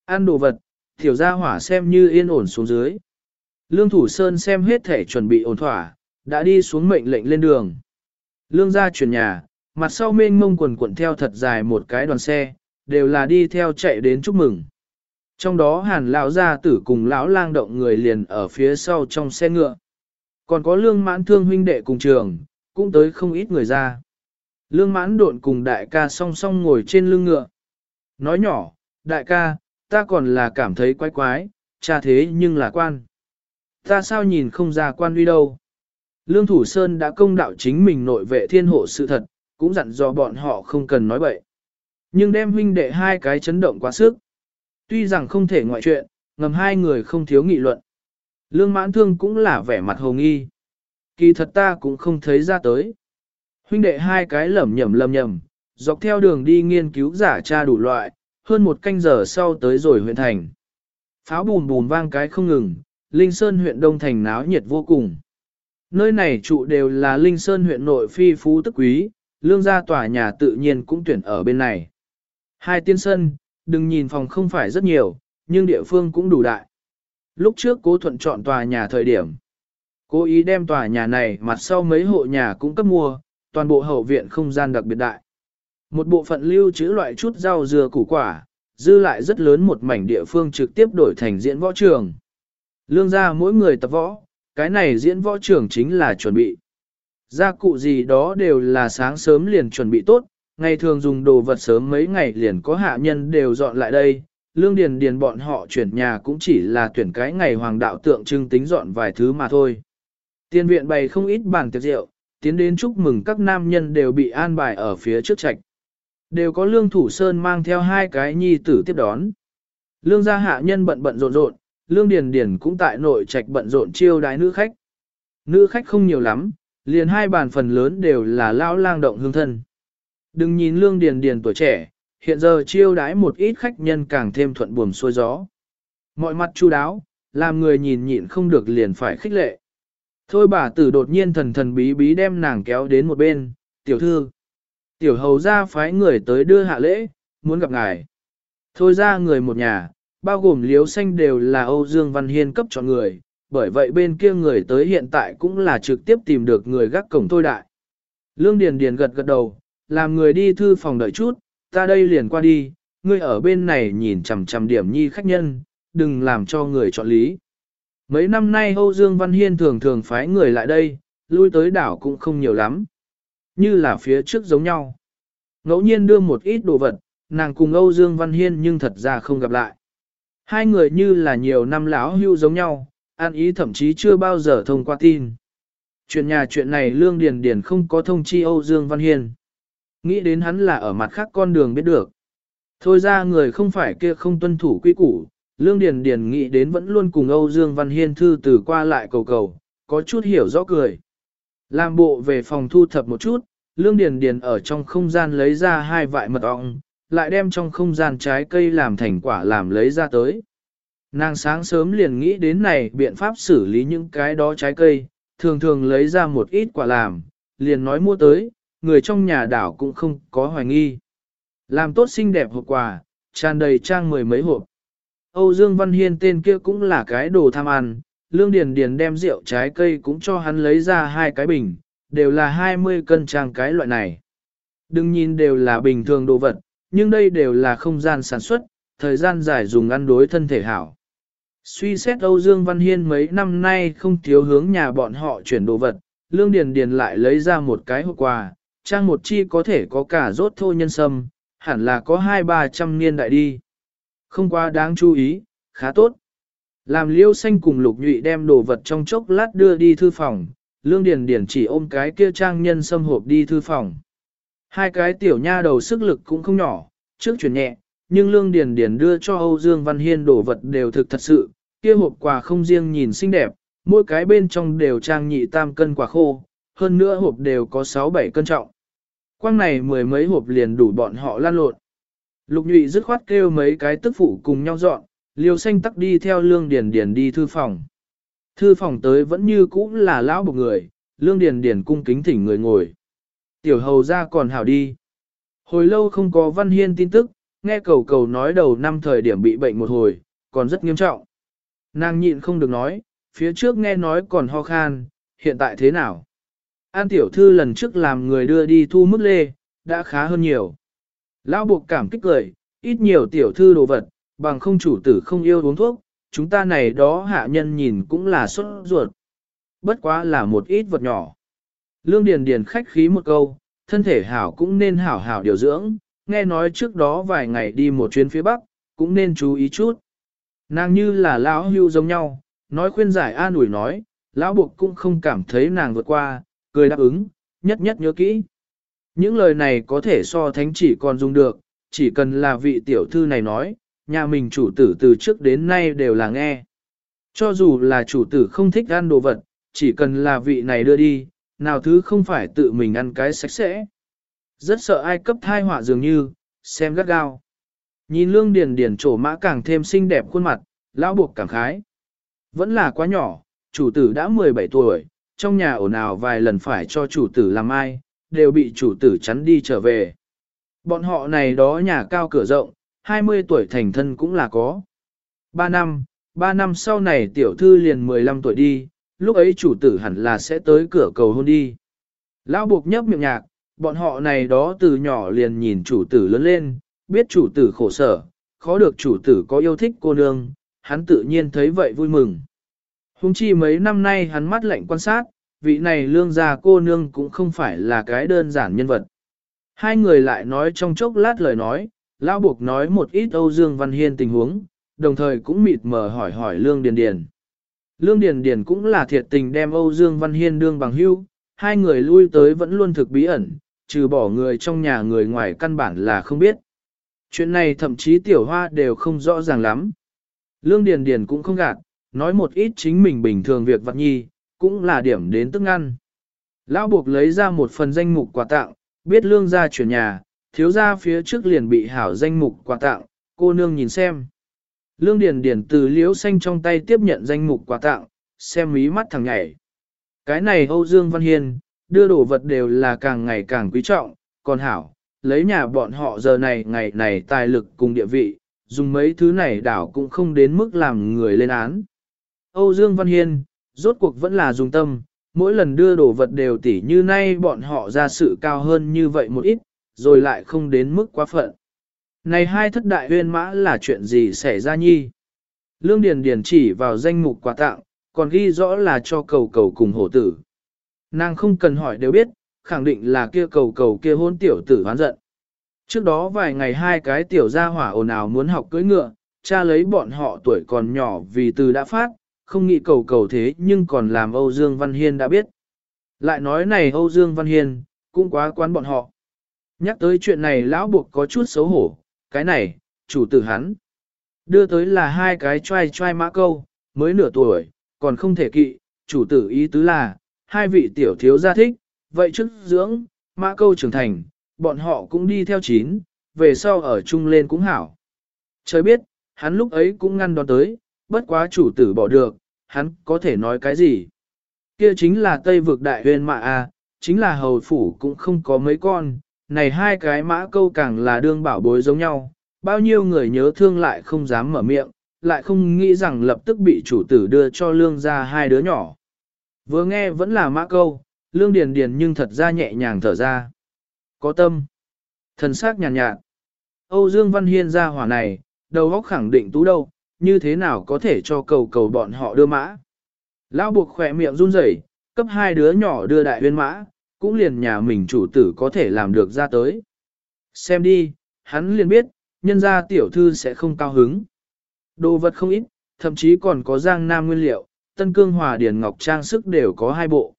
Speaker 1: Ăn đồ vật, tiểu ra hỏa xem như yên ổn xuống dưới. Lương Thủ Sơn xem hết thể chuẩn bị ổn thỏa, đã đi xuống mệnh lệnh lên đường. Lương gia chuyển nhà, mặt sau mênh mông quần quận theo thật dài một cái đoàn xe, đều là đi theo chạy đến chúc mừng. Trong đó hàn lão gia tử cùng lão lang động người liền ở phía sau trong xe ngựa. Còn có lương mãn thương huynh đệ cùng trường, cũng tới không ít người ra. Lương mãn độn cùng đại ca song song ngồi trên lưng ngựa. Nói nhỏ, đại ca, ta còn là cảm thấy quái quái, cha thế nhưng là quan. Ta sao nhìn không ra quan uy đâu. Lương Thủ Sơn đã công đạo chính mình nội vệ thiên hộ sự thật, cũng dặn dò bọn họ không cần nói bậy. Nhưng đem huynh đệ hai cái chấn động quá sức. Tuy rằng không thể ngoại chuyện, ngầm hai người không thiếu nghị luận. Lương mãn thương cũng là vẻ mặt hồ nghi. Kỳ thật ta cũng không thấy ra tới. Huynh đệ hai cái lẩm nhẩm lầm nhầm, dọc theo đường đi nghiên cứu giả tra đủ loại, hơn một canh giờ sau tới rồi huyện thành. Pháo bùm bùm vang cái không ngừng, Linh Sơn huyện Đông Thành náo nhiệt vô cùng. Nơi này trụ đều là Linh Sơn huyện nội phi phú tức quý, lương gia tòa nhà tự nhiên cũng tuyển ở bên này. Hai tiên sân, đừng nhìn phòng không phải rất nhiều, nhưng địa phương cũng đủ đại. Lúc trước cố thuận chọn tòa nhà thời điểm. Cố ý đem tòa nhà này mặt sau mấy hộ nhà cũng cấp mua, toàn bộ hậu viện không gian đặc biệt đại. Một bộ phận lưu trữ loại chút rau dừa củ quả, dư lại rất lớn một mảnh địa phương trực tiếp đổi thành diễn võ trường. Lương gia mỗi người tập võ, cái này diễn võ trường chính là chuẩn bị. Gia cụ gì đó đều là sáng sớm liền chuẩn bị tốt, ngày thường dùng đồ vật sớm mấy ngày liền có hạ nhân đều dọn lại đây, lương điền điền bọn họ chuyển nhà cũng chỉ là tuyển cái ngày hoàng đạo tượng trưng tính dọn vài thứ mà thôi. Tiên viện bày không ít bàn tiệc rượu, tiến đến chúc mừng các nam nhân đều bị an bài ở phía trước trạch. Đều có lương thủ sơn mang theo hai cái nhi tử tiếp đón. Lương gia hạ nhân bận bận rộn rộn, lương điền điền cũng tại nội trạch bận rộn chiêu đái nữ khách. Nữ khách không nhiều lắm, liền hai bàn phần lớn đều là lão lang động hương thân. Đừng nhìn lương điền điền tuổi trẻ, hiện giờ chiêu đái một ít khách nhân càng thêm thuận buồm xuôi gió. Mọi mặt chu đáo, làm người nhìn nhịn không được liền phải khích lệ. Thôi bà tử đột nhiên thần thần bí bí đem nàng kéo đến một bên, tiểu thư. Tiểu hầu ra phái người tới đưa hạ lễ, muốn gặp ngài. Thôi ra người một nhà, bao gồm liếu xanh đều là Âu Dương Văn Hiên cấp chọn người, bởi vậy bên kia người tới hiện tại cũng là trực tiếp tìm được người gác cổng thôi đại. Lương Điền Điền gật gật đầu, làm người đi thư phòng đợi chút, ta đây liền qua đi, ngươi ở bên này nhìn chằm chằm điểm nhi khách nhân, đừng làm cho người chọn lý. Mấy năm nay Âu Dương Văn Hiên thường thường phái người lại đây, lui tới đảo cũng không nhiều lắm. Như là phía trước giống nhau. Ngẫu nhiên đưa một ít đồ vật, nàng cùng Âu Dương Văn Hiên nhưng thật ra không gặp lại. Hai người như là nhiều năm lão hưu giống nhau, an ý thậm chí chưa bao giờ thông qua tin. Chuyện nhà chuyện này Lương Điền Điền không có thông chi Âu Dương Văn Hiên. Nghĩ đến hắn là ở mặt khác con đường biết được. Thôi ra người không phải kia không tuân thủ quy củ, Lương Điền Điền nghĩ đến vẫn luôn cùng Âu Dương Văn Hiên thư từ qua lại cầu cầu, có chút hiểu rõ cười. Làm bộ về phòng thu thập một chút, Lương Điền Điền ở trong không gian lấy ra hai vại mật ong, lại đem trong không gian trái cây làm thành quả làm lấy ra tới. Nàng sáng sớm liền nghĩ đến này biện pháp xử lý những cái đó trái cây, thường thường lấy ra một ít quả làm, liền nói mua tới, người trong nhà đảo cũng không có hoài nghi. Làm tốt xinh đẹp hộp quà, tràn đầy trang mười mấy hộp. Âu Dương Văn Hiên tên kia cũng là cái đồ tham ăn, Lương Điền Điền đem rượu trái cây cũng cho hắn lấy ra hai cái bình, đều là 20 cân trang cái loại này. Đừng nhìn đều là bình thường đồ vật, nhưng đây đều là không gian sản xuất, thời gian dài dùng ăn đối thân thể hảo. Suy xét Âu Dương Văn Hiên mấy năm nay không thiếu hướng nhà bọn họ chuyển đồ vật, Lương Điền Điền lại lấy ra một cái hộp quà, trang một chi có thể có cả rốt thô nhân sâm, hẳn là có hai ba trăm niên đại đi. Không quá đáng chú ý, khá tốt. Làm liêu xanh cùng lục nhụy đem đồ vật trong chốc lát đưa đi thư phòng, Lương Điền Điền chỉ ôm cái kia trang nhân xâm hộp đi thư phòng. Hai cái tiểu nha đầu sức lực cũng không nhỏ, trước chuyển nhẹ, nhưng Lương Điền Điền đưa cho Âu Dương Văn Hiên đồ vật đều thực thật sự, kia hộp quà không riêng nhìn xinh đẹp, mỗi cái bên trong đều trang nhị tam cân quả khô, hơn nữa hộp đều có 6-7 cân trọng. Quang này mười mấy hộp liền đủ bọn họ lan lộn. Lục nhụy dứt khoát kêu mấy cái tức phụ cùng nhau dọn, liều xanh tắc đi theo lương điền điền đi thư phòng. Thư phòng tới vẫn như cũ là lão một người, lương điền điền cung kính thỉnh người ngồi. Tiểu hầu ra còn hảo đi. Hồi lâu không có văn hiên tin tức, nghe cầu cầu nói đầu năm thời điểm bị bệnh một hồi, còn rất nghiêm trọng. Nàng nhịn không được nói, phía trước nghe nói còn ho khan, hiện tại thế nào? An tiểu thư lần trước làm người đưa đi thu mức lê, đã khá hơn nhiều. Lão buộc cảm kích cười, ít nhiều tiểu thư đồ vật, bằng không chủ tử không yêu uống thuốc, chúng ta này đó hạ nhân nhìn cũng là xuất ruột. Bất quá là một ít vật nhỏ. Lương Điền Điền khách khí một câu, thân thể hảo cũng nên hảo hảo điều dưỡng, nghe nói trước đó vài ngày đi một chuyến phía Bắc, cũng nên chú ý chút. Nàng như là lão hưu giống nhau, nói khuyên giải an ủi nói, lão buộc cũng không cảm thấy nàng vượt qua, cười đáp ứng, nhất nhất nhớ kỹ. Những lời này có thể so thánh chỉ còn dùng được, chỉ cần là vị tiểu thư này nói, nhà mình chủ tử từ trước đến nay đều là nghe. Cho dù là chủ tử không thích ăn đồ vật, chỉ cần là vị này đưa đi, nào thứ không phải tự mình ăn cái sạch sẽ. Rất sợ ai cấp thai họa dường như, xem gắt gao. Nhìn lương điền điền trổ mã càng thêm xinh đẹp khuôn mặt, lão buộc cảm khái. Vẫn là quá nhỏ, chủ tử đã 17 tuổi, trong nhà ồn ào vài lần phải cho chủ tử làm ai, đều bị chủ tử chắn đi trở về. Bọn họ này đó nhà cao cửa rộng, 20 tuổi thành thân cũng là có. 3 năm, 3 năm sau này tiểu thư liền 15 tuổi đi, lúc ấy chủ tử hẳn là sẽ tới cửa cầu hôn đi. Lão buộc nhấp miệng nhạc, bọn họ này đó từ nhỏ liền nhìn chủ tử lớn lên, biết chủ tử khổ sở, khó được chủ tử có yêu thích cô nương, hắn tự nhiên thấy vậy vui mừng. Hùng chi mấy năm nay hắn mắt lạnh quan sát, vị này lương gia cô nương cũng không phải là cái đơn giản nhân vật. Hai người lại nói trong chốc lát lời nói, lão buộc nói một ít Âu Dương Văn Hiên tình huống, đồng thời cũng mịt mờ hỏi hỏi Lương Điền Điền. Lương Điền Điền cũng là thiệt tình đem Âu Dương Văn Hiên đương bằng hữu, hai người lui tới vẫn luôn thực bí ẩn, trừ bỏ người trong nhà người ngoài căn bản là không biết. Chuyện này thậm chí tiểu hoa đều không rõ ràng lắm. Lương Điền Điền cũng không gạt, nói một ít chính mình bình thường việc vặt nhi, cũng là điểm đến tức ngăn. Lão buộc lấy ra một phần danh mục quà tặng, biết lương gia chuyển nhà, thiếu gia phía trước liền bị hảo danh mục quà tặng, cô nương nhìn xem. Lương Điền Điền từ liễu xanh trong tay tiếp nhận danh mục quà tặng, xem mí mắt thằng nhảy. Cái này Âu Dương Văn Hiên, đưa đồ vật đều là càng ngày càng quý trọng, còn hảo, lấy nhà bọn họ giờ này ngày này tài lực cùng địa vị, dùng mấy thứ này đảo cũng không đến mức làm người lên án. Âu Dương Văn Hiên, rốt cuộc vẫn là dùng tâm, mỗi lần đưa đồ vật đều tỉ như nay bọn họ ra sự cao hơn như vậy một ít, rồi lại không đến mức quá phận. Này hai thất đại huyên mã là chuyện gì xảy ra nhi? Lương Điền Điền chỉ vào danh mục quà tặng, còn ghi rõ là cho cầu cầu cùng hổ tử. Nàng không cần hỏi đều biết, khẳng định là kia cầu cầu kia hôn tiểu tử hoán giận. Trước đó vài ngày hai cái tiểu gia hỏa ồn ào muốn học cưỡi ngựa, cha lấy bọn họ tuổi còn nhỏ vì từ đã phát, không nghĩ cầu cầu thế nhưng còn làm Âu Dương Văn Hiên đã biết. Lại nói này Âu Dương Văn Hiên, cũng quá quán bọn họ. Nhắc tới chuyện này lão buộc có chút xấu hổ, cái này, chủ tử hắn. Đưa tới là hai cái trai trai mã câu, mới nửa tuổi, còn không thể kỵ, chủ tử ý tứ là, hai vị tiểu thiếu gia thích, vậy trước dưỡng, mã câu trưởng thành, bọn họ cũng đi theo chín, về sau ở chung lên cũng hảo. Trời biết, hắn lúc ấy cũng ngăn đón tới, bất quá chủ tử bỏ được, hắn có thể nói cái gì. Kia chính là Tây vực đại huyền mạ a, à, chính là hầu phủ cũng không có mấy con, này hai cái mã câu càng là đương bảo bối giống nhau, bao nhiêu người nhớ thương lại không dám mở miệng, lại không nghĩ rằng lập tức bị chủ tử đưa cho lương ra hai đứa nhỏ. Vừa nghe vẫn là mã câu, lương điền điền nhưng thật ra nhẹ nhàng thở ra. Có tâm, thần sắc nhàn nhạt, nhạt. Âu Dương Văn Hiên ra hỏa này, đầu óc khẳng định tú đâu, như thế nào có thể cho cầu cầu bọn họ đưa mã. Lão buộc khỏe miệng run rẩy, cấp hai đứa nhỏ đưa đại huyên mã, cũng liền nhà mình chủ tử có thể làm được ra tới. Xem đi, hắn liền biết, nhân gia tiểu thư sẽ không cao hứng. Đồ vật không ít, thậm chí còn có giang nam nguyên liệu, tân cương hòa điền ngọc trang sức đều có hai bộ.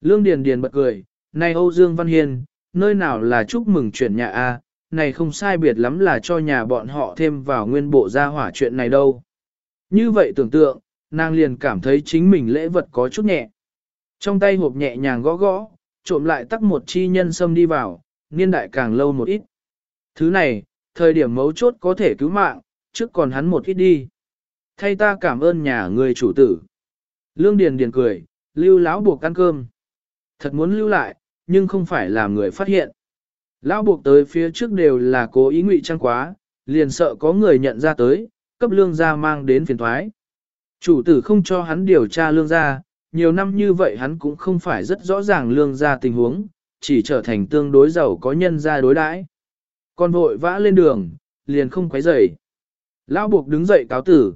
Speaker 1: Lương Điền Điền bật cười, này Âu Dương Văn Hiên, nơi nào là chúc mừng chuyển nhà A, này không sai biệt lắm là cho nhà bọn họ thêm vào nguyên bộ gia hỏa chuyện này đâu. Như vậy tưởng tượng, nàng liền cảm thấy chính mình lễ vật có chút nhẹ. Trong tay hộp nhẹ nhàng gõ gõ, trộm lại tắc một chi nhân sâm đi vào, niên đại càng lâu một ít. Thứ này, thời điểm mấu chốt có thể cứu mạng, trước còn hắn một ít đi. Thay ta cảm ơn nhà người chủ tử. Lương Điền Điền cười, lưu lão buộc ăn cơm. Thật muốn lưu lại, nhưng không phải làm người phát hiện. Lão buộc tới phía trước đều là cố ý ngụy trang quá, liền sợ có người nhận ra tới, cấp lương gia mang đến phiền thoái. Chủ tử không cho hắn điều tra lương gia, nhiều năm như vậy hắn cũng không phải rất rõ ràng lương gia tình huống, chỉ trở thành tương đối giàu có nhân gia đối đãi. Còn vội vã lên đường, liền không quấy rầy. Lão buộc đứng dậy cáo tử.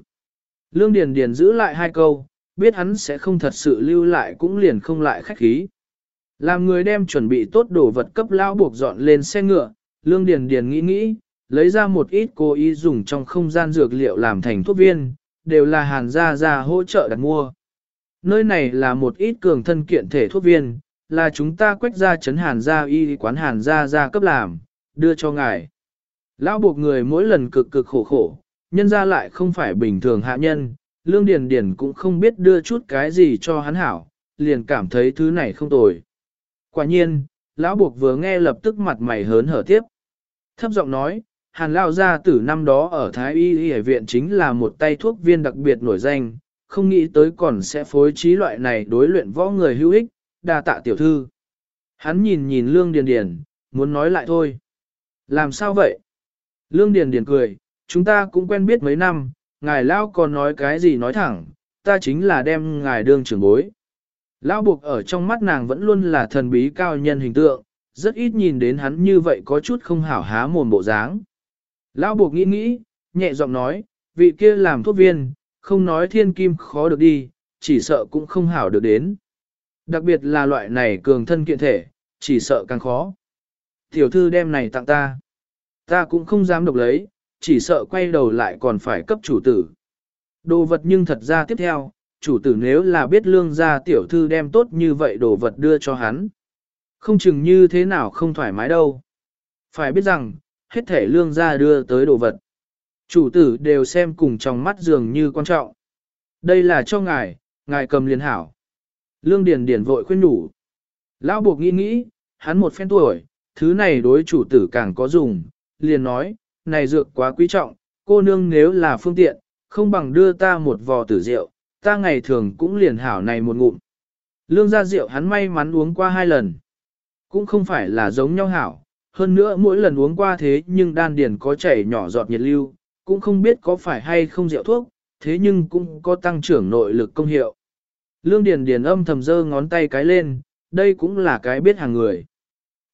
Speaker 1: Lương Điền Điền giữ lại hai câu, biết hắn sẽ không thật sự lưu lại cũng liền không lại khách khí. Làm người đem chuẩn bị tốt đồ vật cấp lão buộc dọn lên xe ngựa, Lương Điền Điền nghĩ nghĩ, lấy ra một ít cô ý dùng trong không gian dược liệu làm thành thuốc viên, đều là hàn gia gia hỗ trợ đặt mua. Nơi này là một ít cường thân kiện thể thuốc viên, là chúng ta quách ra chấn hàn gia y quán hàn gia gia cấp làm, đưa cho ngài. Lão buộc người mỗi lần cực cực khổ khổ, nhân ra lại không phải bình thường hạ nhân, lương điền điền cũng không biết đưa chút cái gì cho hắn hảo, liền cảm thấy thứ này không tồi. Quả nhiên, lão buộc vừa nghe lập tức mặt mày hớn hở tiếp. Thấp giọng nói, hàn lao gia tử năm đó ở Thái Y Y viện chính là một tay thuốc viên đặc biệt nổi danh, không nghĩ tới còn sẽ phối trí loại này đối luyện võ người hữu ích, đa tạ tiểu thư. Hắn nhìn nhìn lương điền điền, muốn nói lại thôi. Làm sao vậy? Lương điền điền cười, chúng ta cũng quen biết mấy năm, ngài lao còn nói cái gì nói thẳng, ta chính là đem ngài đương trưởng bối. Lão buộc ở trong mắt nàng vẫn luôn là thần bí cao nhân hình tượng, rất ít nhìn đến hắn như vậy có chút không hảo há mồm bộ dáng. Lão buộc nghĩ nghĩ, nhẹ giọng nói, vị kia làm thuốc viên, không nói thiên kim khó được đi, chỉ sợ cũng không hảo được đến. Đặc biệt là loại này cường thân kiện thể, chỉ sợ càng khó. Tiểu thư đem này tặng ta. Ta cũng không dám độc lấy, chỉ sợ quay đầu lại còn phải cấp chủ tử. Đồ vật nhưng thật ra tiếp theo, chủ tử nếu là biết lương gia tiểu thư đem tốt như vậy đồ vật đưa cho hắn. Không chừng như thế nào không thoải mái đâu. Phải biết rằng, hết thể lương gia đưa tới đồ vật. Chủ tử đều xem cùng trong mắt dường như quan trọng. Đây là cho ngài, ngài cầm liền hảo. Lương Điền Điền vội khuyên nhủ. Lão buộc nghĩ nghĩ, hắn một phen tuổi, thứ này đối chủ tử càng có dùng, liền nói, này dược quá quý trọng, cô nương nếu là phương tiện, không bằng đưa ta một vò tử rượu, ta ngày thường cũng liền hảo này một ngụm. Lương gia rượu hắn may mắn uống qua hai lần. Cũng không phải là giống nhau hảo, hơn nữa mỗi lần uống qua thế nhưng đan điền có chảy nhỏ giọt nhiệt lưu, cũng không biết có phải hay không rượu thuốc, thế nhưng cũng có tăng trưởng nội lực công hiệu. Lương Điền Điền âm thầm giơ ngón tay cái lên, đây cũng là cái biết hàng người.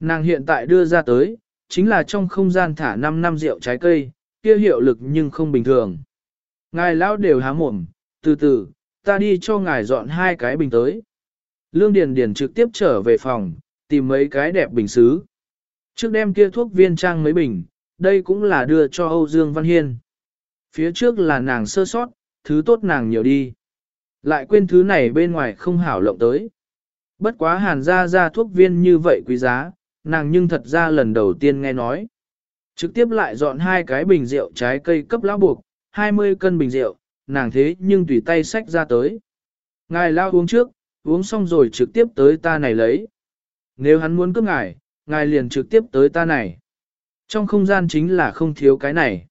Speaker 1: Nàng hiện tại đưa ra tới, chính là trong không gian thả 5 năm rượu trái cây, kia hiệu lực nhưng không bình thường. Ngài lão đều há mồm, từ từ, ta đi cho ngài dọn hai cái bình tới. Lương Điền Điền trực tiếp trở về phòng, tìm mấy cái đẹp bình xứ. Trước đem kia thuốc viên trang mấy bình, đây cũng là đưa cho Âu Dương Văn Hiên. Phía trước là nàng sơ sót, thứ tốt nàng nhiều đi. Lại quên thứ này bên ngoài không hảo lộng tới. Bất quá hàn ra ra thuốc viên như vậy quý giá, nàng nhưng thật ra lần đầu tiên nghe nói. Trực tiếp lại dọn hai cái bình rượu trái cây cấp lão buộc, 20 cân bình rượu, nàng thế nhưng tùy tay sách ra tới. Ngài lao uống trước, uống xong rồi trực tiếp tới ta này lấy. Nếu hắn muốn cướp ngài, ngài liền trực tiếp tới ta này. Trong không gian chính là không thiếu cái này.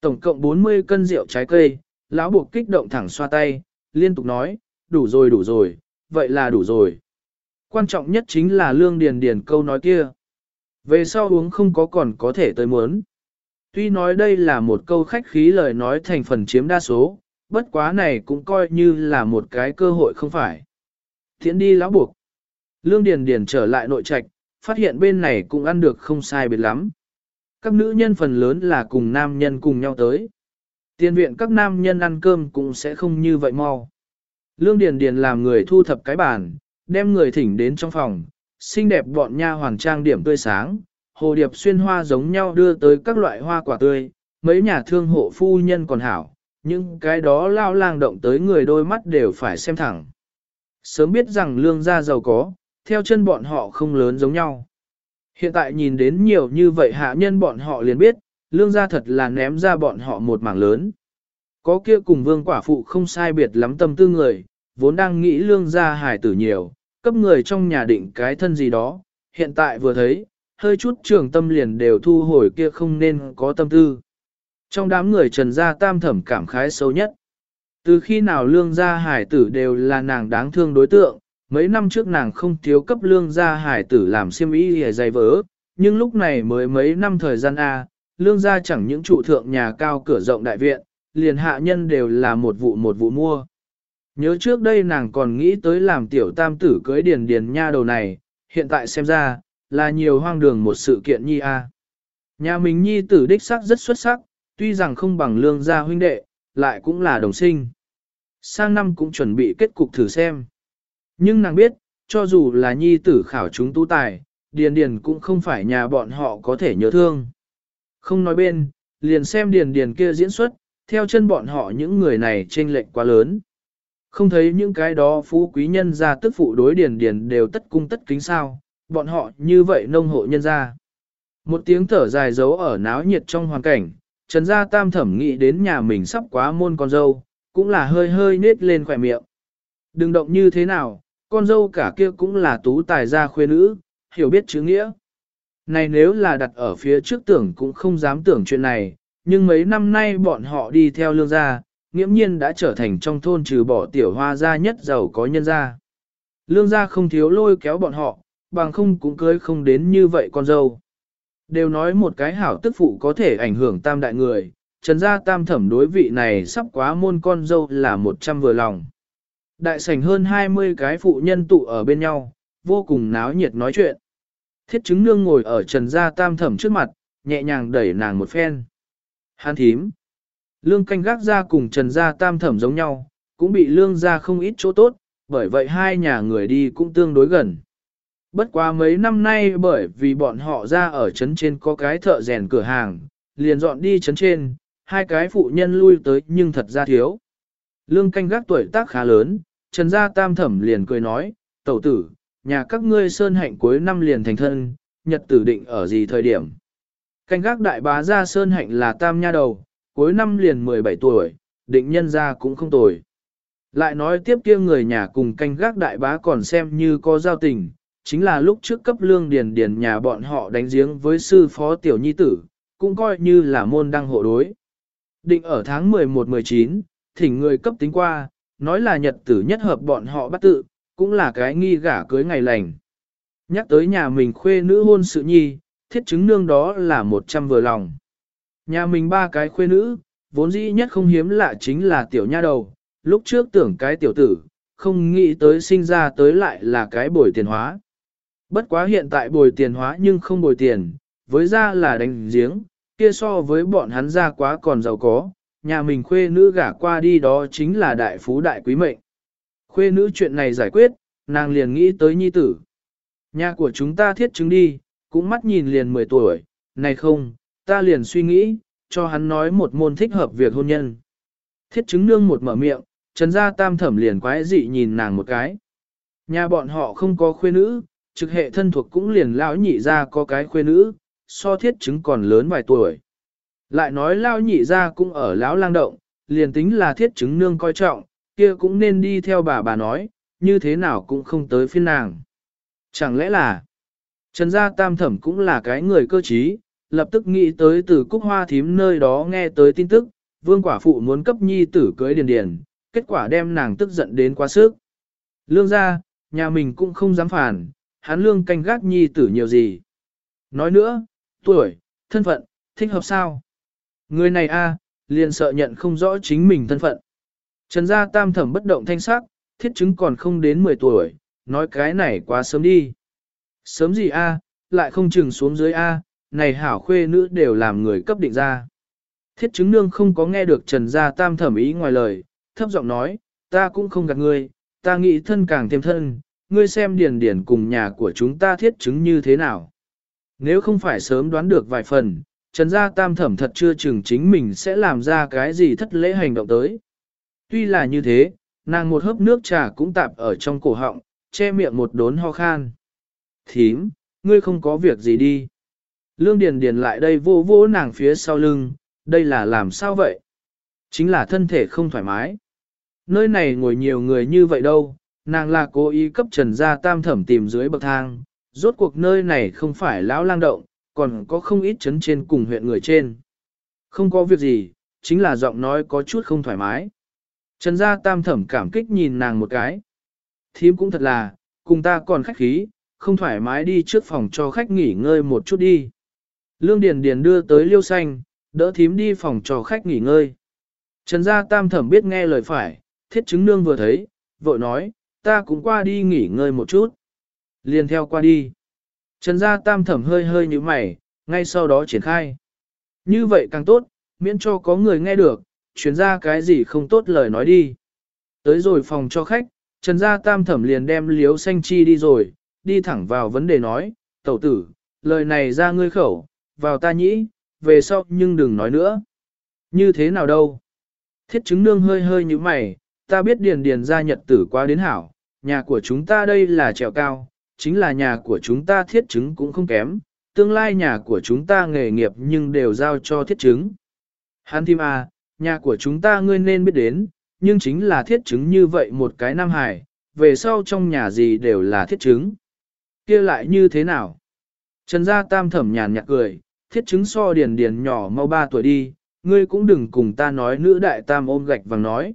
Speaker 1: Tổng cộng 40 cân rượu trái cây, lão buộc kích động thẳng xoa tay, liên tục nói, đủ rồi đủ rồi, vậy là đủ rồi. Quan trọng nhất chính là lương điền điền câu nói kia. Về sau uống không có còn có thể tới muốn. Tuy nói đây là một câu khách khí lời nói thành phần chiếm đa số, bất quá này cũng coi như là một cái cơ hội không phải. Thiện đi lão buộc. Lương Điền Điền trở lại nội trạch, phát hiện bên này cũng ăn được không sai biệt lắm. Các nữ nhân phần lớn là cùng nam nhân cùng nhau tới. Tiên viện các nam nhân ăn cơm cũng sẽ không như vậy mau. Lương Điền Điền làm người thu thập cái bàn, đem người thỉnh đến trong phòng, xinh đẹp bọn nha hoàng trang điểm tươi sáng, hồ điệp xuyên hoa giống nhau đưa tới các loại hoa quả tươi, mấy nhà thương hộ phu nhân còn hảo, nhưng cái đó lao lang động tới người đôi mắt đều phải xem thẳng. Sớm biết rằng lương gia giàu có, theo chân bọn họ không lớn giống nhau. Hiện tại nhìn đến nhiều như vậy hạ nhân bọn họ liền biết, lương gia thật là ném ra bọn họ một mảng lớn. Có kia cùng vương quả phụ không sai biệt lắm tâm tư người, vốn đang nghĩ lương gia hài tử nhiều, cấp người trong nhà định cái thân gì đó, hiện tại vừa thấy, hơi chút trường tâm liền đều thu hồi kia không nên có tâm tư. Trong đám người trần gia tam thẩm cảm khái sâu nhất. Từ khi nào lương gia hải tử đều là nàng đáng thương đối tượng, mấy năm trước nàng không thiếu cấp lương gia hải tử làm siêm ý hề dày vỡ, nhưng lúc này mới mấy năm thời gian A, lương gia chẳng những trụ thượng nhà cao cửa rộng đại viện, liền hạ nhân đều là một vụ một vụ mua. Nhớ trước đây nàng còn nghĩ tới làm tiểu tam tử cưới điền điền nha đầu này, hiện tại xem ra, là nhiều hoang đường một sự kiện nhi a. Nhà mình nhi tử đích sắc rất xuất sắc, tuy rằng không bằng lương gia huynh đệ, lại cũng là đồng sinh. Sang năm cũng chuẩn bị kết cục thử xem. Nhưng nàng biết, cho dù là nhi tử khảo chúng tú tài, điền điền cũng không phải nhà bọn họ có thể nhớ thương. Không nói bên, liền xem điền điền kia diễn xuất, theo chân bọn họ những người này chênh lệch quá lớn. Không thấy những cái đó phú quý nhân gia tức phụ đối điền điền đều tất cung tất kính sao, bọn họ như vậy nông hộ nhân gia. Một tiếng thở dài giấu ở náo nhiệt trong hoàn cảnh, Trần Gia Tam thẩm nghĩ đến nhà mình sắp quá môn con dâu, cũng là hơi hơi nết lên khỏe miệng. Đừng động như thế nào, con dâu cả kia cũng là tú tài gia khuê nữ, hiểu biết chữ nghĩa. Này nếu là đặt ở phía trước tưởng cũng không dám tưởng chuyện này, nhưng mấy năm nay bọn họ đi theo lương gia, nghiễm nhiên đã trở thành trong thôn trừ bỏ tiểu hoa gia nhất giàu có nhân gia. Lương gia không thiếu lôi kéo bọn họ, bằng không cũng cưới không đến như vậy con dâu. Đều nói một cái hảo tức phụ có thể ảnh hưởng tam đại người, trần gia tam thẩm đối vị này sắp quá môn con dâu là một trăm vừa lòng. Đại sảnh hơn 20 cái phụ nhân tụ ở bên nhau, vô cùng náo nhiệt nói chuyện. Thiết chứng nương ngồi ở trần gia tam thẩm trước mặt, nhẹ nhàng đẩy nàng một phen. Hán thím. Lương canh gác ra cùng trần gia tam thẩm giống nhau, cũng bị lương ra không ít chỗ tốt, bởi vậy hai nhà người đi cũng tương đối gần. Bất quá mấy năm nay bởi vì bọn họ ra ở trấn trên có cái thợ rèn cửa hàng, liền dọn đi trấn trên, hai cái phụ nhân lui tới nhưng thật ra thiếu. Lương canh gác tuổi tác khá lớn, trần gia tam thẩm liền cười nói, tẩu tử, nhà các ngươi sơn hạnh cuối năm liền thành thân, nhật tử định ở gì thời điểm. Canh gác đại bá gia sơn hạnh là tam nha đầu, cuối năm liền 17 tuổi, định nhân gia cũng không tuổi. Lại nói tiếp kia người nhà cùng canh gác đại bá còn xem như có giao tình, chính là lúc trước cấp lương điền điền nhà bọn họ đánh giếng với sư phó tiểu nhi tử, cũng coi như là môn đăng hộ đối. Định ở tháng 11-19, thỉnh người cấp tính qua, nói là nhật tử nhất hợp bọn họ bắt tự, cũng là cái nghi gả cưới ngày lành. Nhắc tới nhà mình khuê nữ hôn sự nhi, thiết chứng nương đó là một trăm vừa lòng. Nhà mình ba cái khuê nữ, vốn dĩ nhất không hiếm lạ chính là tiểu nha đầu, lúc trước tưởng cái tiểu tử, không nghĩ tới sinh ra tới lại là cái bồi tiền hóa. Bất quá hiện tại bồi tiền hóa nhưng không bồi tiền, với ra là đánh giếng, kia so với bọn hắn ra quá còn giàu có, nhà mình khuê nữ gả qua đi đó chính là đại phú đại quý mệnh. Khuê nữ chuyện này giải quyết, nàng liền nghĩ tới nhi tử. Nhà của chúng ta thiết chứng đi, cũng mắt nhìn liền 10 tuổi, này không, ta liền suy nghĩ, cho hắn nói một môn thích hợp việc hôn nhân. Thiết chứng nương một mở miệng, trần gia tam thẩm liền quái dị nhìn nàng một cái. Nhà bọn họ không có khuê nữ, trực hệ thân thuộc cũng liền lão nhị ra có cái khuê nữ, so thiết chứng còn lớn vài tuổi. Lại nói lão nhị ra cũng ở lão lang động, liền tính là thiết chứng nương coi trọng, kia cũng nên đi theo bà bà nói, như thế nào cũng không tới phiên nàng. Chẳng lẽ là, Trần gia tam thẩm cũng là cái người cơ trí, lập tức nghĩ tới từ cúc hoa thím nơi đó nghe tới tin tức, vương quả phụ muốn cấp nhi tử cưới điền điền, kết quả đem nàng tức giận đến quá sức. Lương gia, nhà mình cũng không dám phản, hắn lương canh gác nhi tử nhiều gì. Nói nữa, tuổi, thân phận, thích hợp sao? Người này a, liền sợ nhận không rõ chính mình thân phận. Trần gia tam thẩm bất động thanh sắc, thiết chứng còn không đến 10 tuổi, nói cái này quá sớm đi. Sớm gì a, lại không chừng xuống dưới a, này hảo khuê nữ đều làm người cấp định ra. Thiết chứng nương không có nghe được Trần Gia Tam thẩm ý ngoài lời, thấp giọng nói, ta cũng không gạt ngươi, ta nghĩ thân càng thêm thân, ngươi xem điền điền cùng nhà của chúng ta thiết chứng như thế nào. Nếu không phải sớm đoán được vài phần, Trần Gia Tam thẩm thật chưa chừng chính mình sẽ làm ra cái gì thất lễ hành động tới. Tuy là như thế, nàng một hớp nước trà cũng tạp ở trong cổ họng, che miệng một đốn ho khan. Thím, ngươi không có việc gì đi. Lương Điền Điền lại đây vô vô nàng phía sau lưng, đây là làm sao vậy? Chính là thân thể không thoải mái. Nơi này ngồi nhiều người như vậy đâu, nàng là cố ý cấp trần gia tam thẩm tìm dưới bậc thang, rốt cuộc nơi này không phải lão lang động, còn có không ít chấn trên cùng huyện người trên. Không có việc gì, chính là giọng nói có chút không thoải mái. Trần gia tam thẩm cảm kích nhìn nàng một cái. Thím cũng thật là, cùng ta còn khách khí, không thoải mái đi trước phòng cho khách nghỉ ngơi một chút đi. Lương Điền Điền đưa tới liêu xanh, đỡ thím đi phòng cho khách nghỉ ngơi. Trần gia tam thẩm biết nghe lời phải, thiết chứng nương vừa thấy, vội nói, ta cũng qua đi nghỉ ngơi một chút. Liền theo qua đi. Trần gia tam thẩm hơi hơi như mày, ngay sau đó triển khai. Như vậy càng tốt, miễn cho có người nghe được, chuyển ra cái gì không tốt lời nói đi. Tới rồi phòng cho khách, Trần gia tam thẩm liền đem liếu xanh chi đi rồi, đi thẳng vào vấn đề nói, tẩu tử, lời này ra ngươi khẩu, vào ta nhĩ, về sau nhưng đừng nói nữa. Như thế nào đâu? Thiết chứng nương hơi hơi như mày, ta biết điền điền ra nhật tử qua đến hảo, nhà của chúng ta đây là trèo cao, chính là nhà của chúng ta thiết chứng cũng không kém, tương lai nhà của chúng ta nghề nghiệp nhưng đều giao cho thiết chứng. Hàn Thim à, nhà của chúng ta ngươi nên biết đến, nhưng chính là thiết chứng như vậy một cái nam hải, về sau trong nhà gì đều là thiết chứng. kia lại như thế nào? Trần gia tam thẩm nhàn nhạt cười, thiết chứng so điền điền nhỏ mau ba tuổi đi, ngươi cũng đừng cùng ta nói nữ đại tam ôm gạch vàng nói.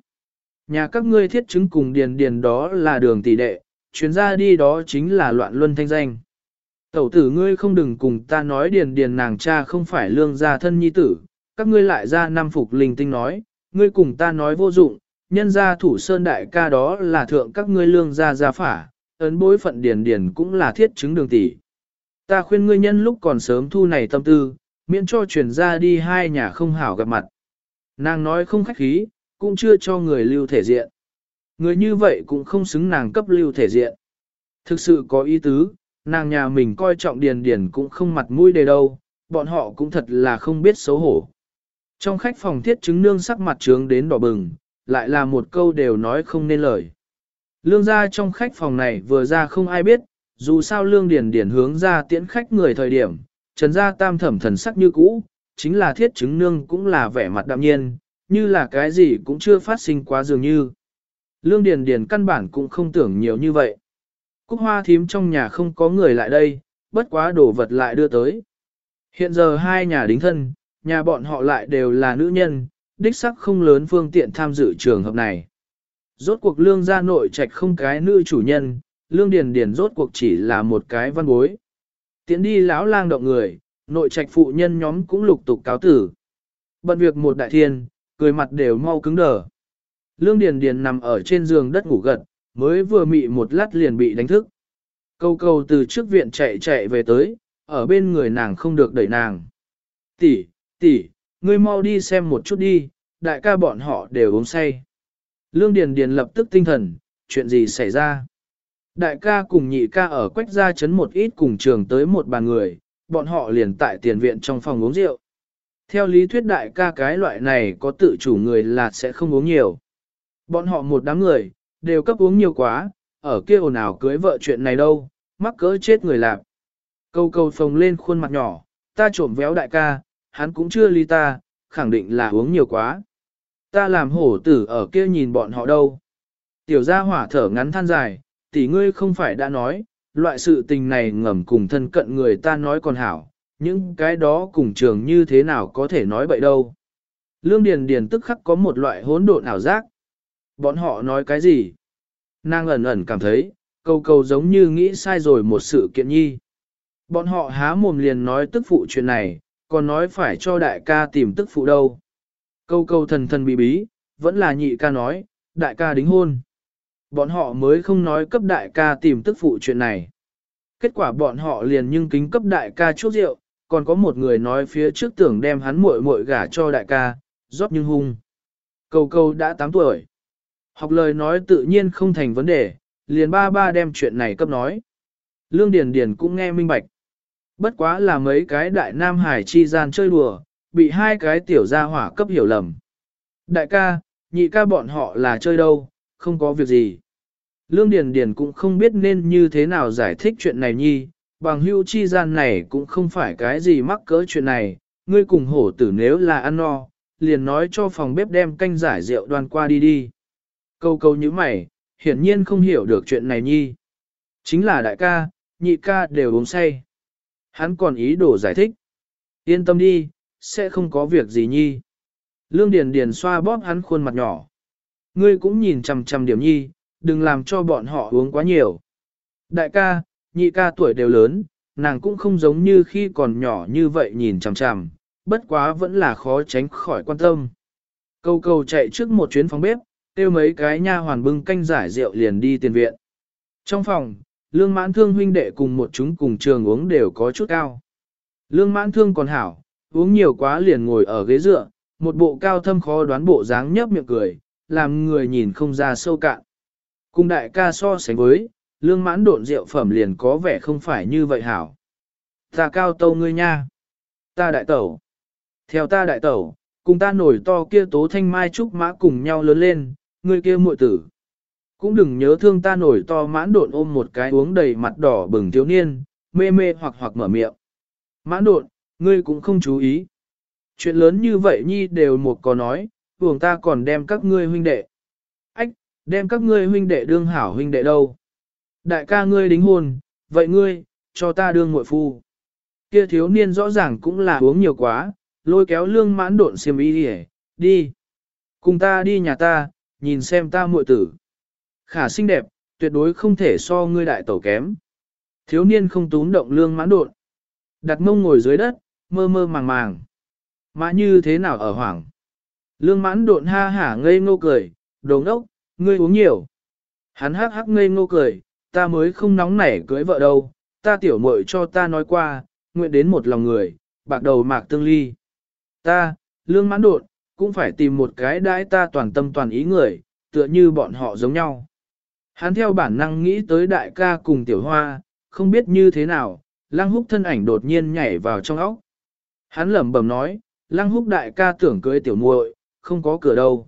Speaker 1: Nhà các ngươi thiết chứng cùng điền điền đó là đường tỷ đệ, chuyến ra đi đó chính là loạn luân thanh danh. Tẩu tử ngươi không đừng cùng ta nói điền điền nàng cha không phải lương gia thân nhi tử, các ngươi lại ra năm phục linh tinh nói, ngươi cùng ta nói vô dụng, nhân gia thủ sơn đại ca đó là thượng các ngươi lương gia gia phả, ấn bối phận điền điền cũng là thiết chứng đường tỷ. Ta khuyên ngươi nhân lúc còn sớm thu này tâm tư, miễn cho chuyển ra đi hai nhà không hảo gặp mặt. Nàng nói không khách khí, cũng chưa cho người lưu thể diện. Người như vậy cũng không xứng nàng cấp lưu thể diện. Thực sự có ý tứ, nàng nhà mình coi trọng điền điền cũng không mặt mũi đề đâu, bọn họ cũng thật là không biết xấu hổ. Trong khách phòng thiết chứng nương sắc mặt trướng đến đỏ bừng, lại là một câu đều nói không nên lời. Lương gia trong khách phòng này vừa ra không ai biết, dù sao lương điền điền hướng ra tiễn khách người thời điểm, trần gia tam thẩm thần sắc như cũ, chính là thiết chứng nương cũng là vẻ mặt đạm nhiên, như là cái gì cũng chưa phát sinh quá dường như. Lương điền điền căn bản cũng không tưởng nhiều như vậy. Cúc hoa thím trong nhà không có người lại đây, bất quá đồ vật lại đưa tới. Hiện giờ hai nhà đính thân, nhà bọn họ lại đều là nữ nhân, đích sắc không lớn phương tiện tham dự trường hợp này. Rốt cuộc lương gia nội trạch không cái nữ chủ nhân, lương điền điền rốt cuộc chỉ là một cái văn bối. Tiến đi lão lang động người, nội trạch phụ nhân nhóm cũng lục tục cáo tử. Bận việc một đại thiên, cười mặt đều mau cứng đờ. Lương Điền Điền nằm ở trên giường đất ngủ gật, mới vừa mị một lát liền bị đánh thức. Câu câu từ trước viện chạy chạy về tới, ở bên người nàng không được đẩy nàng. Tỷ, tỷ, ngươi mau đi xem một chút đi, đại ca bọn họ đều uống say. Lương Điền Điền lập tức tinh thần, chuyện gì xảy ra? Đại ca cùng nhị ca ở quách gia chấn một ít cùng trường tới một bàn người, bọn họ liền tại tiền viện trong phòng uống rượu. Theo lý thuyết đại ca cái loại này có tự chủ người là sẽ không uống nhiều. Bọn họ một đám người, đều cấp uống nhiều quá, ở kia ồn ào cưới vợ chuyện này đâu, mắc cỡ chết người lạc. Câu câu phồng lên khuôn mặt nhỏ, ta trộm véo đại ca, hắn cũng chưa ly ta, khẳng định là uống nhiều quá. Ta làm hổ tử ở kia nhìn bọn họ đâu. Tiểu gia hỏa thở ngắn than dài, tỷ ngươi không phải đã nói, loại sự tình này ngầm cùng thân cận người ta nói còn hảo, những cái đó cùng trường như thế nào có thể nói bậy đâu. Lương Điền Điền tức khắc có một loại hỗn độn ảo giác. Bọn họ nói cái gì? Nàng ẩn ẩn cảm thấy, câu câu giống như nghĩ sai rồi một sự kiện nhi. Bọn họ há mồm liền nói tức phụ chuyện này, còn nói phải cho đại ca tìm tức phụ đâu. Câu câu thần thần bí bí, vẫn là nhị ca nói, đại ca đính hôn. Bọn họ mới không nói cấp đại ca tìm tức phụ chuyện này. Kết quả bọn họ liền nhưng kính cấp đại ca chút rượu, còn có một người nói phía trước tưởng đem hắn muội muội gả cho đại ca, rót nhưng hung. Cầu cầu đã 8 tuổi. Học lời nói tự nhiên không thành vấn đề, liền ba ba đem chuyện này cấp nói. Lương Điền Điền cũng nghe minh bạch. Bất quá là mấy cái đại nam hải chi gian chơi đùa, bị hai cái tiểu gia hỏa cấp hiểu lầm. Đại ca, nhị ca bọn họ là chơi đâu, không có việc gì. Lương Điền Điền cũng không biết nên như thế nào giải thích chuyện này nhi, bằng hưu chi gian này cũng không phải cái gì mắc cỡ chuyện này, ngươi cùng hổ tử nếu là ăn no, liền nói cho phòng bếp đem canh giải rượu đoan qua đi đi. Câu câu như mày, hiển nhiên không hiểu được chuyện này nhi. Chính là đại ca, nhị ca đều uống say. Hắn còn ý đồ giải thích. Yên tâm đi, sẽ không có việc gì nhi. Lương Điền Điền xoa bóp hắn khuôn mặt nhỏ. Ngươi cũng nhìn chằm chằm điểm nhi, đừng làm cho bọn họ uống quá nhiều. Đại ca, nhị ca tuổi đều lớn, nàng cũng không giống như khi còn nhỏ như vậy nhìn chằm chằm, bất quá vẫn là khó tránh khỏi quan tâm. Câu câu chạy trước một chuyến phòng bếp, tiêu mấy cái nha hoàn bưng canh giải rượu liền đi tiền viện. Trong phòng, lương mãn thương huynh đệ cùng một chúng cùng trường uống đều có chút cao. Lương mãn thương còn hảo, uống nhiều quá liền ngồi ở ghế dựa, một bộ cao thâm khó đoán bộ dáng nhấp miệng cười, làm người nhìn không ra sâu cạn. Cùng đại ca so sánh với, lương mãn độn rượu phẩm liền có vẻ không phải như vậy hảo. Ta cao tâu ngươi nha. Ta đại tẩu. Theo ta đại tẩu, cùng ta nổi to kia tố thanh mai trúc mã cùng nhau lớn lên, ngươi kia muội tử. Cũng đừng nhớ thương ta nổi to mãn độn ôm một cái uống đầy mặt đỏ bừng thiếu niên, mê mê hoặc hoặc mở miệng. Mãn độn, ngươi cũng không chú ý. Chuyện lớn như vậy nhi đều một có nói, vùng ta còn đem các ngươi huynh đệ. Ách, đem các ngươi huynh đệ đương hảo huynh đệ đâu. Đại ca ngươi đính hôn, vậy ngươi, cho ta đương muội phu. Kia thiếu niên rõ ràng cũng là uống nhiều quá, lôi kéo lương mãn độn xiêm y đi, đi. Cùng ta đi nhà ta, nhìn xem ta muội tử. Khả xinh đẹp, tuyệt đối không thể so ngươi đại tẩu kém. Thiếu niên không tún động lương mãn độn. Đặt mông ngồi dưới đất, mơ mơ màng màng. Mã như thế nào ở hoảng? Lương mãn độn ha hả ngây ngô cười, đồ ngốc, ngươi uống nhiều. Hắn hắc hắc ngây ngô cười, ta mới không nóng nảy cưới vợ đâu, ta tiểu muội cho ta nói qua, nguyện đến một lòng người, bạc đầu mạc tương ly. Ta, lương mãn đột, cũng phải tìm một cái đãi ta toàn tâm toàn ý người, tựa như bọn họ giống nhau. Hắn theo bản năng nghĩ tới đại ca cùng tiểu hoa, không biết như thế nào, lăng húc thân ảnh đột nhiên nhảy vào trong óc. Hắn lẩm bẩm nói, lăng húc đại ca tưởng cưới tiểu muội, không có cửa đâu.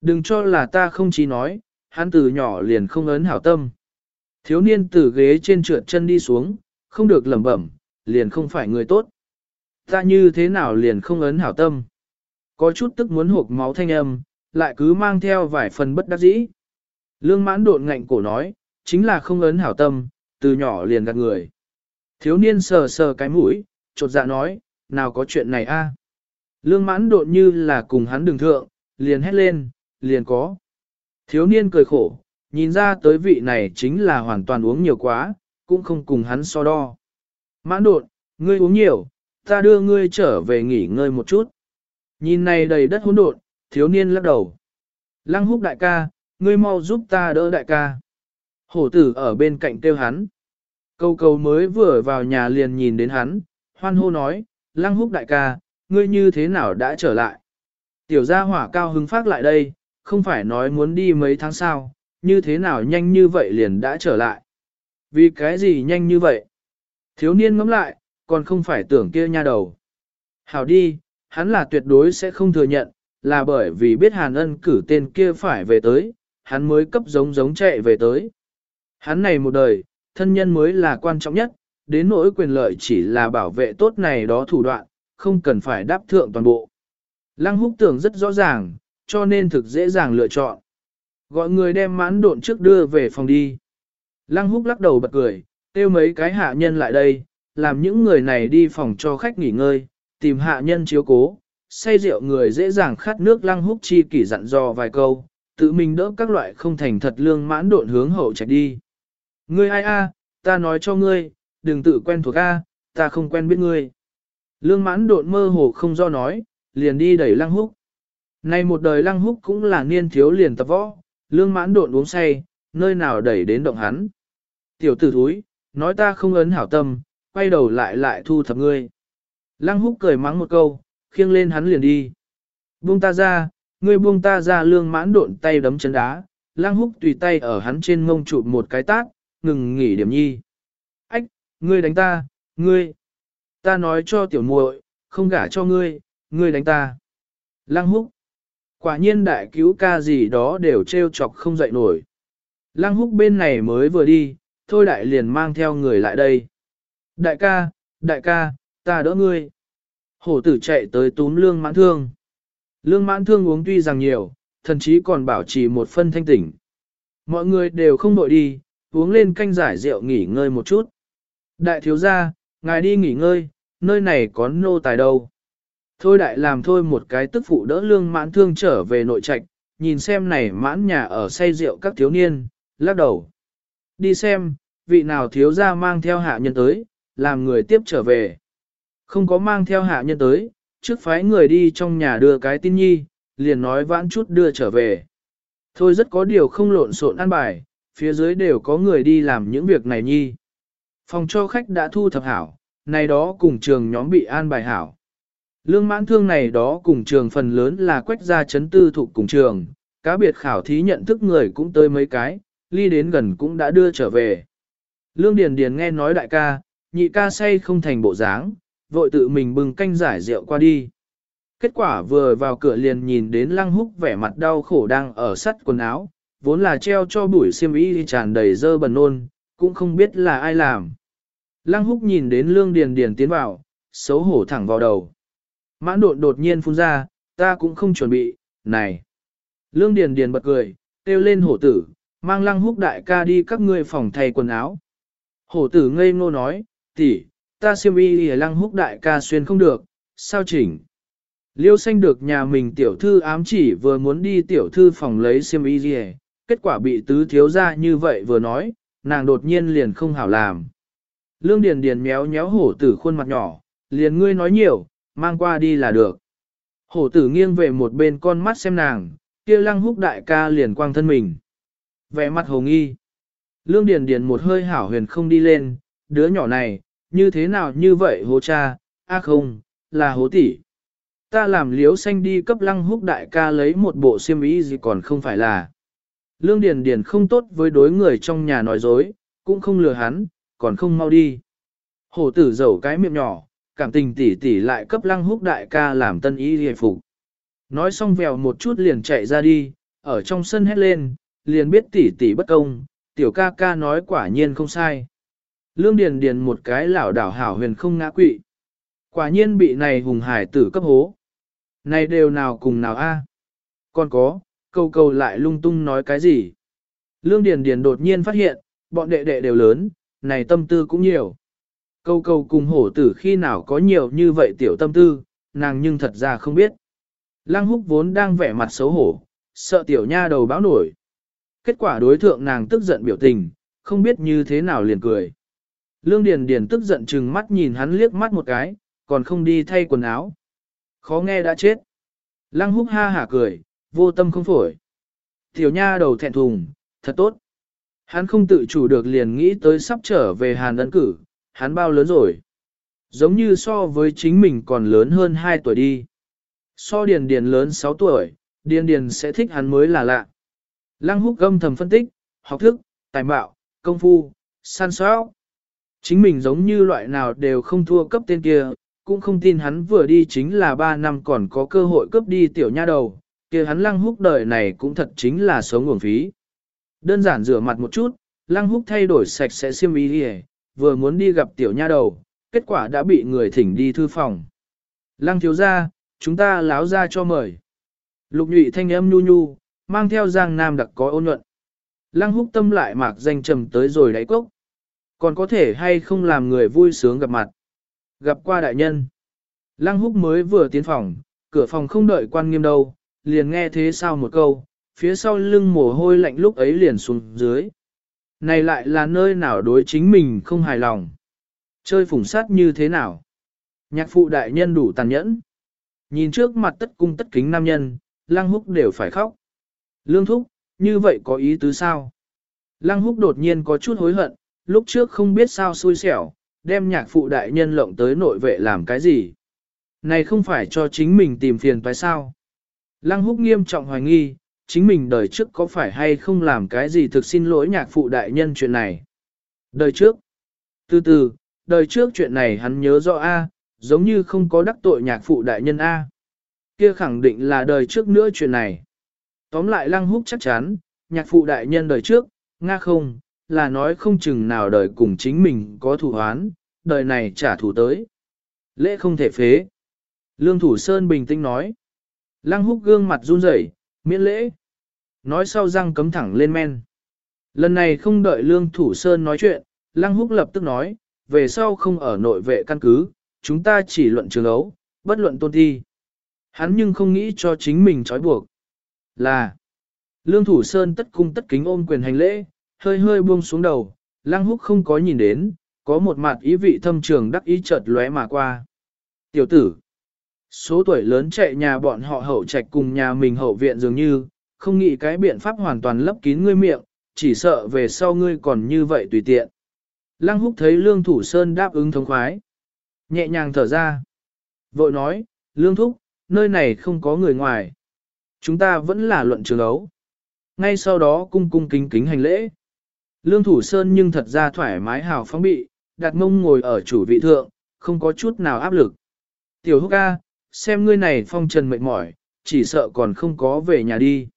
Speaker 1: Đừng cho là ta không chỉ nói, hắn từ nhỏ liền không ấn hảo tâm. Thiếu niên từ ghế trên trượt chân đi xuống, không được lẩm bẩm, liền không phải người tốt. Ta như thế nào liền không ấn hảo tâm. Có chút tức muốn hộp máu thanh âm, lại cứ mang theo vài phần bất đắc dĩ. Lương mãn độn ngạnh cổ nói, chính là không ấn hảo tâm, từ nhỏ liền gạt người. Thiếu niên sờ sờ cái mũi, chột dạ nói, nào có chuyện này a? Lương mãn độn như là cùng hắn đường thượng, liền hét lên, liền có. Thiếu niên cười khổ, nhìn ra tới vị này chính là hoàn toàn uống nhiều quá, cũng không cùng hắn so đo. Mãn đột, ngươi uống nhiều, ta đưa ngươi trở về nghỉ ngơi một chút. Nhìn này đầy đất hỗn độn, thiếu niên lắc đầu. Lăng húc đại ca, ngươi mau giúp ta đỡ đại ca. Hổ tử ở bên cạnh kêu hắn. Câu câu mới vừa vào nhà liền nhìn đến hắn, hoan hô nói, lăng húc đại ca, ngươi như thế nào đã trở lại. Tiểu gia hỏa cao hứng phát lại đây, không phải nói muốn đi mấy tháng sau, như thế nào nhanh như vậy liền đã trở lại. Vì cái gì nhanh như vậy? Thiếu niên ngẫm lại, còn không phải tưởng kia nha đầu. Hảo đi, hắn là tuyệt đối sẽ không thừa nhận, là bởi vì biết Hàn ân cử tên kia phải về tới, hắn mới cấp giống giống chạy về tới. Hắn này một đời, thân nhân mới là quan trọng nhất, đến nỗi quyền lợi chỉ là bảo vệ tốt này đó thủ đoạn, không cần phải đáp thượng toàn bộ. Lăng húc tưởng rất rõ ràng, cho nên thực dễ dàng lựa chọn. Gọi người đem mãn độn trước đưa về phòng đi. Lăng húc lắc đầu bật cười, kêu mấy cái hạ nhân lại đây, làm những người này đi phòng cho khách nghỉ ngơi, tìm hạ nhân chiếu cố, say rượu người dễ dàng khát nước lăng húc chi kỷ dặn dò vài câu, tự mình đỡ các loại không thành thật lương mãn độn hướng hậu chạy đi. Ngươi ai a, ta nói cho ngươi, đừng tự quen thuộc a, ta không quen biết ngươi. Lương mãn độn mơ hồ không do nói, liền đi đẩy lăng húc. Nay một đời lăng húc cũng là niên thiếu liền tập võ, lương mãn độn uống say, nơi nào đẩy đến động hắn. Tiểu tử thúi, nói ta không ấn hảo tâm, quay đầu lại lại thu thập ngươi. Lăng húc cười mắng một câu, khiêng lên hắn liền đi. Buông ta ra, ngươi buông ta ra lương mãn độn tay đấm chân đá, lăng húc tùy tay ở hắn trên mông chụp một cái tát, ngừng nghỉ điểm nhi. Ách, ngươi đánh ta, ngươi. Ta nói cho tiểu muội, không gả cho ngươi, ngươi đánh ta. Lăng húc. Quả nhiên đại cứu ca gì đó đều trêu chọc không dậy nổi. Lăng húc bên này mới vừa đi, thôi đại liền mang theo người lại đây. Đại ca, đại ca, ta đỡ ngươi. Hổ tử chạy tới túm lương mãn thương. Lương mãn thương uống tuy rằng nhiều, thậm chí còn bảo trì một phân thanh tỉnh. Mọi người đều không đội đi, uống lên canh giải rượu nghỉ ngơi một chút. Đại thiếu gia, ngài đi nghỉ ngơi, nơi này có nô tài đâu. Thôi đại làm thôi một cái tức phụ đỡ lương mãn thương trở về nội trạch, nhìn xem này mãn nhà ở say rượu các thiếu niên, lắc đầu. Đi xem, vị nào thiếu gia mang theo hạ nhân tới, làm người tiếp trở về. Không có mang theo hạ nhân tới, trước phái người đi trong nhà đưa cái tin nhi, liền nói vãn chút đưa trở về. Thôi rất có điều không lộn xộn ăn bài, phía dưới đều có người đi làm những việc này nhi. Phòng cho khách đã thu thập hảo, này đó cùng trường nhóm bị an bài hảo. Lương mãn thương này đó cùng trường phần lớn là quách gia chấn tư thuộc cùng trường, cá biệt khảo thí nhận thức người cũng tới mấy cái, ly đến gần cũng đã đưa trở về. Lương Điền Điền nghe nói đại ca, nhị ca say không thành bộ dáng, vội tự mình bưng canh giải rượu qua đi. Kết quả vừa vào cửa liền nhìn đến lăng húc vẻ mặt đau khổ đang ở sắt quần áo, vốn là treo cho bụi xiêm y tràn đầy dơ bẩn nôn, cũng không biết là ai làm. Lăng húc nhìn đến lương điền điền tiến vào, xấu hổ thẳng vào đầu. Mãn đột đột nhiên phun ra, ta cũng không chuẩn bị, này. Lương điền điền bật cười, kêu lên hổ tử, mang lăng húc đại ca đi các ngươi phòng thay quần áo. Hổ tử ngây ngô nói, tỷ, ta siêm y lăng húc đại ca xuyên không được, sao chỉnh. Liêu xanh được nhà mình tiểu thư ám chỉ vừa muốn đi tiểu thư phòng lấy siêm y gì, kết quả bị tứ thiếu gia như vậy vừa nói, nàng đột nhiên liền không hảo làm. Lương Điền Điền méo méo hổ tử khuôn mặt nhỏ, liền ngươi nói nhiều, mang qua đi là được. Hổ tử nghiêng về một bên con mắt xem nàng, kia lăng húc đại ca liền quang thân mình. Vẻ mặt hồ nghi. Lương Điền Điền một hơi hảo huyền không đi lên, đứa nhỏ này, như thế nào như vậy hố cha, a không, là hố tỷ. Ta làm liếu xanh đi cấp lăng húc đại ca lấy một bộ xiêm y gì còn không phải là. Lương Điền Điền không tốt với đối người trong nhà nói dối, cũng không lừa hắn, còn không mau đi. Hổ tử dầu cái miệng nhỏ, cảm tình tỉ tỉ lại cấp lăng húc đại ca làm tân y hề phục. Nói xong vèo một chút liền chạy ra đi, ở trong sân hét lên, liền biết tỉ tỉ bất công, tiểu ca ca nói quả nhiên không sai. Lương Điền Điền một cái lảo đảo hảo huyền không ngã quỵ. Quả nhiên bị này hùng hải tử cấp hố. Này đều nào cùng nào a? Còn có, câu câu lại lung tung nói cái gì? Lương Điền Điền đột nhiên phát hiện, bọn đệ đệ đều lớn, này tâm tư cũng nhiều. Câu câu cùng hổ tử khi nào có nhiều như vậy tiểu tâm tư, nàng nhưng thật ra không biết. Lăng húc vốn đang vẻ mặt xấu hổ, sợ tiểu nha đầu báo nổi. Kết quả đối thượng nàng tức giận biểu tình, không biết như thế nào liền cười. Lương Điền Điền tức giận chừng mắt nhìn hắn liếc mắt một cái, còn không đi thay quần áo. Khó nghe đã chết. Lăng húc ha hả cười, vô tâm không phổi. Tiểu nha đầu thẹn thùng, thật tốt. Hắn không tự chủ được liền nghĩ tới sắp trở về Hàn ấn cử, hắn bao lớn rồi. Giống như so với chính mình còn lớn hơn 2 tuổi đi. So Điền Điền lớn 6 tuổi, Điền Điền sẽ thích hắn mới là lạ. Lăng húc gâm thầm phân tích, học thức, tài mạo, công phu, săn sóc. Chính mình giống như loại nào đều không thua cấp tên kia, cũng không tin hắn vừa đi chính là 3 năm còn có cơ hội cấp đi tiểu nha đầu, kia hắn lăng húc đời này cũng thật chính là sống nguồn phí. Đơn giản rửa mặt một chút, lăng húc thay đổi sạch sẽ xiêm y đi vừa muốn đi gặp tiểu nha đầu, kết quả đã bị người thỉnh đi thư phòng. Lăng thiếu ra, chúng ta láo ra cho mời. Lục nhụy thanh âm nhu nhu, mang theo giang nam đặc có ôn nhuận. Lăng húc tâm lại mạc danh trầm tới rồi đáy cốc. Còn có thể hay không làm người vui sướng gặp mặt. Gặp qua đại nhân. Lăng húc mới vừa tiến phòng, cửa phòng không đợi quan nghiêm đâu, liền nghe thế sao một câu, phía sau lưng mồ hôi lạnh lúc ấy liền xuống dưới. Này lại là nơi nào đối chính mình không hài lòng. Chơi phủng sát như thế nào? Nhạc phụ đại nhân đủ tàn nhẫn. Nhìn trước mặt tất cung tất kính nam nhân, lăng húc đều phải khóc. Lương thúc, như vậy có ý tứ sao? Lăng húc đột nhiên có chút hối hận, lúc trước không biết sao xui xẻo, đem nhạc phụ đại nhân lộng tới nội vệ làm cái gì. Này không phải cho chính mình tìm phiền phải sao? Lăng húc nghiêm trọng hoài nghi, chính mình đời trước có phải hay không làm cái gì thực xin lỗi nhạc phụ đại nhân chuyện này. Đời trước. Từ từ, đời trước chuyện này hắn nhớ rõ A, giống như không có đắc tội nhạc phụ đại nhân A. Kia khẳng định là đời trước nữa chuyện này. Tóm lại lăng húc chắc chắn, nhạc phụ đại nhân đời trước, Nga không, là nói không chừng nào đời cùng chính mình có thủ hoán, đời này trả thù tới. Lễ không thể phế. Lương Thủ Sơn bình tĩnh nói. Lăng húc gương mặt run rẩy, miễn lễ. Nói sau răng cấm thẳng lên men. Lần này không đợi Lương Thủ Sơn nói chuyện, Lăng húc lập tức nói, về sau không ở nội vệ căn cứ, chúng ta chỉ luận trường ấu, bất luận tôn thi. Hắn nhưng không nghĩ cho chính mình trói buộc. Là, Lương Thủ Sơn tất cung tất kính ôm quyền hành lễ, hơi hơi buông xuống đầu, Lăng Húc không có nhìn đến, có một mặt ý vị thâm trường đắc ý chợt lóe mà qua. Tiểu tử, số tuổi lớn chạy nhà bọn họ hậu trạch cùng nhà mình hậu viện dường như, không nghĩ cái biện pháp hoàn toàn lấp kín ngươi miệng, chỉ sợ về sau ngươi còn như vậy tùy tiện. Lăng Húc thấy Lương Thủ Sơn đáp ứng thống khoái. Nhẹ nhàng thở ra. Vội nói, Lương Thúc, nơi này không có người ngoài. Chúng ta vẫn là luận trường ấu. Ngay sau đó cung cung kính kính hành lễ. Lương Thủ Sơn nhưng thật ra thoải mái hào phóng bị, đặt mông ngồi ở chủ vị thượng, không có chút nào áp lực. Tiểu Húc ca, xem ngươi này phong trần mệt mỏi, chỉ sợ còn không có về nhà đi.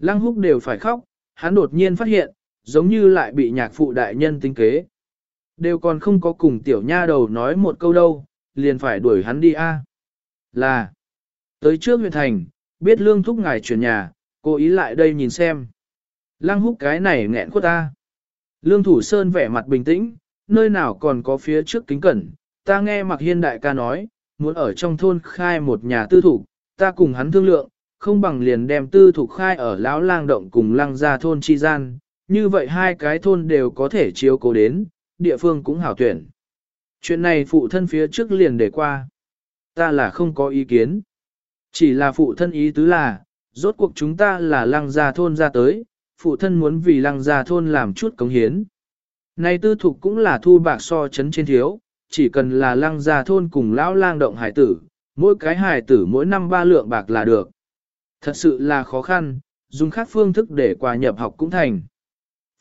Speaker 1: Lăng Húc đều phải khóc, hắn đột nhiên phát hiện, giống như lại bị nhạc phụ đại nhân tính kế. Đều còn không có cùng tiểu nha đầu nói một câu đâu, liền phải đuổi hắn đi a. Là, tới trước huyện thành, biết lương thúc ngài chuyển nhà, cô ý lại đây nhìn xem. Lăng húc cái này nghẹn khuất ta. Lương thủ sơn vẻ mặt bình tĩnh, nơi nào còn có phía trước kính cẩn, ta nghe mặc hiên đại ca nói, muốn ở trong thôn khai một nhà tư thủ, ta cùng hắn thương lượng, không bằng liền đem tư Thục khai ở lão lang động cùng lăng gia thôn chi gian, như vậy hai cái thôn đều có thể chiếu cố đến, địa phương cũng hảo tuyển. Chuyện này phụ thân phía trước liền để qua. Ta là không có ý kiến. Chỉ là phụ thân ý tứ là, rốt cuộc chúng ta là lăng gia thôn ra tới, phụ thân muốn vì lăng gia thôn làm chút cống hiến. Này tư thục cũng là thu bạc so chấn trên thiếu, chỉ cần là lăng gia thôn cùng lão lang động hải tử, mỗi cái hải tử mỗi năm ba lượng bạc là được. Thật sự là khó khăn, dùng khác phương thức để quà nhập học cũng thành.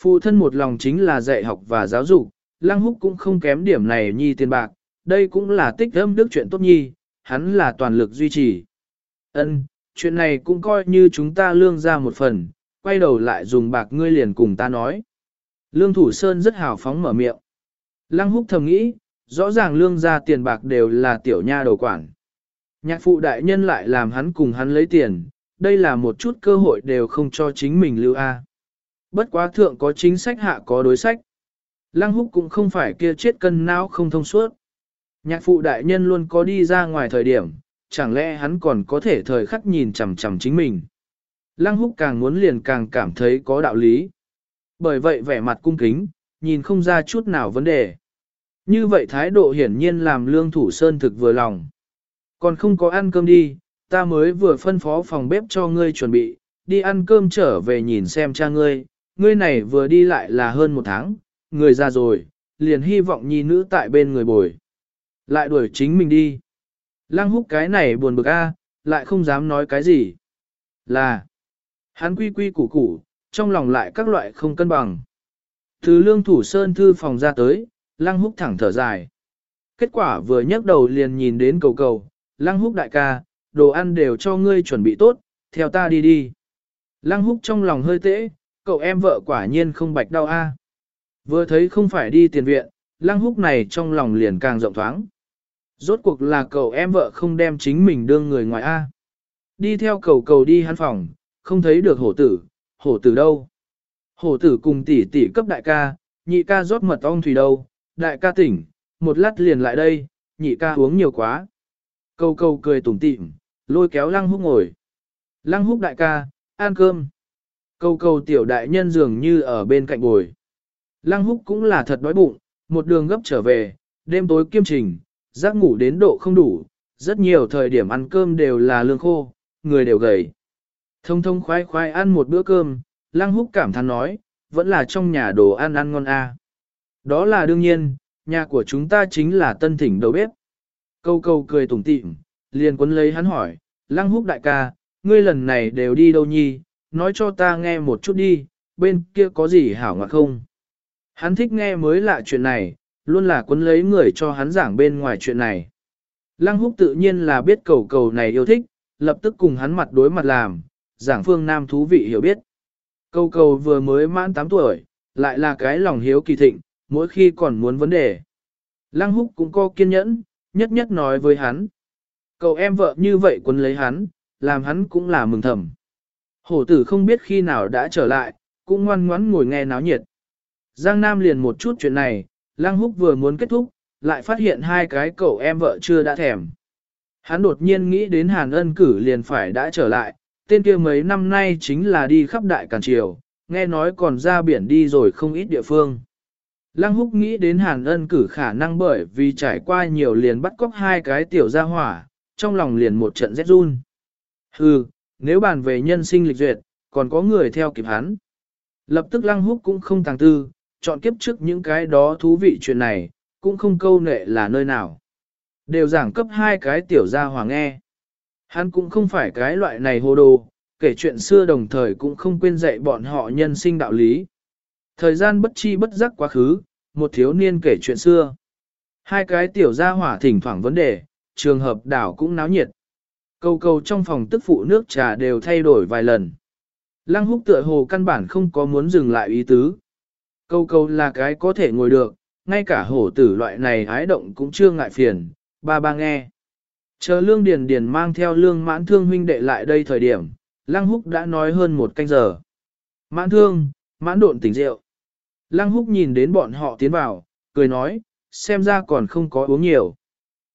Speaker 1: Phụ thân một lòng chính là dạy học và giáo dục, Lăng Húc cũng không kém điểm này nhi tiền bạc, đây cũng là tích âm đức chuyện tốt nhi, hắn là toàn lực duy trì. Ân, chuyện này cũng coi như chúng ta lương ra một phần, quay đầu lại dùng bạc ngươi liền cùng ta nói. Lương Thủ Sơn rất hào phóng mở miệng. Lăng Húc thầm nghĩ, rõ ràng lương ra tiền bạc đều là tiểu nha đầu quản. Nhạc phụ đại nhân lại làm hắn cùng hắn lấy tiền, đây là một chút cơ hội đều không cho chính mình lưu A. Bất quá thượng có chính sách hạ có đối sách. Lăng húc cũng không phải kia chết cân não không thông suốt. Nhạc phụ đại nhân luôn có đi ra ngoài thời điểm, chẳng lẽ hắn còn có thể thời khắc nhìn chằm chằm chính mình. Lăng húc càng muốn liền càng cảm thấy có đạo lý. Bởi vậy vẻ mặt cung kính, nhìn không ra chút nào vấn đề. Như vậy thái độ hiển nhiên làm lương thủ sơn thực vừa lòng. Còn không có ăn cơm đi, ta mới vừa phân phó phòng bếp cho ngươi chuẩn bị, đi ăn cơm trở về nhìn xem cha ngươi, ngươi này vừa đi lại là hơn một tháng, người già rồi, liền hy vọng nhi nữ tại bên người bồi. Lại đuổi chính mình đi. Lăng húc cái này buồn bực a, lại không dám nói cái gì. Là, hắn quy quy củ củ, trong lòng lại các loại không cân bằng. Từ lương thủ sơn thư phòng ra tới, lăng húc thẳng thở dài. Kết quả vừa nhấc đầu liền nhìn đến cầu cầu, lăng húc đại ca, đồ ăn đều cho ngươi chuẩn bị tốt, theo ta đi đi. Lăng húc trong lòng hơi tễ, cậu em vợ quả nhiên không bạch đau a. Vừa thấy không phải đi tiền viện, lăng húc này trong lòng liền càng rộng thoáng. Rốt cuộc là cậu em vợ không đem chính mình đương người ngoài A. Đi theo cầu cầu đi hắn phòng, không thấy được hổ tử, hổ tử đâu. Hổ tử cùng tỷ tỷ cấp đại ca, nhị ca rót mật ong thủy đâu, đại ca tỉnh, một lát liền lại đây, nhị ca uống nhiều quá. Cầu cầu cười tủm tỉm, lôi kéo lăng húc ngồi. Lăng húc đại ca, ăn cơm. Cầu cầu tiểu đại nhân dường như ở bên cạnh bồi. Lăng húc cũng là thật đói bụng, một đường gấp trở về, đêm tối kiêm trình, giấc ngủ đến độ không đủ, rất nhiều thời điểm ăn cơm đều là lương khô, người đều gầy. Thông thông khoái khoái ăn một bữa cơm, lăng húc cảm thán nói, vẫn là trong nhà đồ ăn ăn ngon a. Đó là đương nhiên, nhà của chúng ta chính là tân thỉnh đầu bếp. Câu câu cười tủm tỉm, liền quấn lấy hắn hỏi, lăng húc đại ca, ngươi lần này đều đi đâu nhi, nói cho ta nghe một chút đi, bên kia có gì hảo ngạc không? Hắn thích nghe mới lạ chuyện này, luôn là quấn lấy người cho hắn giảng bên ngoài chuyện này. Lăng húc tự nhiên là biết cầu cầu này yêu thích, lập tức cùng hắn mặt đối mặt làm, giảng phương nam thú vị hiểu biết. Cầu cầu vừa mới mãn 8 tuổi, lại là cái lòng hiếu kỳ thịnh, mỗi khi còn muốn vấn đề. Lăng húc cũng có kiên nhẫn, nhất nhất nói với hắn. Cậu em vợ như vậy quấn lấy hắn, làm hắn cũng là mừng thầm. Hổ tử không biết khi nào đã trở lại, cũng ngoan ngoãn ngồi nghe náo nhiệt. Giang Nam liền một chút chuyện này, Lăng Húc vừa muốn kết thúc, lại phát hiện hai cái cậu em vợ chưa đã thèm. Hắn đột nhiên nghĩ đến Hàn ân cử liền phải đã trở lại, tên kia mấy năm nay chính là đi khắp đại càn triều, nghe nói còn ra biển đi rồi không ít địa phương. Lăng húc nghĩ đến Hàn ân cử khả năng bởi vì trải qua nhiều liền bắt cóc hai cái tiểu gia hỏa, trong lòng liền một trận rét run. Hừ, nếu bàn về nhân sinh lịch duyệt, còn có người theo kịp hắn. Lập tức lăng húc cũng không tàng tư, chọn kiếp trước những cái đó thú vị chuyện này, cũng không câu nệ là nơi nào. Đều giảng cấp hai cái tiểu gia hỏa nghe. Hắn cũng không phải cái loại này hồ đồ, kể chuyện xưa đồng thời cũng không quên dạy bọn họ nhân sinh đạo lý. Thời gian bất chi bất giác quá khứ, một thiếu niên kể chuyện xưa. Hai cái tiểu gia hỏa thỉnh thoảng vấn đề, trường hợp đảo cũng náo nhiệt. Cầu cầu trong phòng tức phụ nước trà đều thay đổi vài lần. Lăng húc tựa hồ căn bản không có muốn dừng lại ý tứ. Cầu cầu là cái có thể ngồi được, ngay cả hổ tử loại này ái động cũng chưa ngại phiền, ba ba nghe. Chờ lương điền điền mang theo lương mãn thương huynh đệ lại đây thời điểm, lăng húc đã nói hơn một canh giờ. Mãn thương, mãn độn tỉnh rượu. Lăng húc nhìn đến bọn họ tiến vào, cười nói, xem ra còn không có uống nhiều.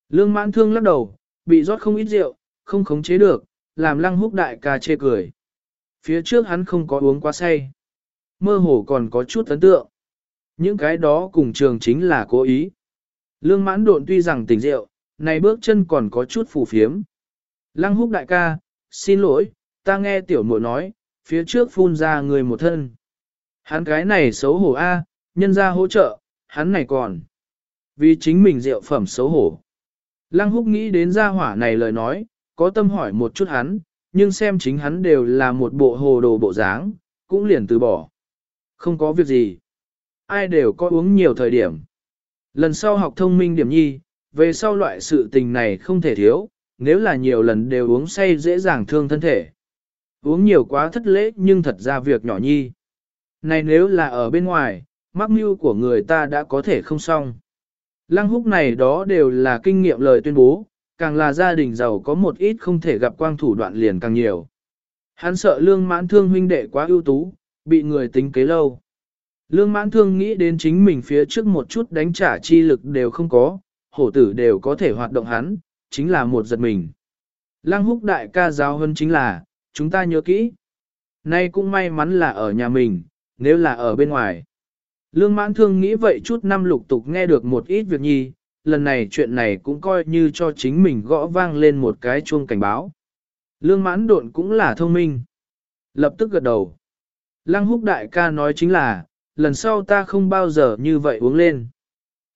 Speaker 1: Lương mãn thương lắc đầu, bị rót không ít rượu, không khống chế được, làm lăng húc đại ca chê cười. Phía trước hắn không có uống quá say. Mơ hồ còn có chút ấn tượng. Những cái đó cùng trường chính là cố ý. Lương mãn độn tuy rằng tỉnh rượu, này bước chân còn có chút phù phiếm. Lăng húc đại ca, xin lỗi, ta nghe tiểu muội nói, phía trước phun ra người một thân. Hắn cái này xấu hổ A, nhân ra hỗ trợ, hắn này còn. Vì chính mình rượu phẩm xấu hổ. Lăng húc nghĩ đến gia hỏa này lời nói, có tâm hỏi một chút hắn, nhưng xem chính hắn đều là một bộ hồ đồ bộ dáng, cũng liền từ bỏ. Không có việc gì. Ai đều có uống nhiều thời điểm. Lần sau học thông minh điểm nhi, về sau loại sự tình này không thể thiếu, nếu là nhiều lần đều uống say dễ dàng thương thân thể. Uống nhiều quá thất lễ nhưng thật ra việc nhỏ nhi. Này nếu là ở bên ngoài, mắc mưu của người ta đã có thể không xong. Lăng húc này đó đều là kinh nghiệm lời tuyên bố, càng là gia đình giàu có một ít không thể gặp quang thủ đoạn liền càng nhiều. Hắn sợ lương mãn thương huynh đệ quá ưu tú, bị người tính kế lâu. Lương mãn thương nghĩ đến chính mình phía trước một chút đánh trả chi lực đều không có, hổ tử đều có thể hoạt động hắn, chính là một giật mình. Lăng húc đại ca giáo hơn chính là, chúng ta nhớ kỹ. Nay cũng may mắn là ở nhà mình, nếu là ở bên ngoài. Lương mãn thương nghĩ vậy chút năm lục tục nghe được một ít việc nhi, lần này chuyện này cũng coi như cho chính mình gõ vang lên một cái chuông cảnh báo. Lương mãn độn cũng là thông minh. Lập tức gật đầu. Lăng húc đại ca nói chính là, lần sau ta không bao giờ như vậy uống lên.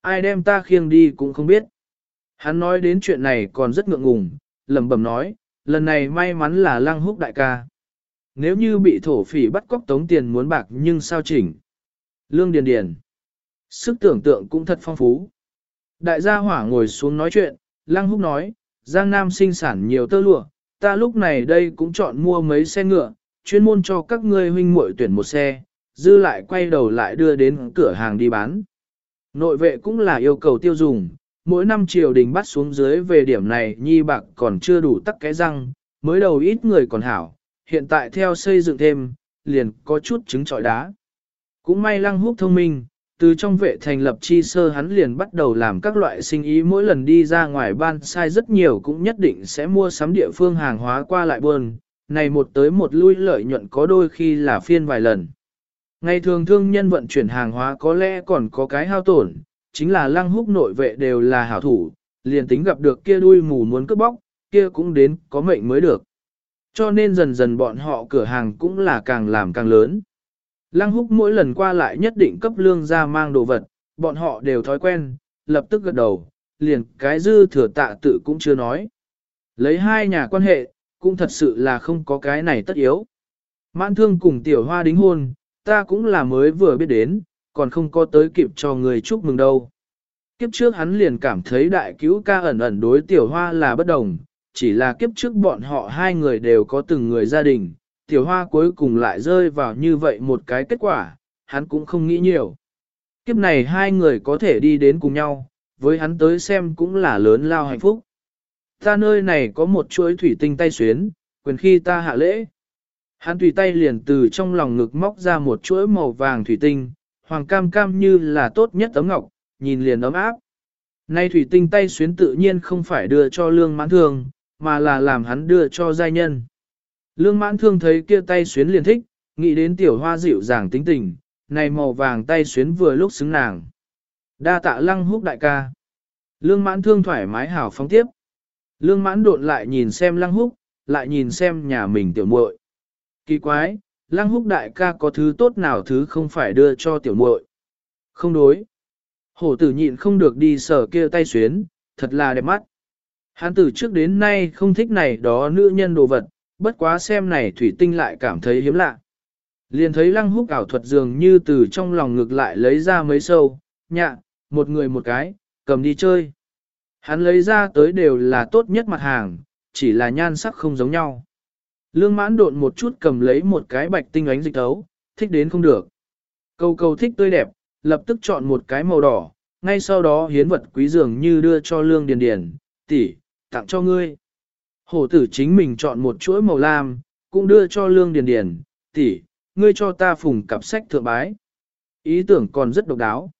Speaker 1: Ai đem ta khiêng đi cũng không biết. Hắn nói đến chuyện này còn rất ngượng ngùng, lẩm bẩm nói, lần này may mắn là lăng húc đại ca. Nếu như bị thổ phỉ bắt cóc tống tiền muốn bạc nhưng sao chỉnh. Lương Điền Điền. Sức tưởng tượng cũng thật phong phú. Đại gia hỏa ngồi xuống nói chuyện, lăng húc nói, Giang Nam sinh sản nhiều tơ lụa, ta lúc này đây cũng chọn mua mấy xe ngựa, chuyên môn cho các ngươi huynh muội tuyển một xe, dư lại quay đầu lại đưa đến cửa hàng đi bán. Nội vệ cũng là yêu cầu tiêu dùng, mỗi năm triều đình bắt xuống dưới về điểm này nhi bạc còn chưa đủ tắc cái răng, mới đầu ít người còn hảo, hiện tại theo xây dựng thêm, liền có chút trứng trọi đá. Cũng may lăng húc thông minh, từ trong vệ thành lập chi sơ hắn liền bắt đầu làm các loại sinh ý mỗi lần đi ra ngoài ban sai rất nhiều cũng nhất định sẽ mua sắm địa phương hàng hóa qua lại buôn, này một tới một lui lợi nhuận có đôi khi là phiên vài lần. Ngày thường thương nhân vận chuyển hàng hóa có lẽ còn có cái hao tổn, chính là lăng húc nội vệ đều là hảo thủ, liền tính gặp được kia đuôi mù muốn cướp bóc, kia cũng đến có mệnh mới được. Cho nên dần dần bọn họ cửa hàng cũng là càng làm càng lớn. Lăng húc mỗi lần qua lại nhất định cấp lương ra mang đồ vật, bọn họ đều thói quen, lập tức gật đầu, liền cái dư thừa tạ tự cũng chưa nói. Lấy hai nhà quan hệ, cũng thật sự là không có cái này tất yếu. Mãn thương cùng tiểu hoa đính hôn, ta cũng là mới vừa biết đến, còn không có tới kịp cho người chúc mừng đâu. Kiếp trước hắn liền cảm thấy đại cứu ca ẩn ẩn đối tiểu hoa là bất đồng, chỉ là kiếp trước bọn họ hai người đều có từng người gia đình, tiểu hoa cuối cùng lại rơi vào như vậy một cái kết quả, hắn cũng không nghĩ nhiều. Kiếp này hai người có thể đi đến cùng nhau, với hắn tới xem cũng là lớn lao hạnh phúc. Ta nơi này có một chuỗi thủy tinh tay xuyến, quyền khi ta hạ lễ. Hắn tùy tay liền từ trong lòng ngực móc ra một chuỗi màu vàng thủy tinh, hoàng cam cam như là tốt nhất tấm ngọc, nhìn liền ấm áp. Nay thủy tinh tay xuyến tự nhiên không phải đưa cho lương mãn thường, mà là làm hắn đưa cho giai nhân. Lương mãn thương thấy kia tay xuyến liền thích, nghĩ đến tiểu hoa dịu dàng tính tình, này màu vàng tay xuyến vừa lúc xứng nàng. Đa tạ lăng húc đại ca. Lương mãn thương thoải mái hào phóng tiếp. Lương mãn đột lại nhìn xem lăng húc, lại nhìn xem nhà mình tiểu muội. Kỳ quái, lăng húc đại ca có thứ tốt nào thứ không phải đưa cho tiểu muội. Không đối. Hổ tử nhịn không được đi sở kia tay xuyến, thật là đẹp mắt. Hắn từ trước đến nay không thích này đó nữ nhân đồ vật, bất quá xem này thủy tinh lại cảm thấy hiếm lạ. Liền thấy lăng húc ảo thuật dường như từ trong lòng ngực lại lấy ra mấy sâu, nhạ, một người một cái, cầm đi chơi. Hắn lấy ra tới đều là tốt nhất mặt hàng, chỉ là nhan sắc không giống nhau. Lương mãn độn một chút cầm lấy một cái bạch tinh ánh dịch thấu, thích đến không được. Câu câu thích tươi đẹp, lập tức chọn một cái màu đỏ, ngay sau đó hiến vật quý dường như đưa cho lương điền điền, tỷ, tặng cho ngươi. Hổ tử chính mình chọn một chuỗi màu lam, cũng đưa cho lương điền điền, tỷ, ngươi cho ta phùng cặp sách thượng bái. Ý tưởng còn rất độc đáo.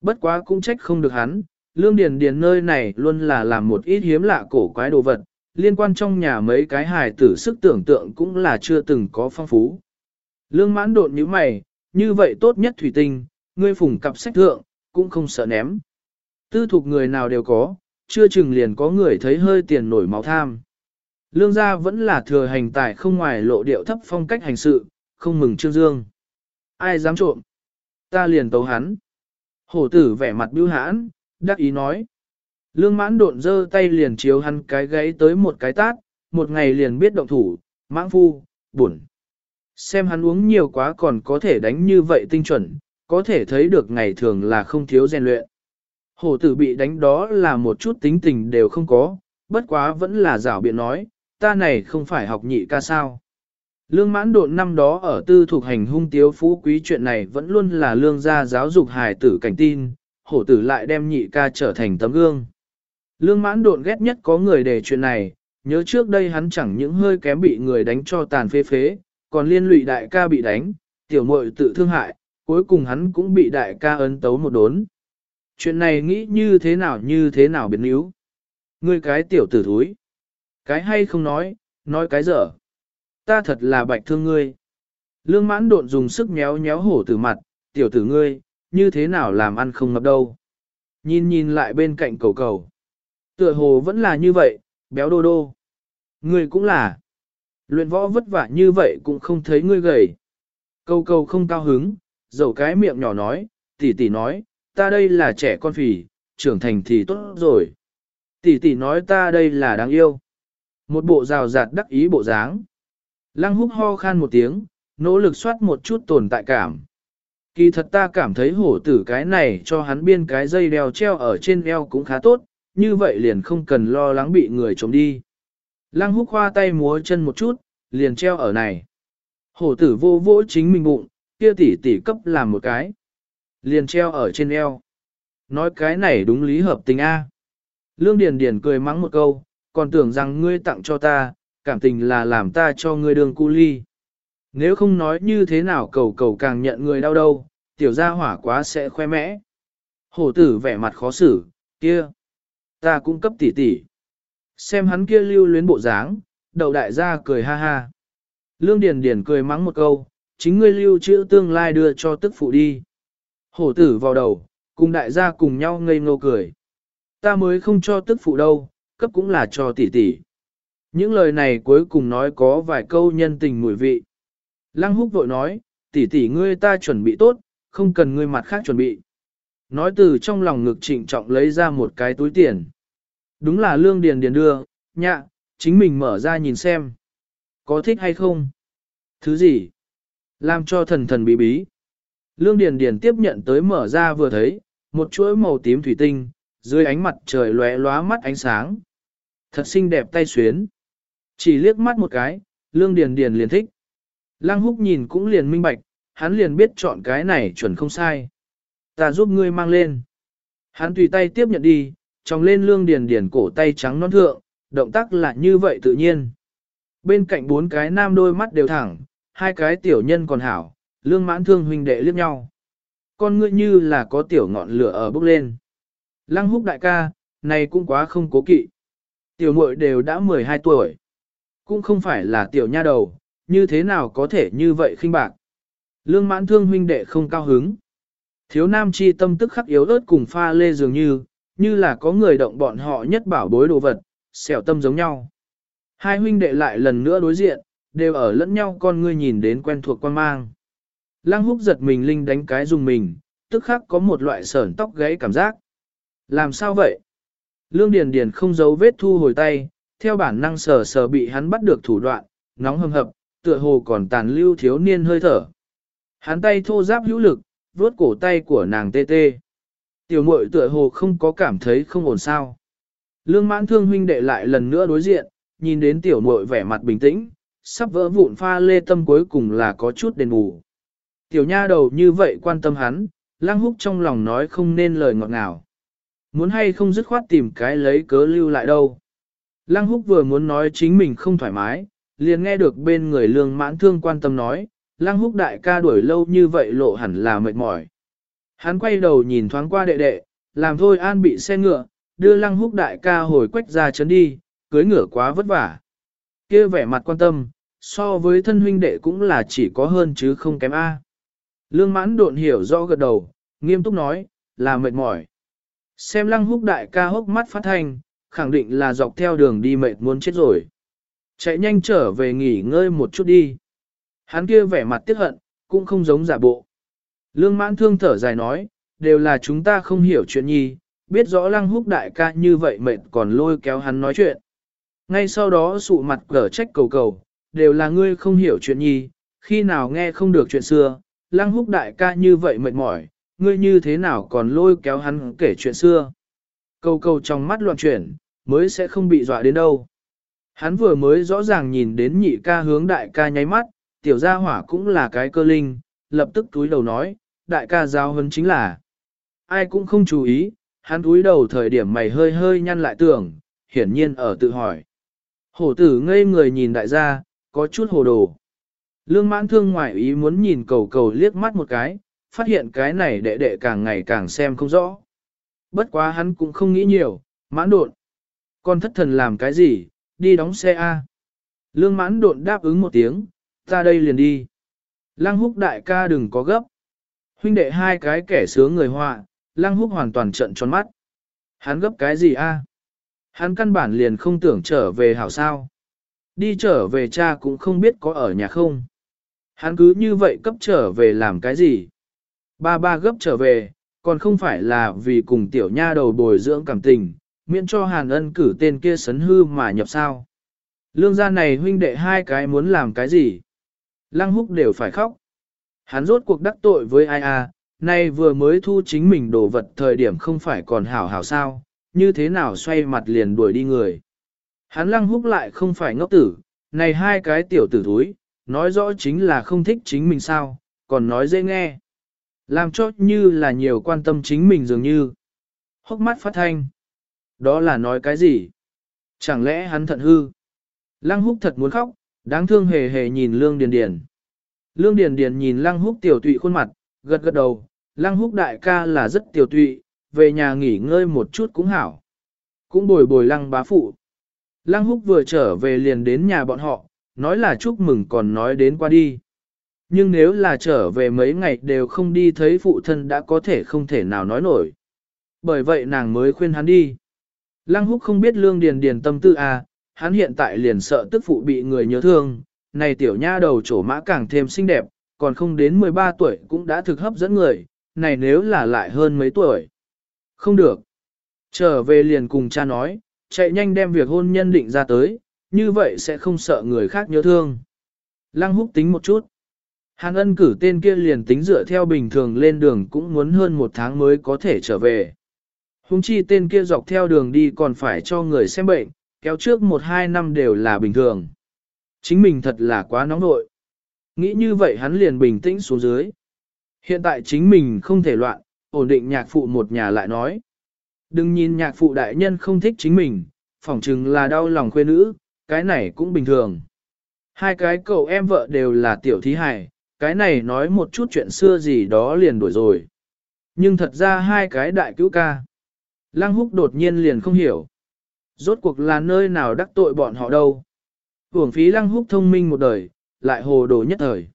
Speaker 1: Bất quá cũng trách không được hắn, lương điền điền nơi này luôn là làm một ít hiếm lạ cổ quái đồ vật, liên quan trong nhà mấy cái hài tử sức tưởng tượng cũng là chưa từng có phong phú. Lương mãn đột như mày, như vậy tốt nhất thủy tinh, ngươi phùng cặp sách thượng, cũng không sợ ném. Tư thuộc người nào đều có, chưa chừng liền có người thấy hơi tiền nổi máu tham. Lương gia vẫn là thừa hành tài không ngoài lộ điệu thấp phong cách hành sự, không mừng trương dương. Ai dám trộm? Ta liền tấu hắn. Hổ tử vẻ mặt bưu hãn, đắc ý nói. Lương mãn độn dơ tay liền chiếu hắn cái gáy tới một cái tát, một ngày liền biết động thủ, mãng phu, buồn. Xem hắn uống nhiều quá còn có thể đánh như vậy tinh chuẩn, có thể thấy được ngày thường là không thiếu rèn luyện. Hổ tử bị đánh đó là một chút tính tình đều không có, bất quá vẫn là rảo biện nói, ta này không phải học nhị ca sao. Lương mãn độn năm đó ở tư thuộc hành hung tiếu phú quý chuyện này vẫn luôn là lương gia giáo dục hài tử cảnh tin, hổ tử lại đem nhị ca trở thành tấm gương. Lương mãn độn ghét nhất có người để chuyện này, nhớ trước đây hắn chẳng những hơi kém bị người đánh cho tàn phế phế, còn liên lụy đại ca bị đánh, tiểu muội tự thương hại, cuối cùng hắn cũng bị đại ca ấn tấu một đốn. Chuyện này nghĩ như thế nào như thế nào biến yếu. Ngươi cái tiểu tử thúi. Cái hay không nói, nói cái dở. Ta thật là bạch thương ngươi. Lương mãn độn dùng sức nhéo nhéo hổ tử mặt, tiểu tử ngươi, như thế nào làm ăn không ngập đâu. Nhìn nhìn lại bên cạnh cầu cầu. Tựa hồ vẫn là như vậy, béo đô đô. Ngươi cũng là. Luyện võ vất vả như vậy cũng không thấy ngươi gầy. Cầu cầu không cao hứng, dầu cái miệng nhỏ nói, tỷ tỷ nói, ta đây là trẻ con phì, trưởng thành thì tốt rồi. Tỷ tỷ nói ta đây là đáng yêu. Một bộ rào rạt đắc ý bộ dáng. Lăng húc ho khan một tiếng, nỗ lực soát một chút tồn tại cảm. Kỳ thật ta cảm thấy hổ tử cái này cho hắn biên cái dây đeo treo ở trên eo cũng khá tốt, như vậy liền không cần lo lắng bị người trộm đi. Lăng húc khoa tay múa chân một chút, liền treo ở này. Hổ tử vô vỗ chính mình bụng, kia tỷ tỷ cấp làm một cái. Liền treo ở trên eo. Nói cái này đúng lý hợp tình A. Lương Điền Điền cười mắng một câu, còn tưởng rằng ngươi tặng cho ta, cảm tình là làm ta cho ngươi đường cu ly. Nếu không nói như thế nào cầu cầu càng nhận người đau đâu, tiểu gia hỏa quá sẽ khoe mẽ. Hổ tử vẻ mặt khó xử, kia. Ta cũng cấp tỷ tỷ. Xem hắn kia lưu luyến bộ dáng, đầu đại gia cười ha ha. Lương Điền Điền cười mắng một câu, chính ngươi lưu trữ tương lai đưa cho tức phụ đi. Hổ tử vào đầu, cùng đại gia cùng nhau ngây ngô cười. Ta mới không cho tức phụ đâu, cấp cũng là cho tỷ tỷ. Những lời này cuối cùng nói có vài câu nhân tình mùi vị. Lăng húc vội nói, tỷ tỷ ngươi ta chuẩn bị tốt, không cần ngươi mặt khác chuẩn bị. Nói từ trong lòng ngực trịnh trọng lấy ra một cái túi tiền. Đúng là lương điền điền đưa, nhạ, chính mình mở ra nhìn xem. Có thích hay không? Thứ gì? Làm cho thần thần bí bí. Lương Điền Điền tiếp nhận tới mở ra vừa thấy, một chuỗi màu tím thủy tinh, dưới ánh mặt trời lóe lóa mắt ánh sáng. Thật xinh đẹp tay xuyến. Chỉ liếc mắt một cái, Lương Điền Điền liền thích. Lăng Húc nhìn cũng liền minh bạch, hắn liền biết chọn cái này chuẩn không sai. Ta giúp ngươi mang lên. Hắn tùy tay tiếp nhận đi, trong lên lương điền điền cổ tay trắng non thượng, động tác là như vậy tự nhiên. Bên cạnh bốn cái nam đôi mắt đều thẳng, hai cái tiểu nhân còn hảo, lương mãn thương huynh đệ liếc nhau. Con ngươi như là có tiểu ngọn lửa ở bốc lên. Lăng húc đại ca, này cũng quá không cố kỵ. Tiểu muội đều đã 12 tuổi. Cũng không phải là tiểu nha đầu, như thế nào có thể như vậy khinh bạc. Lương mãn thương huynh đệ không cao hứng. Thiếu nam chi tâm tức khắc yếu ớt cùng pha lê dường như, như là có người động bọn họ nhất bảo bối đồ vật, xẻo tâm giống nhau. Hai huynh đệ lại lần nữa đối diện, đều ở lẫn nhau con ngươi nhìn đến quen thuộc quan mang. Lăng húc giật mình linh đánh cái dùng mình, tức khắc có một loại sởn tóc gáy cảm giác. Làm sao vậy? Lương Điền Điền không giấu vết thu hồi tay, theo bản năng sờ sờ bị hắn bắt được thủ đoạn, nóng hầm hập, tựa hồ còn tàn lưu thiếu niên hơi thở. Hắn tay thô giáp hữu lực, vuốt cổ tay của nàng tê tê. Tiểu muội tựa hồ không có cảm thấy không ổn sao. Lương mãn thương huynh đệ lại lần nữa đối diện, nhìn đến tiểu muội vẻ mặt bình tĩnh, sắp vỡ vụn pha lê tâm cuối cùng là có chút đền bù. Tiểu nha đầu như vậy quan tâm hắn, lang húc trong lòng nói không nên lời ngọt ngào. Muốn hay không dứt khoát tìm cái lấy cớ lưu lại đâu. Lăng húc vừa muốn nói chính mình không thoải mái, liền nghe được bên người lương mãn thương quan tâm nói, lăng húc đại ca đuổi lâu như vậy lộ hẳn là mệt mỏi. Hắn quay đầu nhìn thoáng qua đệ đệ, làm thôi an bị xe ngựa, đưa lăng húc đại ca hồi quách ra chấn đi, cưới ngựa quá vất vả. kia vẻ mặt quan tâm, so với thân huynh đệ cũng là chỉ có hơn chứ không kém A. Lương mãn độn hiểu rõ gật đầu, nghiêm túc nói, là mệt mỏi. Xem lăng húc đại ca hốc mắt phát thanh, khẳng định là dọc theo đường đi mệt muốn chết rồi. Chạy nhanh trở về nghỉ ngơi một chút đi. Hắn kia vẻ mặt tiếc hận, cũng không giống giả bộ. Lương mãn thương thở dài nói, đều là chúng ta không hiểu chuyện nhi, biết rõ lăng húc đại ca như vậy mệt còn lôi kéo hắn nói chuyện. Ngay sau đó sụ mặt cở trách cầu cầu, đều là ngươi không hiểu chuyện nhi, khi nào nghe không được chuyện xưa, lăng húc đại ca như vậy mệt mỏi, ngươi như thế nào còn lôi kéo hắn kể chuyện xưa. Câu câu trong mắt loạn chuyển, mới sẽ không bị dọa đến đâu. Hắn vừa mới rõ ràng nhìn đến nhị ca hướng đại ca nháy mắt, tiểu gia hỏa cũng là cái cơ linh, lập tức túi đầu nói, đại ca giao hấn chính là. Ai cũng không chú ý, hắn túi đầu thời điểm mày hơi hơi nhăn lại tưởng, hiển nhiên ở tự hỏi. Hổ tử ngây người nhìn đại gia, có chút hồ đồ. Lương mãn thương ngoại ý muốn nhìn cầu cầu liếc mắt một cái, phát hiện cái này đệ đệ càng ngày càng xem không rõ. Bất quá hắn cũng không nghĩ nhiều, mãn độn. Con thất thần làm cái gì, đi đóng xe A. Lương mãn độn đáp ứng một tiếng, ta đây liền đi. Lăng húc đại ca đừng có gấp. Huynh đệ hai cái kẻ sướng người họa, lăng húc hoàn toàn trợn tròn mắt. Hắn gấp cái gì a? Hắn căn bản liền không tưởng trở về hảo sao. Đi trở về cha cũng không biết có ở nhà không. Hắn cứ như vậy cấp trở về làm cái gì? Ba ba gấp trở về, còn không phải là vì cùng tiểu nha đầu bồi dưỡng cảm tình, miễn cho hàn ân cử tên kia sấn hư mà nhập sao. Lương gia này huynh đệ hai cái muốn làm cái gì? Lăng húc đều phải khóc. Hắn rốt cuộc đắc tội với ai à, nay vừa mới thu chính mình đồ vật thời điểm không phải còn hảo hảo sao, như thế nào xoay mặt liền đuổi đi người. Hắn lăng húc lại không phải ngốc tử, này hai cái tiểu tử thúi, nói rõ chính là không thích chính mình sao, còn nói dễ nghe. Làm cho như là nhiều quan tâm chính mình dường như. Hốc mắt phát thanh. Đó là nói cái gì? Chẳng lẽ hắn thận hư? Lăng húc thật muốn khóc, đáng thương hề hề nhìn Lương Điền Điền. Lương Điền Điền nhìn Lăng húc tiểu tụy khuôn mặt, gật gật đầu, Lăng húc đại ca là rất tiểu tụy, về nhà nghỉ ngơi một chút cũng hảo. Cũng bồi bồi Lăng bá phụ. Lăng húc vừa trở về liền đến nhà bọn họ, nói là chúc mừng còn nói đến qua đi. Nhưng nếu là trở về mấy ngày đều không đi thấy phụ thân đã có thể không thể nào nói nổi. Bởi vậy nàng mới khuyên hắn đi. Lăng húc không biết lương điền điền tâm tư à, hắn hiện tại liền sợ tức phụ bị người nhớ thương, này tiểu nha đầu trổ mã càng thêm xinh đẹp, còn không đến 13 tuổi cũng đã thực hấp dẫn người, này nếu là lại hơn mấy tuổi. Không được. Trở về liền cùng cha nói, chạy nhanh đem việc hôn nhân định ra tới, như vậy sẽ không sợ người khác nhớ thương. Lăng húc tính một chút. Hàn ân cử tên kia liền tính dựa theo bình thường lên đường cũng muốn hơn một tháng mới có thể trở về. Hùng chi tên kia dọc theo đường đi còn phải cho người xem bệnh, kéo trước một hai năm đều là bình thường. Chính mình thật là quá nóng nội. Nghĩ như vậy hắn liền bình tĩnh xuống dưới. Hiện tại chính mình không thể loạn, ổn định nhạc phụ một nhà lại nói. Đừng nhìn nhạc phụ đại nhân không thích chính mình, phỏng chừng là đau lòng khuê nữ, cái này cũng bình thường. Hai cái cậu em vợ đều là tiểu thí hài, cái này nói một chút chuyện xưa gì đó liền đuổi rồi. Nhưng thật ra hai cái đại cứu ca. Lăng húc đột nhiên liền không hiểu. Rốt cuộc là nơi nào đắc tội bọn họ đâu. Hưởng phí lăng húc thông minh một đời, lại hồ đồ nhất thời.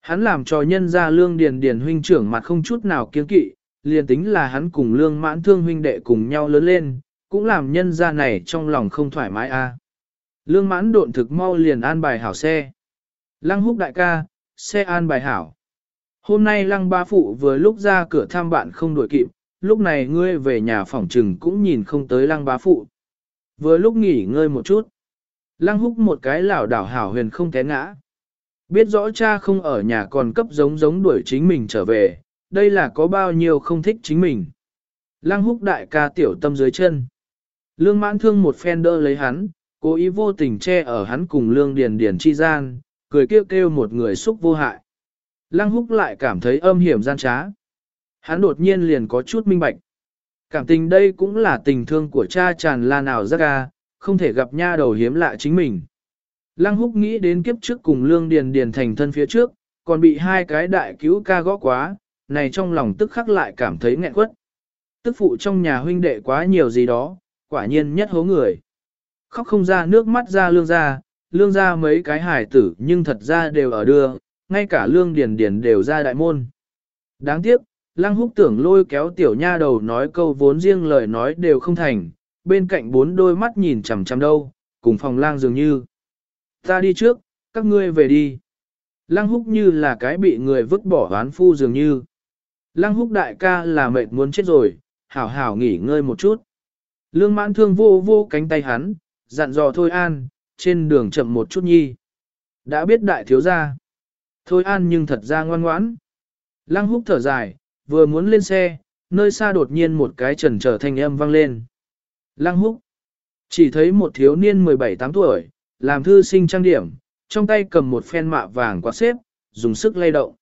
Speaker 1: Hắn làm cho nhân gia lương điền điền huynh trưởng mặt không chút nào kiên kỵ, liền tính là hắn cùng lương mãn thương huynh đệ cùng nhau lớn lên, cũng làm nhân gia này trong lòng không thoải mái a. Lương mãn độn thực mau liền an bài hảo xe. Lăng húc đại ca, xe an bài hảo. Hôm nay lăng ba phụ vừa lúc ra cửa thăm bạn không đổi kịp, lúc này ngươi về nhà phòng trừng cũng nhìn không tới lăng bá phụ. Vừa lúc nghỉ ngơi một chút, lăng húc một cái lảo đảo hảo huyền không té ngã. Biết rõ cha không ở nhà còn cấp giống giống đuổi chính mình trở về, đây là có bao nhiêu không thích chính mình. Lăng húc đại ca tiểu tâm dưới chân. Lương mãn thương một phen đỡ lấy hắn, cố ý vô tình che ở hắn cùng lương điền điền chi gian, cười kêu kêu một người xúc vô hại. Lăng húc lại cảm thấy âm hiểm gian trá. Hắn đột nhiên liền có chút minh bạch. Cảm tình đây cũng là tình thương của cha tràn lan nào ra ga, không thể gặp nha đầu hiếm lạ chính mình. Lăng húc nghĩ đến kiếp trước cùng lương điền điền thành thân phía trước, còn bị hai cái đại cứu ca gõ quá, này trong lòng tức khắc lại cảm thấy nghẹn quất. Tức phụ trong nhà huynh đệ quá nhiều gì đó, quả nhiên nhất hố người. Khóc không ra nước mắt ra lương ra, lương ra mấy cái hải tử nhưng thật ra đều ở đưa, ngay cả lương điền điền đều ra đại môn. Đáng tiếc, lăng húc tưởng lôi kéo tiểu nha đầu nói câu vốn riêng lời nói đều không thành, bên cạnh bốn đôi mắt nhìn chằm chằm đâu, cùng phòng lang dường như. Ta đi trước, các ngươi về đi. Lăng húc như là cái bị người vứt bỏ hoán phu dường như. Lăng húc đại ca là mệt muốn chết rồi, hảo hảo nghỉ ngơi một chút. Lương mãn thương vô vô cánh tay hắn, dặn dò thôi an, trên đường chậm một chút nhi. Đã biết đại thiếu gia. Thôi an nhưng thật ra ngoan ngoãn. Lăng húc thở dài, vừa muốn lên xe, nơi xa đột nhiên một cái trần trở thanh âm vang lên. Lăng húc. Chỉ thấy một thiếu niên 17-8 tuổi, làm thư sinh trang điểm, trong tay cầm một phen mạ vàng quạt xếp, dùng sức lay động.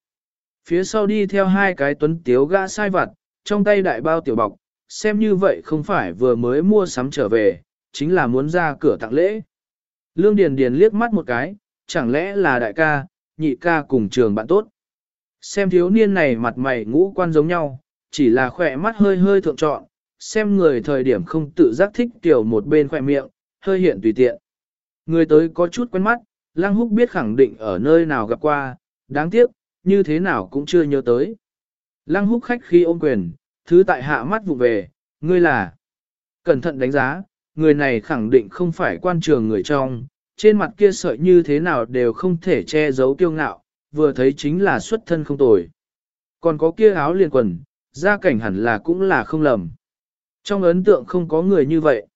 Speaker 1: Phía sau đi theo hai cái tuấn tiếu gã sai vặt, trong tay đại bao tiểu bọc, xem như vậy không phải vừa mới mua sắm trở về, chính là muốn ra cửa tặng lễ. Lương Điền Điền liếc mắt một cái, chẳng lẽ là đại ca, nhị ca cùng trường bạn tốt. Xem thiếu niên này mặt mày ngũ quan giống nhau, chỉ là khỏe mắt hơi hơi thượng trọn, xem người thời điểm không tự giác thích tiểu một bên khỏe miệng, hơi hiện tùy tiện. Người tới có chút quen mắt, Lăng Húc biết khẳng định ở nơi nào gặp qua, đáng tiếc, như thế nào cũng chưa nhớ tới. Lăng Húc khách khi ôm quyền, thứ tại hạ mắt vụ về, ngươi là. Cẩn thận đánh giá, người này khẳng định không phải quan trường người trong, trên mặt kia sợi như thế nào đều không thể che giấu kiêu ngạo, vừa thấy chính là xuất thân không tồi. Còn có kia áo liền quần, gia cảnh hẳn là cũng là không lầm. Trong ấn tượng không có người như vậy.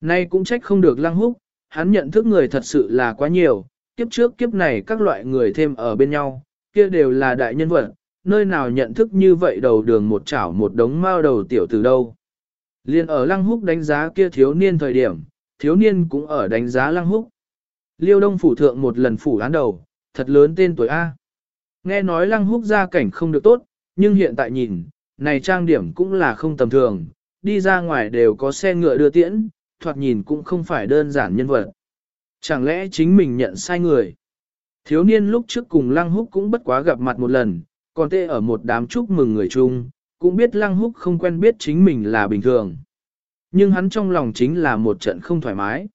Speaker 1: Nay cũng trách không được lăng húc, hắn nhận thức người thật sự là quá nhiều, kiếp trước kiếp này các loại người thêm ở bên nhau, kia đều là đại nhân vật, nơi nào nhận thức như vậy đầu đường một chảo một đống mao đầu tiểu từ đâu. Liên ở lăng húc đánh giá kia thiếu niên thời điểm, thiếu niên cũng ở đánh giá lăng húc. Liêu đông phủ thượng một lần phủ án đầu, thật lớn tên tuổi A. Nghe nói lăng húc gia cảnh không được tốt, nhưng hiện tại nhìn, này trang điểm cũng là không tầm thường, đi ra ngoài đều có xe ngựa đưa tiễn, thoạt nhìn cũng không phải đơn giản nhân vật. Chẳng lẽ chính mình nhận sai người? Thiếu niên lúc trước cùng lăng húc cũng bất quá gặp mặt một lần, còn tê ở một đám chúc mừng người chung, cũng biết lăng húc không quen biết chính mình là bình thường. Nhưng hắn trong lòng chính là một trận không thoải mái.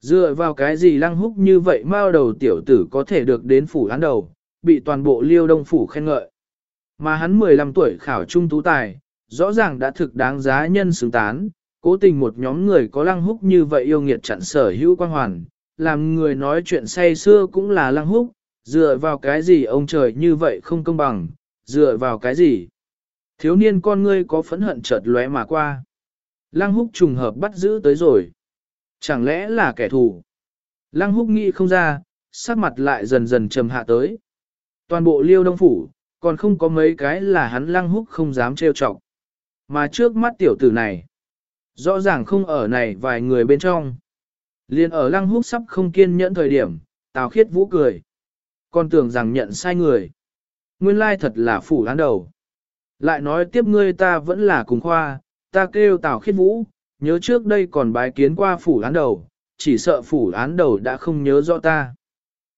Speaker 1: Dựa vào cái gì lăng húc như vậy mao đầu tiểu tử có thể được đến phủ án đầu, bị toàn bộ liêu đông phủ khen ngợi. Mà hắn 15 tuổi khảo trung tú tài, rõ ràng đã thực đáng giá nhân xứng tán, cố tình một nhóm người có lăng húc như vậy yêu nghiệt chặn sở hữu quan hoàn, làm người nói chuyện say xưa cũng là lăng húc, dựa vào cái gì ông trời như vậy không công bằng, dựa vào cái gì. Thiếu niên con ngươi có phẫn hận chợt lóe mà qua. Lăng húc trùng hợp bắt giữ tới rồi. Chẳng lẽ là kẻ thù? Lăng húc nghĩ không ra, sắc mặt lại dần dần trầm hạ tới. Toàn bộ liêu đông phủ, còn không có mấy cái là hắn lăng húc không dám trêu chọc. Mà trước mắt tiểu tử này, rõ ràng không ở này vài người bên trong. Liên ở lăng húc sắp không kiên nhẫn thời điểm, tào khiết vũ cười. Còn tưởng rằng nhận sai người. Nguyên lai thật là phủ án đầu. Lại nói tiếp ngươi ta vẫn là cùng khoa, ta kêu Tào Khiết Vũ, nhớ trước đây còn bái kiến qua phủ án đầu, chỉ sợ phủ án đầu đã không nhớ rõ ta.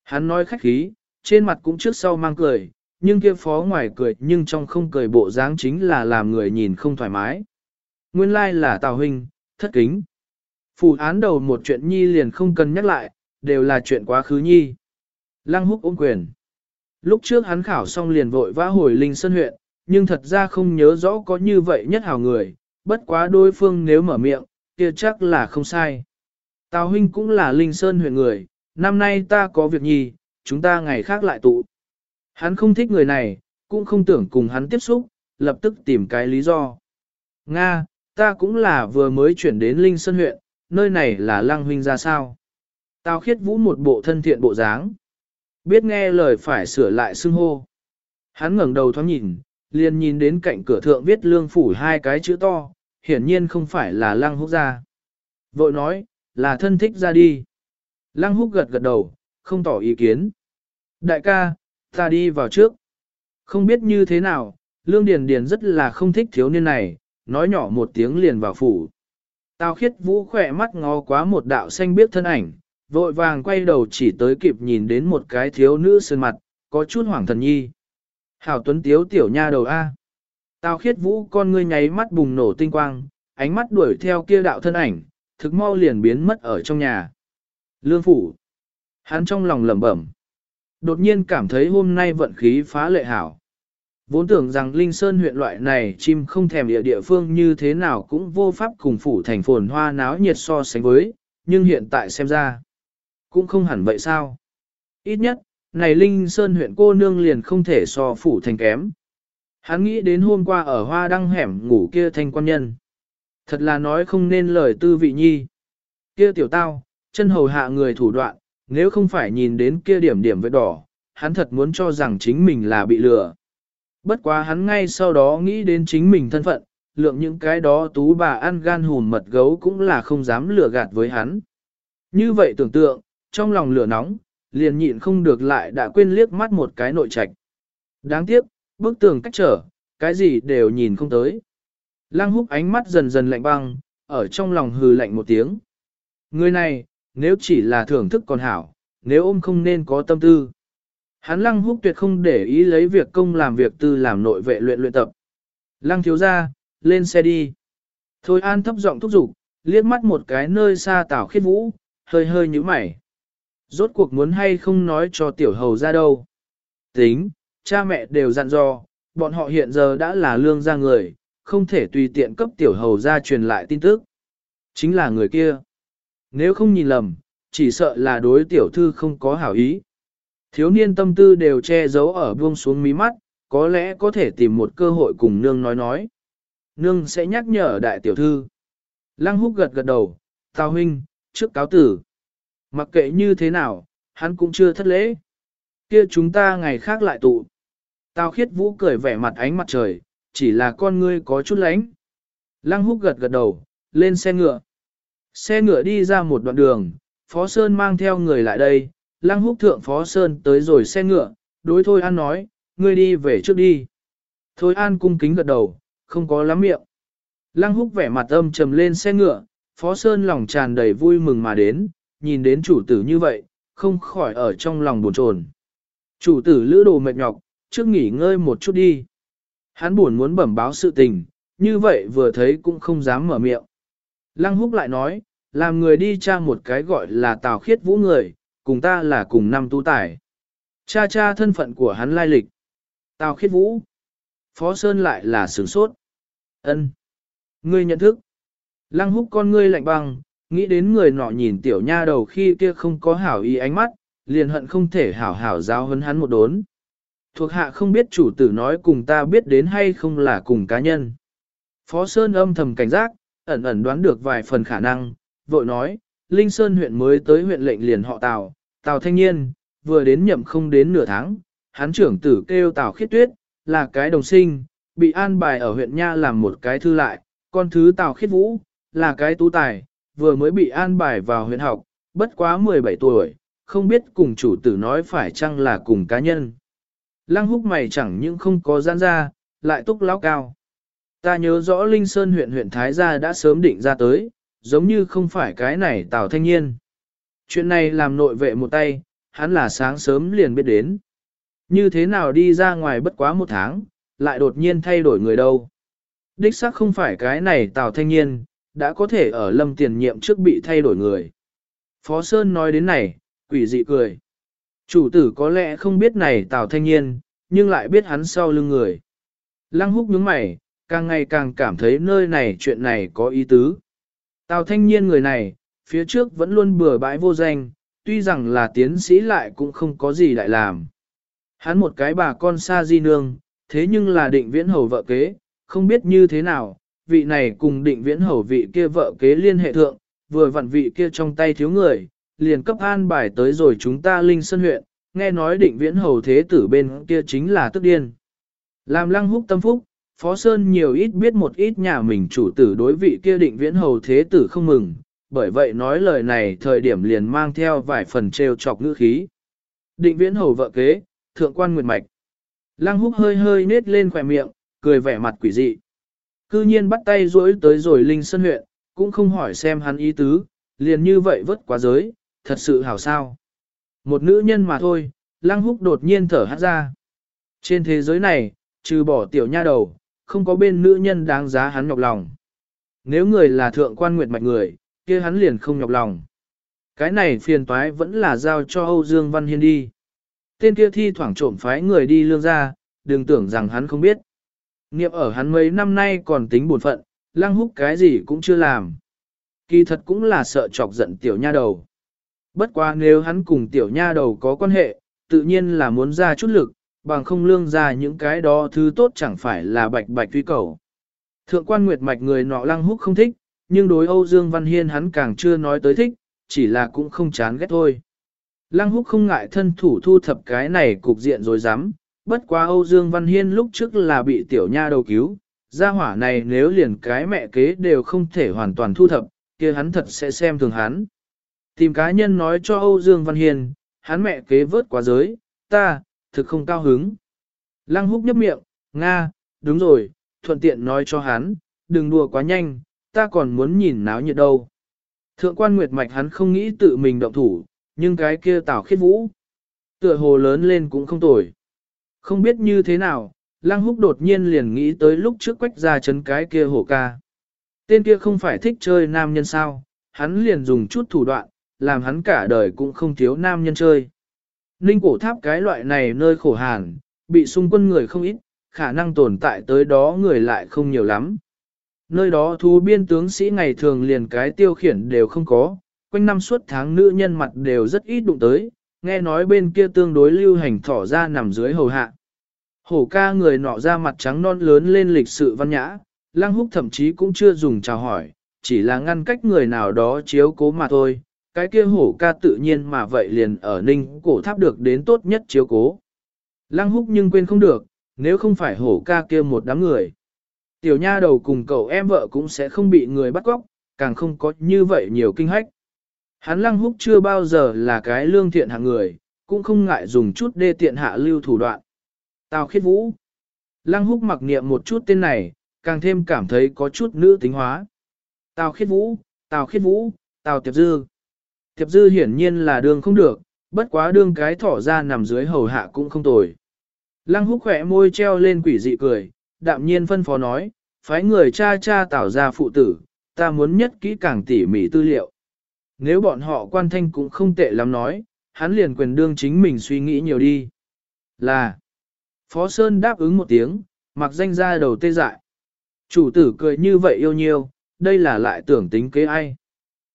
Speaker 1: Hắn nói khách khí, trên mặt cũng trước sau mang cười, nhưng kia phó ngoài cười nhưng trong không cười bộ dáng chính là làm người nhìn không thoải mái. Nguyên lai là Tào Huynh, thất kính. Phủ án đầu một chuyện nhi liền không cần nhắc lại, đều là chuyện quá khứ nhi. Lăng húc ôm quyền. Lúc trước hắn khảo xong liền vội vã hồi Linh Sơn huyện, nhưng thật ra không nhớ rõ có như vậy nhất hảo người, bất quá đối phương nếu mở miệng, kia chắc là không sai. Tào huynh cũng là Linh Sơn huyện người, năm nay ta có việc nhì, chúng ta ngày khác lại tụ. Hắn không thích người này, cũng không tưởng cùng hắn tiếp xúc, lập tức tìm cái lý do. Nga, ta cũng là vừa mới chuyển đến Linh Sơn huyện, nơi này là Lăng huynh ra sao. Tào khiết vũ một bộ thân thiện bộ dáng. Biết nghe lời phải sửa lại xưng hô. Hắn ngẩng đầu thoáng nhìn, liền nhìn đến cạnh cửa thượng viết lương phủ hai cái chữ to, hiển nhiên không phải là lăng húc ra. Vội nói, là thân thích ra đi. Lăng húc gật gật đầu, không tỏ ý kiến. Đại ca, ta đi vào trước. Không biết như thế nào, Lương Điền Điền rất là không thích thiếu niên này, nói nhỏ một tiếng liền vào phủ. Tào khiết vũ khỏe mắt ngó quá một đạo xanh biết thân ảnh, vội vàng quay đầu chỉ tới kịp nhìn đến một cái thiếu nữ sơn mặt, có chút hoảng thần nhi. Hảo tuấn tiếu tiểu nha đầu A. Tào khiết vũ con ngươi nháy mắt bùng nổ tinh quang, ánh mắt đuổi theo kia đạo thân ảnh, thực mau liền biến mất ở trong nhà. Lương phủ. Hắn trong lòng lẩm bẩm. Đột nhiên cảm thấy hôm nay vận khí phá lệ hảo. Vốn tưởng rằng Linh Sơn huyện loại này chim không thèm địa địa phương như thế nào cũng vô pháp cùng phủ thành phồn hoa náo nhiệt so sánh với, nhưng hiện tại xem ra, cũng không hẳn vậy sao. Ít nhất, này Linh Sơn huyện cô nương liền không thể so phủ thành kém. Hắn nghĩ đến hôm qua ở hoa đăng hẻm ngủ kia thanh quan nhân. Thật là nói không nên lời tư vị nhi. Kia tiểu tao, chân hầu hạ người thủ đoạn, nếu không phải nhìn đến kia điểm điểm vết đỏ, hắn thật muốn cho rằng chính mình là bị lừa. Bất quá hắn ngay sau đó nghĩ đến chính mình thân phận, lượng những cái đó tú bà ăn gan hùn mật gấu cũng là không dám lừa gạt với hắn. Như vậy tưởng tượng, trong lòng lửa nóng, liền nhịn không được lại đã quên liếc mắt một cái nội trạch. Đáng tiếc, bức tường cách trở, cái gì đều nhìn không tới. Lăng húc ánh mắt dần dần lạnh băng, ở trong lòng hừ lạnh một tiếng. Người này, nếu chỉ là thưởng thức còn hảo, nếu ôm không nên có tâm tư. Hắn lăng húc tuyệt không để ý lấy việc công làm việc tư làm nội vệ luyện luyện tập. Lăng thiếu gia lên xe đi. Thôi an thấp giọng thúc giục, liếc mắt một cái nơi xa tảo khiết vũ, hơi hơi nhíu mày. Rốt cuộc muốn hay không nói cho tiểu hầu ra đâu. Tính, cha mẹ đều dặn dò, bọn họ hiện giờ đã là lương gia người, không thể tùy tiện cấp tiểu hầu ra truyền lại tin tức. Chính là người kia. Nếu không nhìn lầm, chỉ sợ là đối tiểu thư không có hảo ý. Thiếu niên tâm tư đều che giấu ở buông xuống mí mắt, có lẽ có thể tìm một cơ hội cùng nương nói nói. Nương sẽ nhắc nhở đại tiểu thư. Lăng húc gật gật đầu, tào huynh, trước cáo tử. Mặc kệ như thế nào, hắn cũng chưa thất lễ. Kia chúng ta ngày khác lại tụ. Tào khiết vũ cười vẻ mặt ánh mặt trời, chỉ là con ngươi có chút lánh. Lăng húc gật gật đầu, lên xe ngựa. Xe ngựa đi ra một đoạn đường, Phó Sơn mang theo người lại đây, Lăng húc thượng Phó Sơn tới rồi xe ngựa, đối Thôi An nói, ngươi đi về trước đi. Thôi An cung kính gật đầu, không có lắm miệng. Lăng húc vẻ mặt âm trầm lên xe ngựa, Phó Sơn lòng tràn đầy vui mừng mà đến, nhìn đến chủ tử như vậy, không khỏi ở trong lòng buồn chồn. Chủ tử lữ đồ mệt nhọc, trước nghỉ ngơi một chút đi. Hắn buồn muốn bẩm báo sự tình, như vậy vừa thấy cũng không dám mở miệng. Lăng húc lại nói, làm người đi tra một cái gọi là tào khiết vũ người, cùng ta là cùng năm tu tải. Cha cha thân phận của hắn lai lịch. Tào khiết vũ. Phó Sơn lại là sướng sốt. ân Ngươi nhận thức. Lăng húc con ngươi lạnh băng, nghĩ đến người nọ nhìn tiểu nha đầu khi kia không có hảo ý ánh mắt, liền hận không thể hảo hảo giáo hấn hắn một đốn. Thuộc hạ không biết chủ tử nói cùng ta biết đến hay không là cùng cá nhân. Phó Sơn âm thầm cảnh giác, ẩn ẩn đoán được vài phần khả năng, vội nói, Linh Sơn huyện mới tới huyện lệnh liền họ Tào, Tào Thanh Niên, vừa đến nhậm không đến nửa tháng, hắn trưởng tử kêu Tào Khiết Tuyết, là cái đồng sinh, bị an bài ở huyện Nha làm một cái thư lại, con thứ Tào Khiết Vũ, là cái tú tài, vừa mới bị an bài vào huyện học, bất quá 17 tuổi, không biết cùng chủ tử nói phải chăng là cùng cá nhân. Lăng húc mày chẳng những không có gian ra, lại túc lão cao. Ta nhớ rõ Linh Sơn huyện huyện Thái Gia đã sớm định ra tới, giống như không phải cái này Tào Thanh Nhiên. Chuyện này làm nội vệ một tay, hắn là sáng sớm liền biết đến. Như thế nào đi ra ngoài bất quá một tháng, lại đột nhiên thay đổi người đâu. Đích xác không phải cái này Tào Thanh Nhiên, đã có thể ở lâm tiền nhiệm trước bị thay đổi người. Phó Sơn nói đến này, quỷ dị cười. Chủ tử có lẽ không biết này Tào Thanh Nhiên, nhưng lại biết hắn sau lưng người. Lăng húc nhướng mày, càng ngày càng cảm thấy nơi này chuyện này có ý tứ. Tào Thanh Nhiên người này, phía trước vẫn luôn bừa bãi vô danh, tuy rằng là tiến sĩ lại cũng không có gì đại làm. Hắn một cái bà con xa di nương, thế nhưng là định viễn hầu vợ kế, không biết như thế nào, vị này cùng định viễn hầu vị kia vợ kế liên hệ thượng, vừa vặn vị kia trong tay thiếu người, liền cấp an bài tới rồi chúng ta linh sân huyện, nghe nói định viễn hầu thế tử bên kia chính là tức điên. Làm lăng húc tâm phúc, Phó Sơn nhiều ít biết một ít nhà mình chủ tử đối vị kia định viễn hầu thế tử không mừng, bởi vậy nói lời này thời điểm liền mang theo vài phần trêu chọc ngữ khí. Định viễn hầu vợ kế, thượng quan nguyệt mạch. Lăng húc hơi hơi nết lên khỏe miệng, cười vẻ mặt quỷ dị. Cư nhiên bắt tay rỗi tới rồi Linh Sơn huyện, cũng không hỏi xem hắn ý tứ, liền như vậy vất quá giới, thật sự hảo sao. Một nữ nhân mà thôi, Lăng Húc đột nhiên thở hát ra. Trên thế giới này, trừ bỏ tiểu nha đầu, không có bên nữ nhân đáng giá hắn nhọc lòng. Nếu người là thượng quan nguyệt mạch người, kia hắn liền không nhọc lòng. Cái này phiền toái vẫn là giao cho Âu Dương Văn Hiên đi. Tên kia thi thoảng trộm phái người đi lương ra, đừng tưởng rằng hắn không biết. Niệm ở hắn mấy năm nay còn tính buồn phận, lăng húc cái gì cũng chưa làm. Kỳ thật cũng là sợ chọc giận tiểu nha đầu. Bất quá nếu hắn cùng tiểu nha đầu có quan hệ, tự nhiên là muốn ra chút lực, bằng không lương ra những cái đó thứ tốt chẳng phải là bạch bạch tuy cầu. Thượng quan nguyệt mạch người nọ lăng húc không thích, nhưng đối Âu Dương Văn Hiên hắn càng chưa nói tới thích, chỉ là cũng không chán ghét thôi. Lăng húc không ngại thân thủ thu thập cái này cục diện rồi dám, bất quá Âu Dương Văn Hiên lúc trước là bị tiểu nha đầu cứu, gia hỏa này nếu liền cái mẹ kế đều không thể hoàn toàn thu thập, kia hắn thật sẽ xem thường hắn. Tìm cá nhân nói cho Âu Dương Văn Hiên, hắn mẹ kế vớt quá giới, ta, thực không cao hứng. Lăng húc nhấp miệng, Nga, đúng rồi, thuận tiện nói cho hắn, đừng đùa quá nhanh, ta còn muốn nhìn náo nhiệt đâu. Thượng quan Nguyệt Mạch hắn không nghĩ tự mình động thủ, nhưng cái kia tảo khiết vũ. Tựa hồ lớn lên cũng không tồi. Không biết như thế nào, Lăng Húc đột nhiên liền nghĩ tới lúc trước quách ra chấn cái kia hổ ca. Tên kia không phải thích chơi nam nhân sao, hắn liền dùng chút thủ đoạn, làm hắn cả đời cũng không thiếu nam nhân chơi. Ninh cổ tháp cái loại này nơi khổ hàn, bị xung quân người không ít, khả năng tồn tại tới đó người lại không nhiều lắm. Nơi đó thú biên tướng sĩ ngày thường liền cái tiêu khiển đều không có, quanh năm suốt tháng nữ nhân mặt đều rất ít đụng tới, nghe nói bên kia tương đối lưu hành thỏ ra nằm dưới hầu hạ. Hổ ca người nọ ra mặt trắng non lớn lên lịch sự văn nhã, lăng húc thậm chí cũng chưa dùng chào hỏi, chỉ là ngăn cách người nào đó chiếu cố mà thôi. Cái kia hổ ca tự nhiên mà vậy liền ở ninh cổ tháp được đến tốt nhất chiếu cố. Lăng húc nhưng quên không được, nếu không phải hổ ca kia một đám người. Tiểu nha đầu cùng cậu em vợ cũng sẽ không bị người bắt cóc, càng không có như vậy nhiều kinh hách. Hắn lăng húc chưa bao giờ là cái lương thiện hạng người, cũng không ngại dùng chút đê tiện hạ lưu thủ đoạn. Tào khiết vũ. Lăng húc mặc niệm một chút tên này, càng thêm cảm thấy có chút nữ tính hóa. Tào khiết vũ, tào khiết vũ, tào tiệp dư. Tiệp dư hiển nhiên là đường không được, bất quá đương cái thỏ ra nằm dưới hầu hạ cũng không tồi. Lăng húc khỏe môi treo lên quỷ dị cười, đạm nhiên phân phó nói, phái người cha cha tạo ra phụ tử, ta muốn nhất kỹ càng tỉ mỉ tư liệu. Nếu bọn họ quan thanh cũng không tệ lắm nói, hắn liền quyền đương chính mình suy nghĩ nhiều đi. Là, Phó Sơn đáp ứng một tiếng, mặc danh ra đầu tê dại. Chủ tử cười như vậy yêu nhiêu, đây là lại tưởng tính kế ai.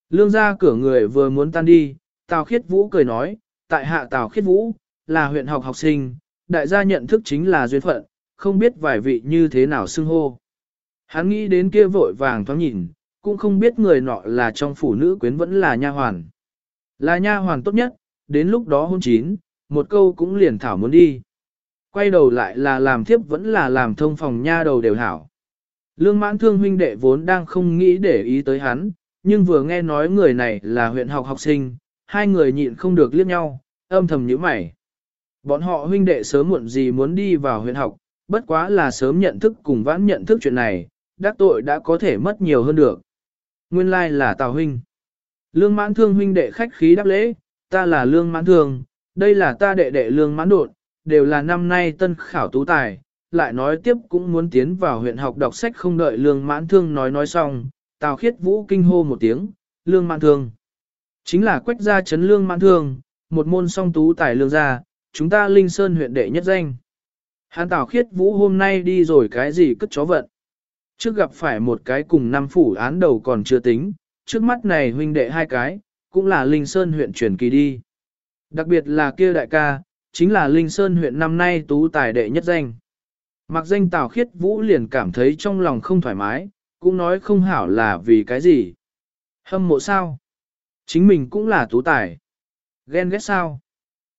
Speaker 1: Lương ra cửa người vừa muốn tan đi, Tào Khiết Vũ cười nói, tại hạ Tào Khiết Vũ, là huyện học học sinh, đại gia nhận thức chính là duyên phận, không biết vài vị như thế nào xưng hô. Hắn nghĩ đến kia vội vàng thoáng nhìn, cũng không biết người nọ là trong phủ nữ quyến vẫn là nha hoàn. Là nha hoàn tốt nhất, đến lúc đó hôn chín, một câu cũng liền thảo muốn đi. Quay đầu lại là làm thiếp vẫn là làm thông phòng nha đầu đều hảo. Lương mãn thương huynh đệ vốn đang không nghĩ để ý tới hắn, nhưng vừa nghe nói người này là huyện học học sinh, hai người nhịn không được liếc nhau, âm thầm nhíu mày. Bọn họ huynh đệ sớm muộn gì muốn đi vào huyện học, bất quá là sớm nhận thức cùng vãn nhận thức chuyện này, đắc tội đã có thể mất nhiều hơn được. Nguyên lai là Tào Huynh. Lương mãn thương huynh đệ khách khí đáp lễ, ta là lương mãn thương, đây là ta đệ đệ lương mãn đột, đều là năm nay tân khảo tú tài, lại nói tiếp cũng muốn tiến vào huyện học đọc sách không đợi lương mãn thương nói nói xong, tào khiết vũ kinh hô một tiếng, lương mãn thương. Chính là quách gia chấn lương mãn thương, một môn song tú tài lương gia, chúng ta linh sơn huyện đệ nhất danh. Hán tào khiết vũ hôm nay đi rồi cái gì cất chó vận. Trước gặp phải một cái cùng năm phủ án đầu còn chưa tính, trước mắt này huynh đệ hai cái, cũng là linh sơn huyện truyền kỳ đi. Đặc biệt là kia đại ca, chính là Linh Sơn huyện năm nay tú tài đệ nhất danh. Mặc danh Tào Khiết Vũ liền cảm thấy trong lòng không thoải mái, cũng nói không hảo là vì cái gì. Hâm mộ sao? Chính mình cũng là tú tài. Ghen ghét sao?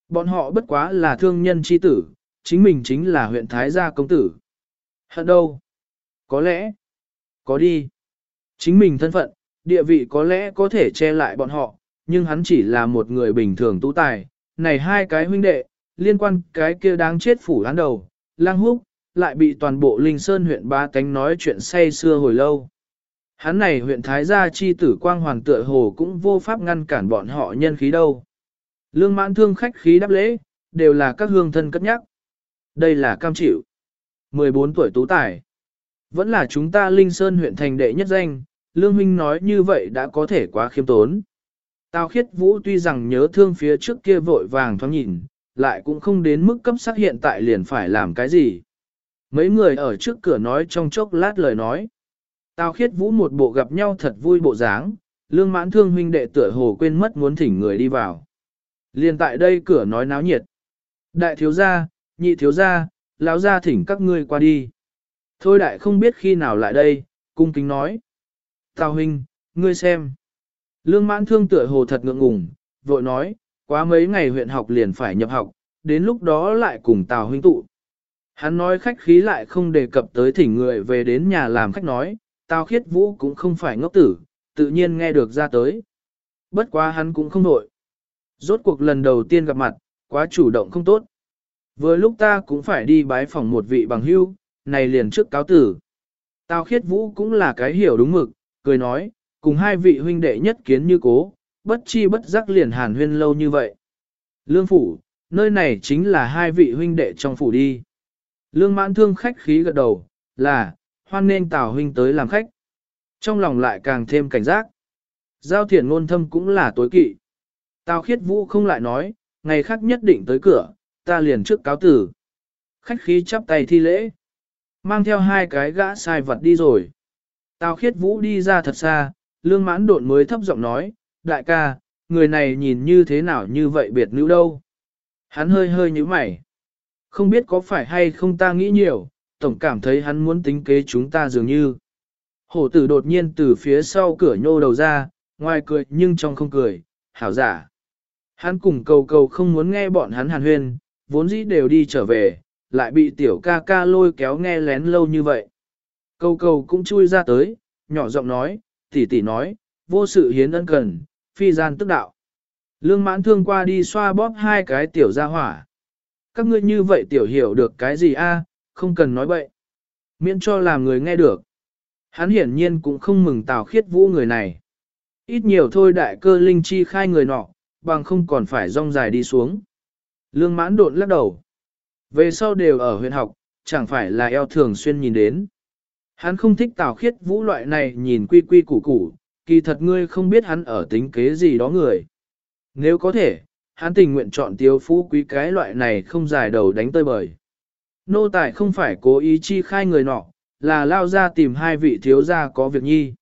Speaker 1: Bọn họ bất quá là thương nhân chi tử, chính mình chính là huyện Thái gia công tử. Hận đâu? Có lẽ. Có đi. Chính mình thân phận, địa vị có lẽ có thể che lại bọn họ, nhưng hắn chỉ là một người bình thường tú tài. Này hai cái huynh đệ, liên quan cái kia đáng chết phủ án đầu, lang húc, lại bị toàn bộ Linh Sơn huyện ba cánh nói chuyện say xưa hồi lâu. Hắn này huyện Thái Gia chi tử quang hoàng tựa hồ cũng vô pháp ngăn cản bọn họ nhân khí đâu. Lương mãn thương khách khí đáp lễ, đều là các hương thân cất nhắc. Đây là cam chịu. 14 tuổi tú tài. Vẫn là chúng ta Linh Sơn huyện thành đệ nhất danh, Lương Minh nói như vậy đã có thể quá khiêm tốn. Tào khiết vũ tuy rằng nhớ thương phía trước kia vội vàng thoáng nhìn, lại cũng không đến mức cấp sắc hiện tại liền phải làm cái gì. Mấy người ở trước cửa nói trong chốc lát lời nói. Tào khiết vũ một bộ gặp nhau thật vui bộ dáng, lương mãn thương huynh đệ tựa hồ quên mất muốn thỉnh người đi vào. Liền tại đây cửa nói náo nhiệt. Đại thiếu gia, nhị thiếu gia, lão gia thỉnh các ngươi qua đi. Thôi đại không biết khi nào lại đây, cung kính nói. Tào huynh, ngươi xem. Lương mãn thương tựa hồ thật ngượng ngùng, vội nói, quá mấy ngày huyện học liền phải nhập học, đến lúc đó lại cùng Tào huynh tụ. Hắn nói khách khí lại không đề cập tới thỉnh người về đến nhà làm khách nói, Tào khiết vũ cũng không phải ngốc tử, tự nhiên nghe được ra tới. Bất quá hắn cũng không nổi. Rốt cuộc lần đầu tiên gặp mặt, quá chủ động không tốt. Vừa lúc ta cũng phải đi bái phòng một vị bằng hưu, này liền trước cáo tử. Tào khiết vũ cũng là cái hiểu đúng mực, cười nói, cùng hai vị huynh đệ nhất kiến như cố, bất chi bất giác liền hàn huyên lâu như vậy. Lương phủ, nơi này chính là hai vị huynh đệ trong phủ đi. Lương mãn thương khách khí gật đầu, là, hoan nên tào huynh tới làm khách. Trong lòng lại càng thêm cảnh giác. Giao thiển ngôn thâm cũng là tối kỵ. Tào khiết vũ không lại nói, ngày khác nhất định tới cửa, ta liền trước cáo tử. Khách khí chắp tay thi lễ. Mang theo hai cái gã sai vật đi rồi. Tào khiết vũ đi ra thật xa, lương mãn độn mới thấp giọng nói, đại ca, người này nhìn như thế nào như vậy biệt nữ đâu. Hắn hơi hơi như mày. Không biết có phải hay không ta nghĩ nhiều, tổng cảm thấy hắn muốn tính kế chúng ta dường như. Hổ tử đột nhiên từ phía sau cửa nhô đầu ra, ngoài cười nhưng trong không cười, hảo giả. Hắn cùng cầu cầu không muốn nghe bọn hắn hàn huyên, vốn dĩ đều đi trở về, lại bị tiểu ca ca lôi kéo nghe lén lâu như vậy. câu cầu cũng chui ra tới, nhỏ giọng nói, tỷ tỷ nói, vô sự hiến ân cần, phi gian tức đạo. Lương mãn thương qua đi xoa bóp hai cái tiểu ra hỏa. Các ngươi như vậy tiểu hiểu được cái gì a? không cần nói bậy. Miễn cho làm người nghe được. Hắn hiển nhiên cũng không mừng tào khiết vũ người này. Ít nhiều thôi đại cơ linh chi khai người nọ, bằng không còn phải rong dài đi xuống. Lương mãn đột lắc đầu. Về sau đều ở huyện học, chẳng phải là eo thường xuyên nhìn đến. Hắn không thích tào khiết vũ loại này nhìn quy quy củ củ, kỳ thật ngươi không biết hắn ở tính kế gì đó người. Nếu có thể, hắn tình nguyện chọn tiêu phú quý cái loại này không dài đầu đánh tơi bời. Nô tài không phải cố ý chi khai người nọ, là lao ra tìm hai vị thiếu gia có việc nhi.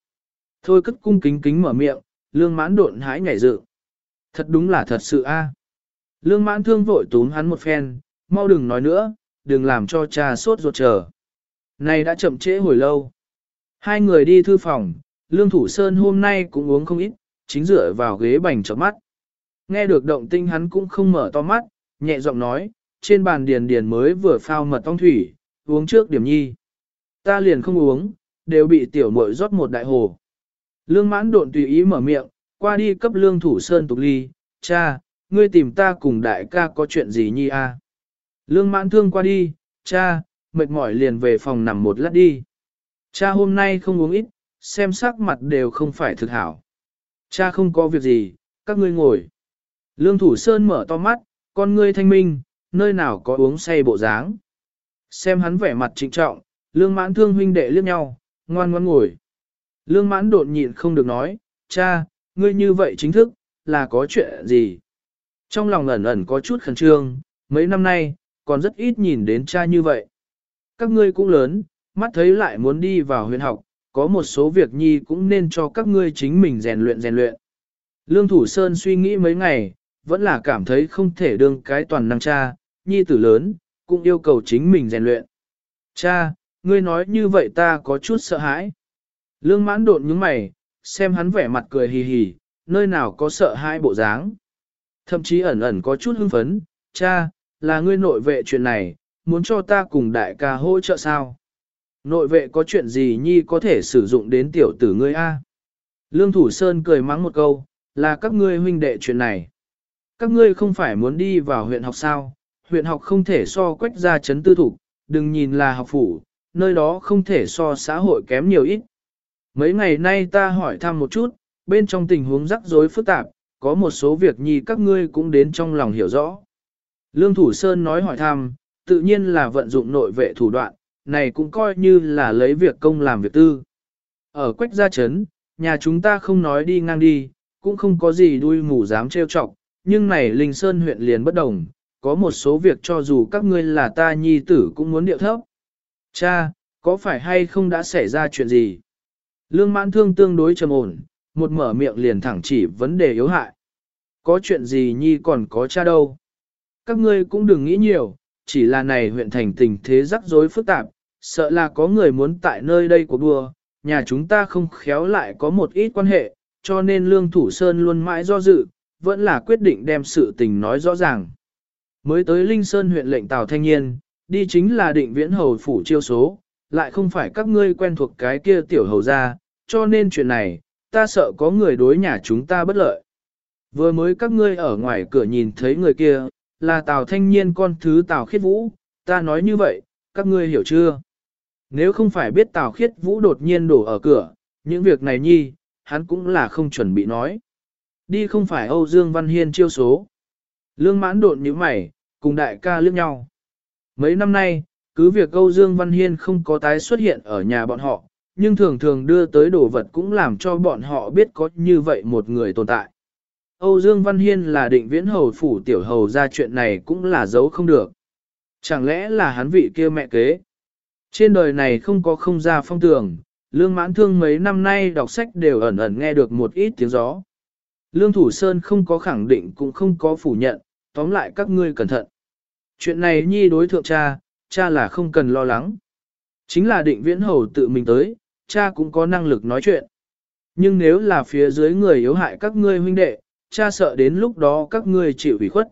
Speaker 1: Thôi cất cung kính kính mở miệng, lương mãn độn hãi nhảy dự. Thật đúng là thật sự a. Lương mãn thương vội túm hắn một phen, mau đừng nói nữa, đừng làm cho cha sốt ruột chờ. Này đã chậm trễ hồi lâu. Hai người đi thư phòng, Lương Thủ Sơn hôm nay cũng uống không ít, chính dựa vào ghế bành chớp mắt. Nghe được động tinh hắn cũng không mở to mắt, nhẹ giọng nói, trên bàn điền điền mới vừa phao mật ong thủy, uống trước điểm nhi. Ta liền không uống, đều bị tiểu muội rót một đại hồ. Lương mãn độn tùy ý mở miệng, qua đi cấp lương thủ sơn tục ly, cha, ngươi tìm ta cùng đại ca có chuyện gì nhi a? À? Lương mãn thương qua đi, cha, mệt mỏi liền về phòng nằm một lát đi. Cha hôm nay không uống ít, xem sắc mặt đều không phải thực hảo. Cha không có việc gì, các ngươi ngồi. Lương Thủ Sơn mở to mắt, con ngươi thanh minh, nơi nào có uống say bộ dáng. Xem hắn vẻ mặt trịnh trọng, lương mãn thương huynh đệ liếc nhau, ngoan ngoan ngồi. Lương mãn đột nhịn không được nói, cha, ngươi như vậy chính thức, là có chuyện gì? Trong lòng ẩn ẩn có chút khẩn trương, mấy năm nay, còn rất ít nhìn đến cha như vậy. Các ngươi cũng lớn, mắt thấy lại muốn đi vào huyện học, có một số việc nhi cũng nên cho các ngươi chính mình rèn luyện rèn luyện. Lương Thủ Sơn suy nghĩ mấy ngày, vẫn là cảm thấy không thể đương cái toàn năng cha, nhi tử lớn, cũng yêu cầu chính mình rèn luyện. Cha, ngươi nói như vậy ta có chút sợ hãi. Lương mãn đột những mày, xem hắn vẻ mặt cười hì hì, nơi nào có sợ hãi bộ dáng. Thậm chí ẩn ẩn có chút hưng phấn, cha, là ngươi nội vệ chuyện này, muốn cho ta cùng đại ca hỗ trợ sao? Nội vệ có chuyện gì nhi có thể sử dụng đến tiểu tử ngươi A? Lương Thủ Sơn cười mắng một câu, là các ngươi huynh đệ chuyện này. Các ngươi không phải muốn đi vào huyện học sao? Huyện học không thể so quách ra chấn tư thủ, đừng nhìn là học phủ, nơi đó không thể so xã hội kém nhiều ít. Mấy ngày nay ta hỏi thăm một chút, bên trong tình huống rắc rối phức tạp, có một số việc nhi các ngươi cũng đến trong lòng hiểu rõ. Lương Thủ Sơn nói hỏi thăm, tự nhiên là vận dụng nội vệ thủ đoạn, này cũng coi như là lấy việc công làm việc tư. Ở quách gia chấn, nhà chúng ta không nói đi ngang đi, cũng không có gì đuôi mù dám trêu chọc, nhưng này Linh Sơn huyện liền bất đồng, có một số việc cho dù các ngươi là ta nhi tử cũng muốn điệu thấp. Cha, có phải hay không đã xảy ra chuyện gì? Lương mãn thương tương đối trầm ổn, một mở miệng liền thẳng chỉ vấn đề yếu hại. Có chuyện gì nhi còn có cha đâu? Các ngươi cũng đừng nghĩ nhiều, chỉ là này huyện thành tình thế rắc rối phức tạp, sợ là có người muốn tại nơi đây của đua, nhà chúng ta không khéo lại có một ít quan hệ, cho nên Lương Thủ Sơn luôn mãi do dự, vẫn là quyết định đem sự tình nói rõ ràng. Mới tới Linh Sơn huyện lệnh Tào Thanh Nhiên, đi chính là định viễn hầu phủ chiêu số, lại không phải các ngươi quen thuộc cái kia tiểu hầu ra, cho nên chuyện này, ta sợ có người đối nhà chúng ta bất lợi. Vừa mới các ngươi ở ngoài cửa nhìn thấy người kia, là Tào Thanh Nhiên con thứ Tào Khiết Vũ, ta nói như vậy, các ngươi hiểu chưa? Nếu không phải biết Tào Khiết Vũ đột nhiên đổ ở cửa, những việc này nhi, hắn cũng là không chuẩn bị nói. Đi không phải Âu Dương Văn Hiên chiêu số. Lương mãn đột như mày, cùng đại ca liếc nhau. Mấy năm nay, cứ việc Âu Dương Văn Hiên không có tái xuất hiện ở nhà bọn họ, nhưng thường thường đưa tới đồ vật cũng làm cho bọn họ biết có như vậy một người tồn tại. Âu Dương Văn Hiên là định viễn hầu phủ tiểu hầu ra chuyện này cũng là giấu không được. Chẳng lẽ là hắn vị kia mẹ kế? Trên đời này không có không ra phong tường, lương mãn thương mấy năm nay đọc sách đều ẩn ẩn nghe được một ít tiếng gió. Lương Thủ Sơn không có khẳng định cũng không có phủ nhận, tóm lại các ngươi cẩn thận. Chuyện này nhi đối thượng cha, cha là không cần lo lắng. Chính là định viễn hầu tự mình tới, cha cũng có năng lực nói chuyện. Nhưng nếu là phía dưới người yếu hại các ngươi huynh đệ, cha sợ đến lúc đó các ngươi chịu ủy khuất.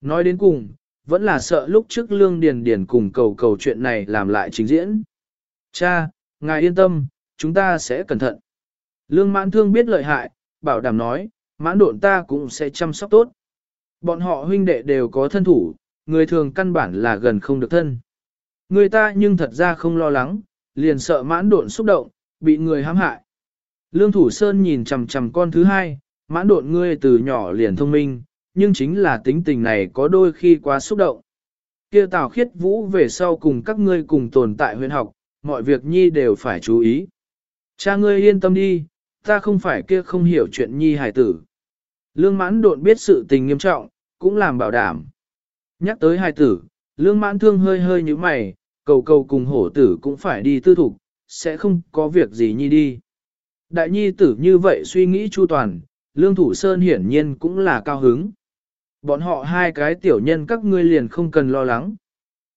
Speaker 1: Nói đến cùng, vẫn là sợ lúc trước lương điền điền cùng cầu cầu chuyện này làm lại trình diễn. Cha, ngài yên tâm, chúng ta sẽ cẩn thận. Lương mãn thương biết lợi hại, bảo đảm nói, mãn độn ta cũng sẽ chăm sóc tốt. Bọn họ huynh đệ đều có thân thủ, người thường căn bản là gần không được thân. Người ta nhưng thật ra không lo lắng, liền sợ mãn độn xúc động, bị người hãm hại. Lương Thủ Sơn nhìn chằm chằm con thứ hai, mãn độn ngươi từ nhỏ liền thông minh, nhưng chính là tính tình này có đôi khi quá xúc động. Kia Tào Khiết Vũ về sau cùng các ngươi cùng tồn tại huyện học, mọi việc nhi đều phải chú ý. Cha ngươi yên tâm đi, ta không phải kia không hiểu chuyện nhi hài tử. Lương mãn độn biết sự tình nghiêm trọng, cũng làm bảo đảm. Nhắc tới hài tử, lương mãn thương hơi hơi như mày, cầu cầu cùng hổ tử cũng phải đi tư thục, sẽ không có việc gì nhi đi. Đại nhi tử như vậy suy nghĩ chu toàn, lương thủ sơn hiển nhiên cũng là cao hứng. Bọn họ hai cái tiểu nhân các ngươi liền không cần lo lắng.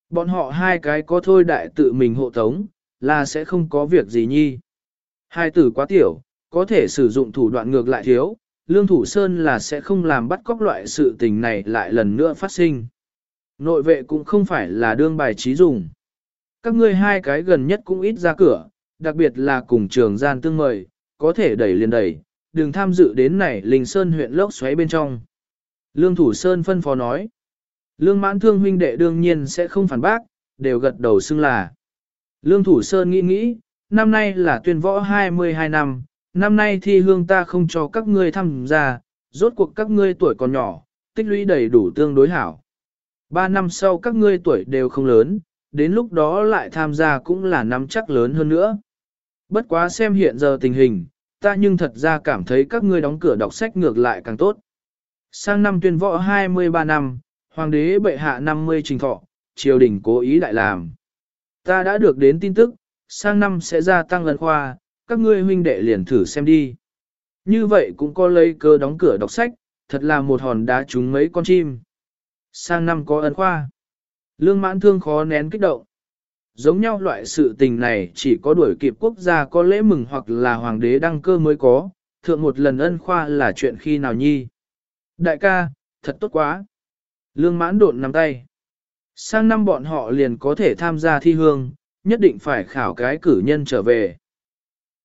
Speaker 1: Bọn họ hai cái có thôi đại tự mình hộ tống, là sẽ không có việc gì nhi. Hai tử quá tiểu, có thể sử dụng thủ đoạn ngược lại thiếu, Lương Thủ Sơn là sẽ không làm bắt cóc loại sự tình này lại lần nữa phát sinh. Nội vệ cũng không phải là đương bài trí dùng. Các ngươi hai cái gần nhất cũng ít ra cửa, đặc biệt là cùng trường gian tương mời, có thể đẩy liền đẩy, đừng tham dự đến này Linh Sơn huyện lốc xoáy bên trong. Lương Thủ Sơn phân phó nói. Lương mãn thương huynh đệ đương nhiên sẽ không phản bác, đều gật đầu xưng là. Lương Thủ Sơn nghĩ nghĩ, năm nay là tuyên võ 22 năm, năm nay thi hương ta không cho các ngươi tham gia, rốt cuộc các ngươi tuổi còn nhỏ, tích lũy đầy đủ tương đối hảo. Ba năm sau các ngươi tuổi đều không lớn, đến lúc đó lại tham gia cũng là năm chắc lớn hơn nữa. Bất quá xem hiện giờ tình hình, ta nhưng thật ra cảm thấy các ngươi đóng cửa đọc sách ngược lại càng tốt. Sang năm tuyên võ 23 năm, hoàng đế bệ hạ 50 trình thọ, triều đình cố ý lại làm. Ta đã được đến tin tức, sang năm sẽ gia tăng lần khoa, các ngươi huynh đệ liền thử xem đi. Như vậy cũng có lấy cơ đóng cửa đọc sách, thật là một hòn đá trúng mấy con chim. Sang năm có ân khoa. Lương mãn thương khó nén kích động. Giống nhau loại sự tình này chỉ có đuổi kịp quốc gia có lễ mừng hoặc là hoàng đế đăng cơ mới có, thượng một lần ân khoa là chuyện khi nào nhi. Đại ca, thật tốt quá. Lương mãn độn nắm tay. Sang năm bọn họ liền có thể tham gia thi hương, nhất định phải khảo cái cử nhân trở về.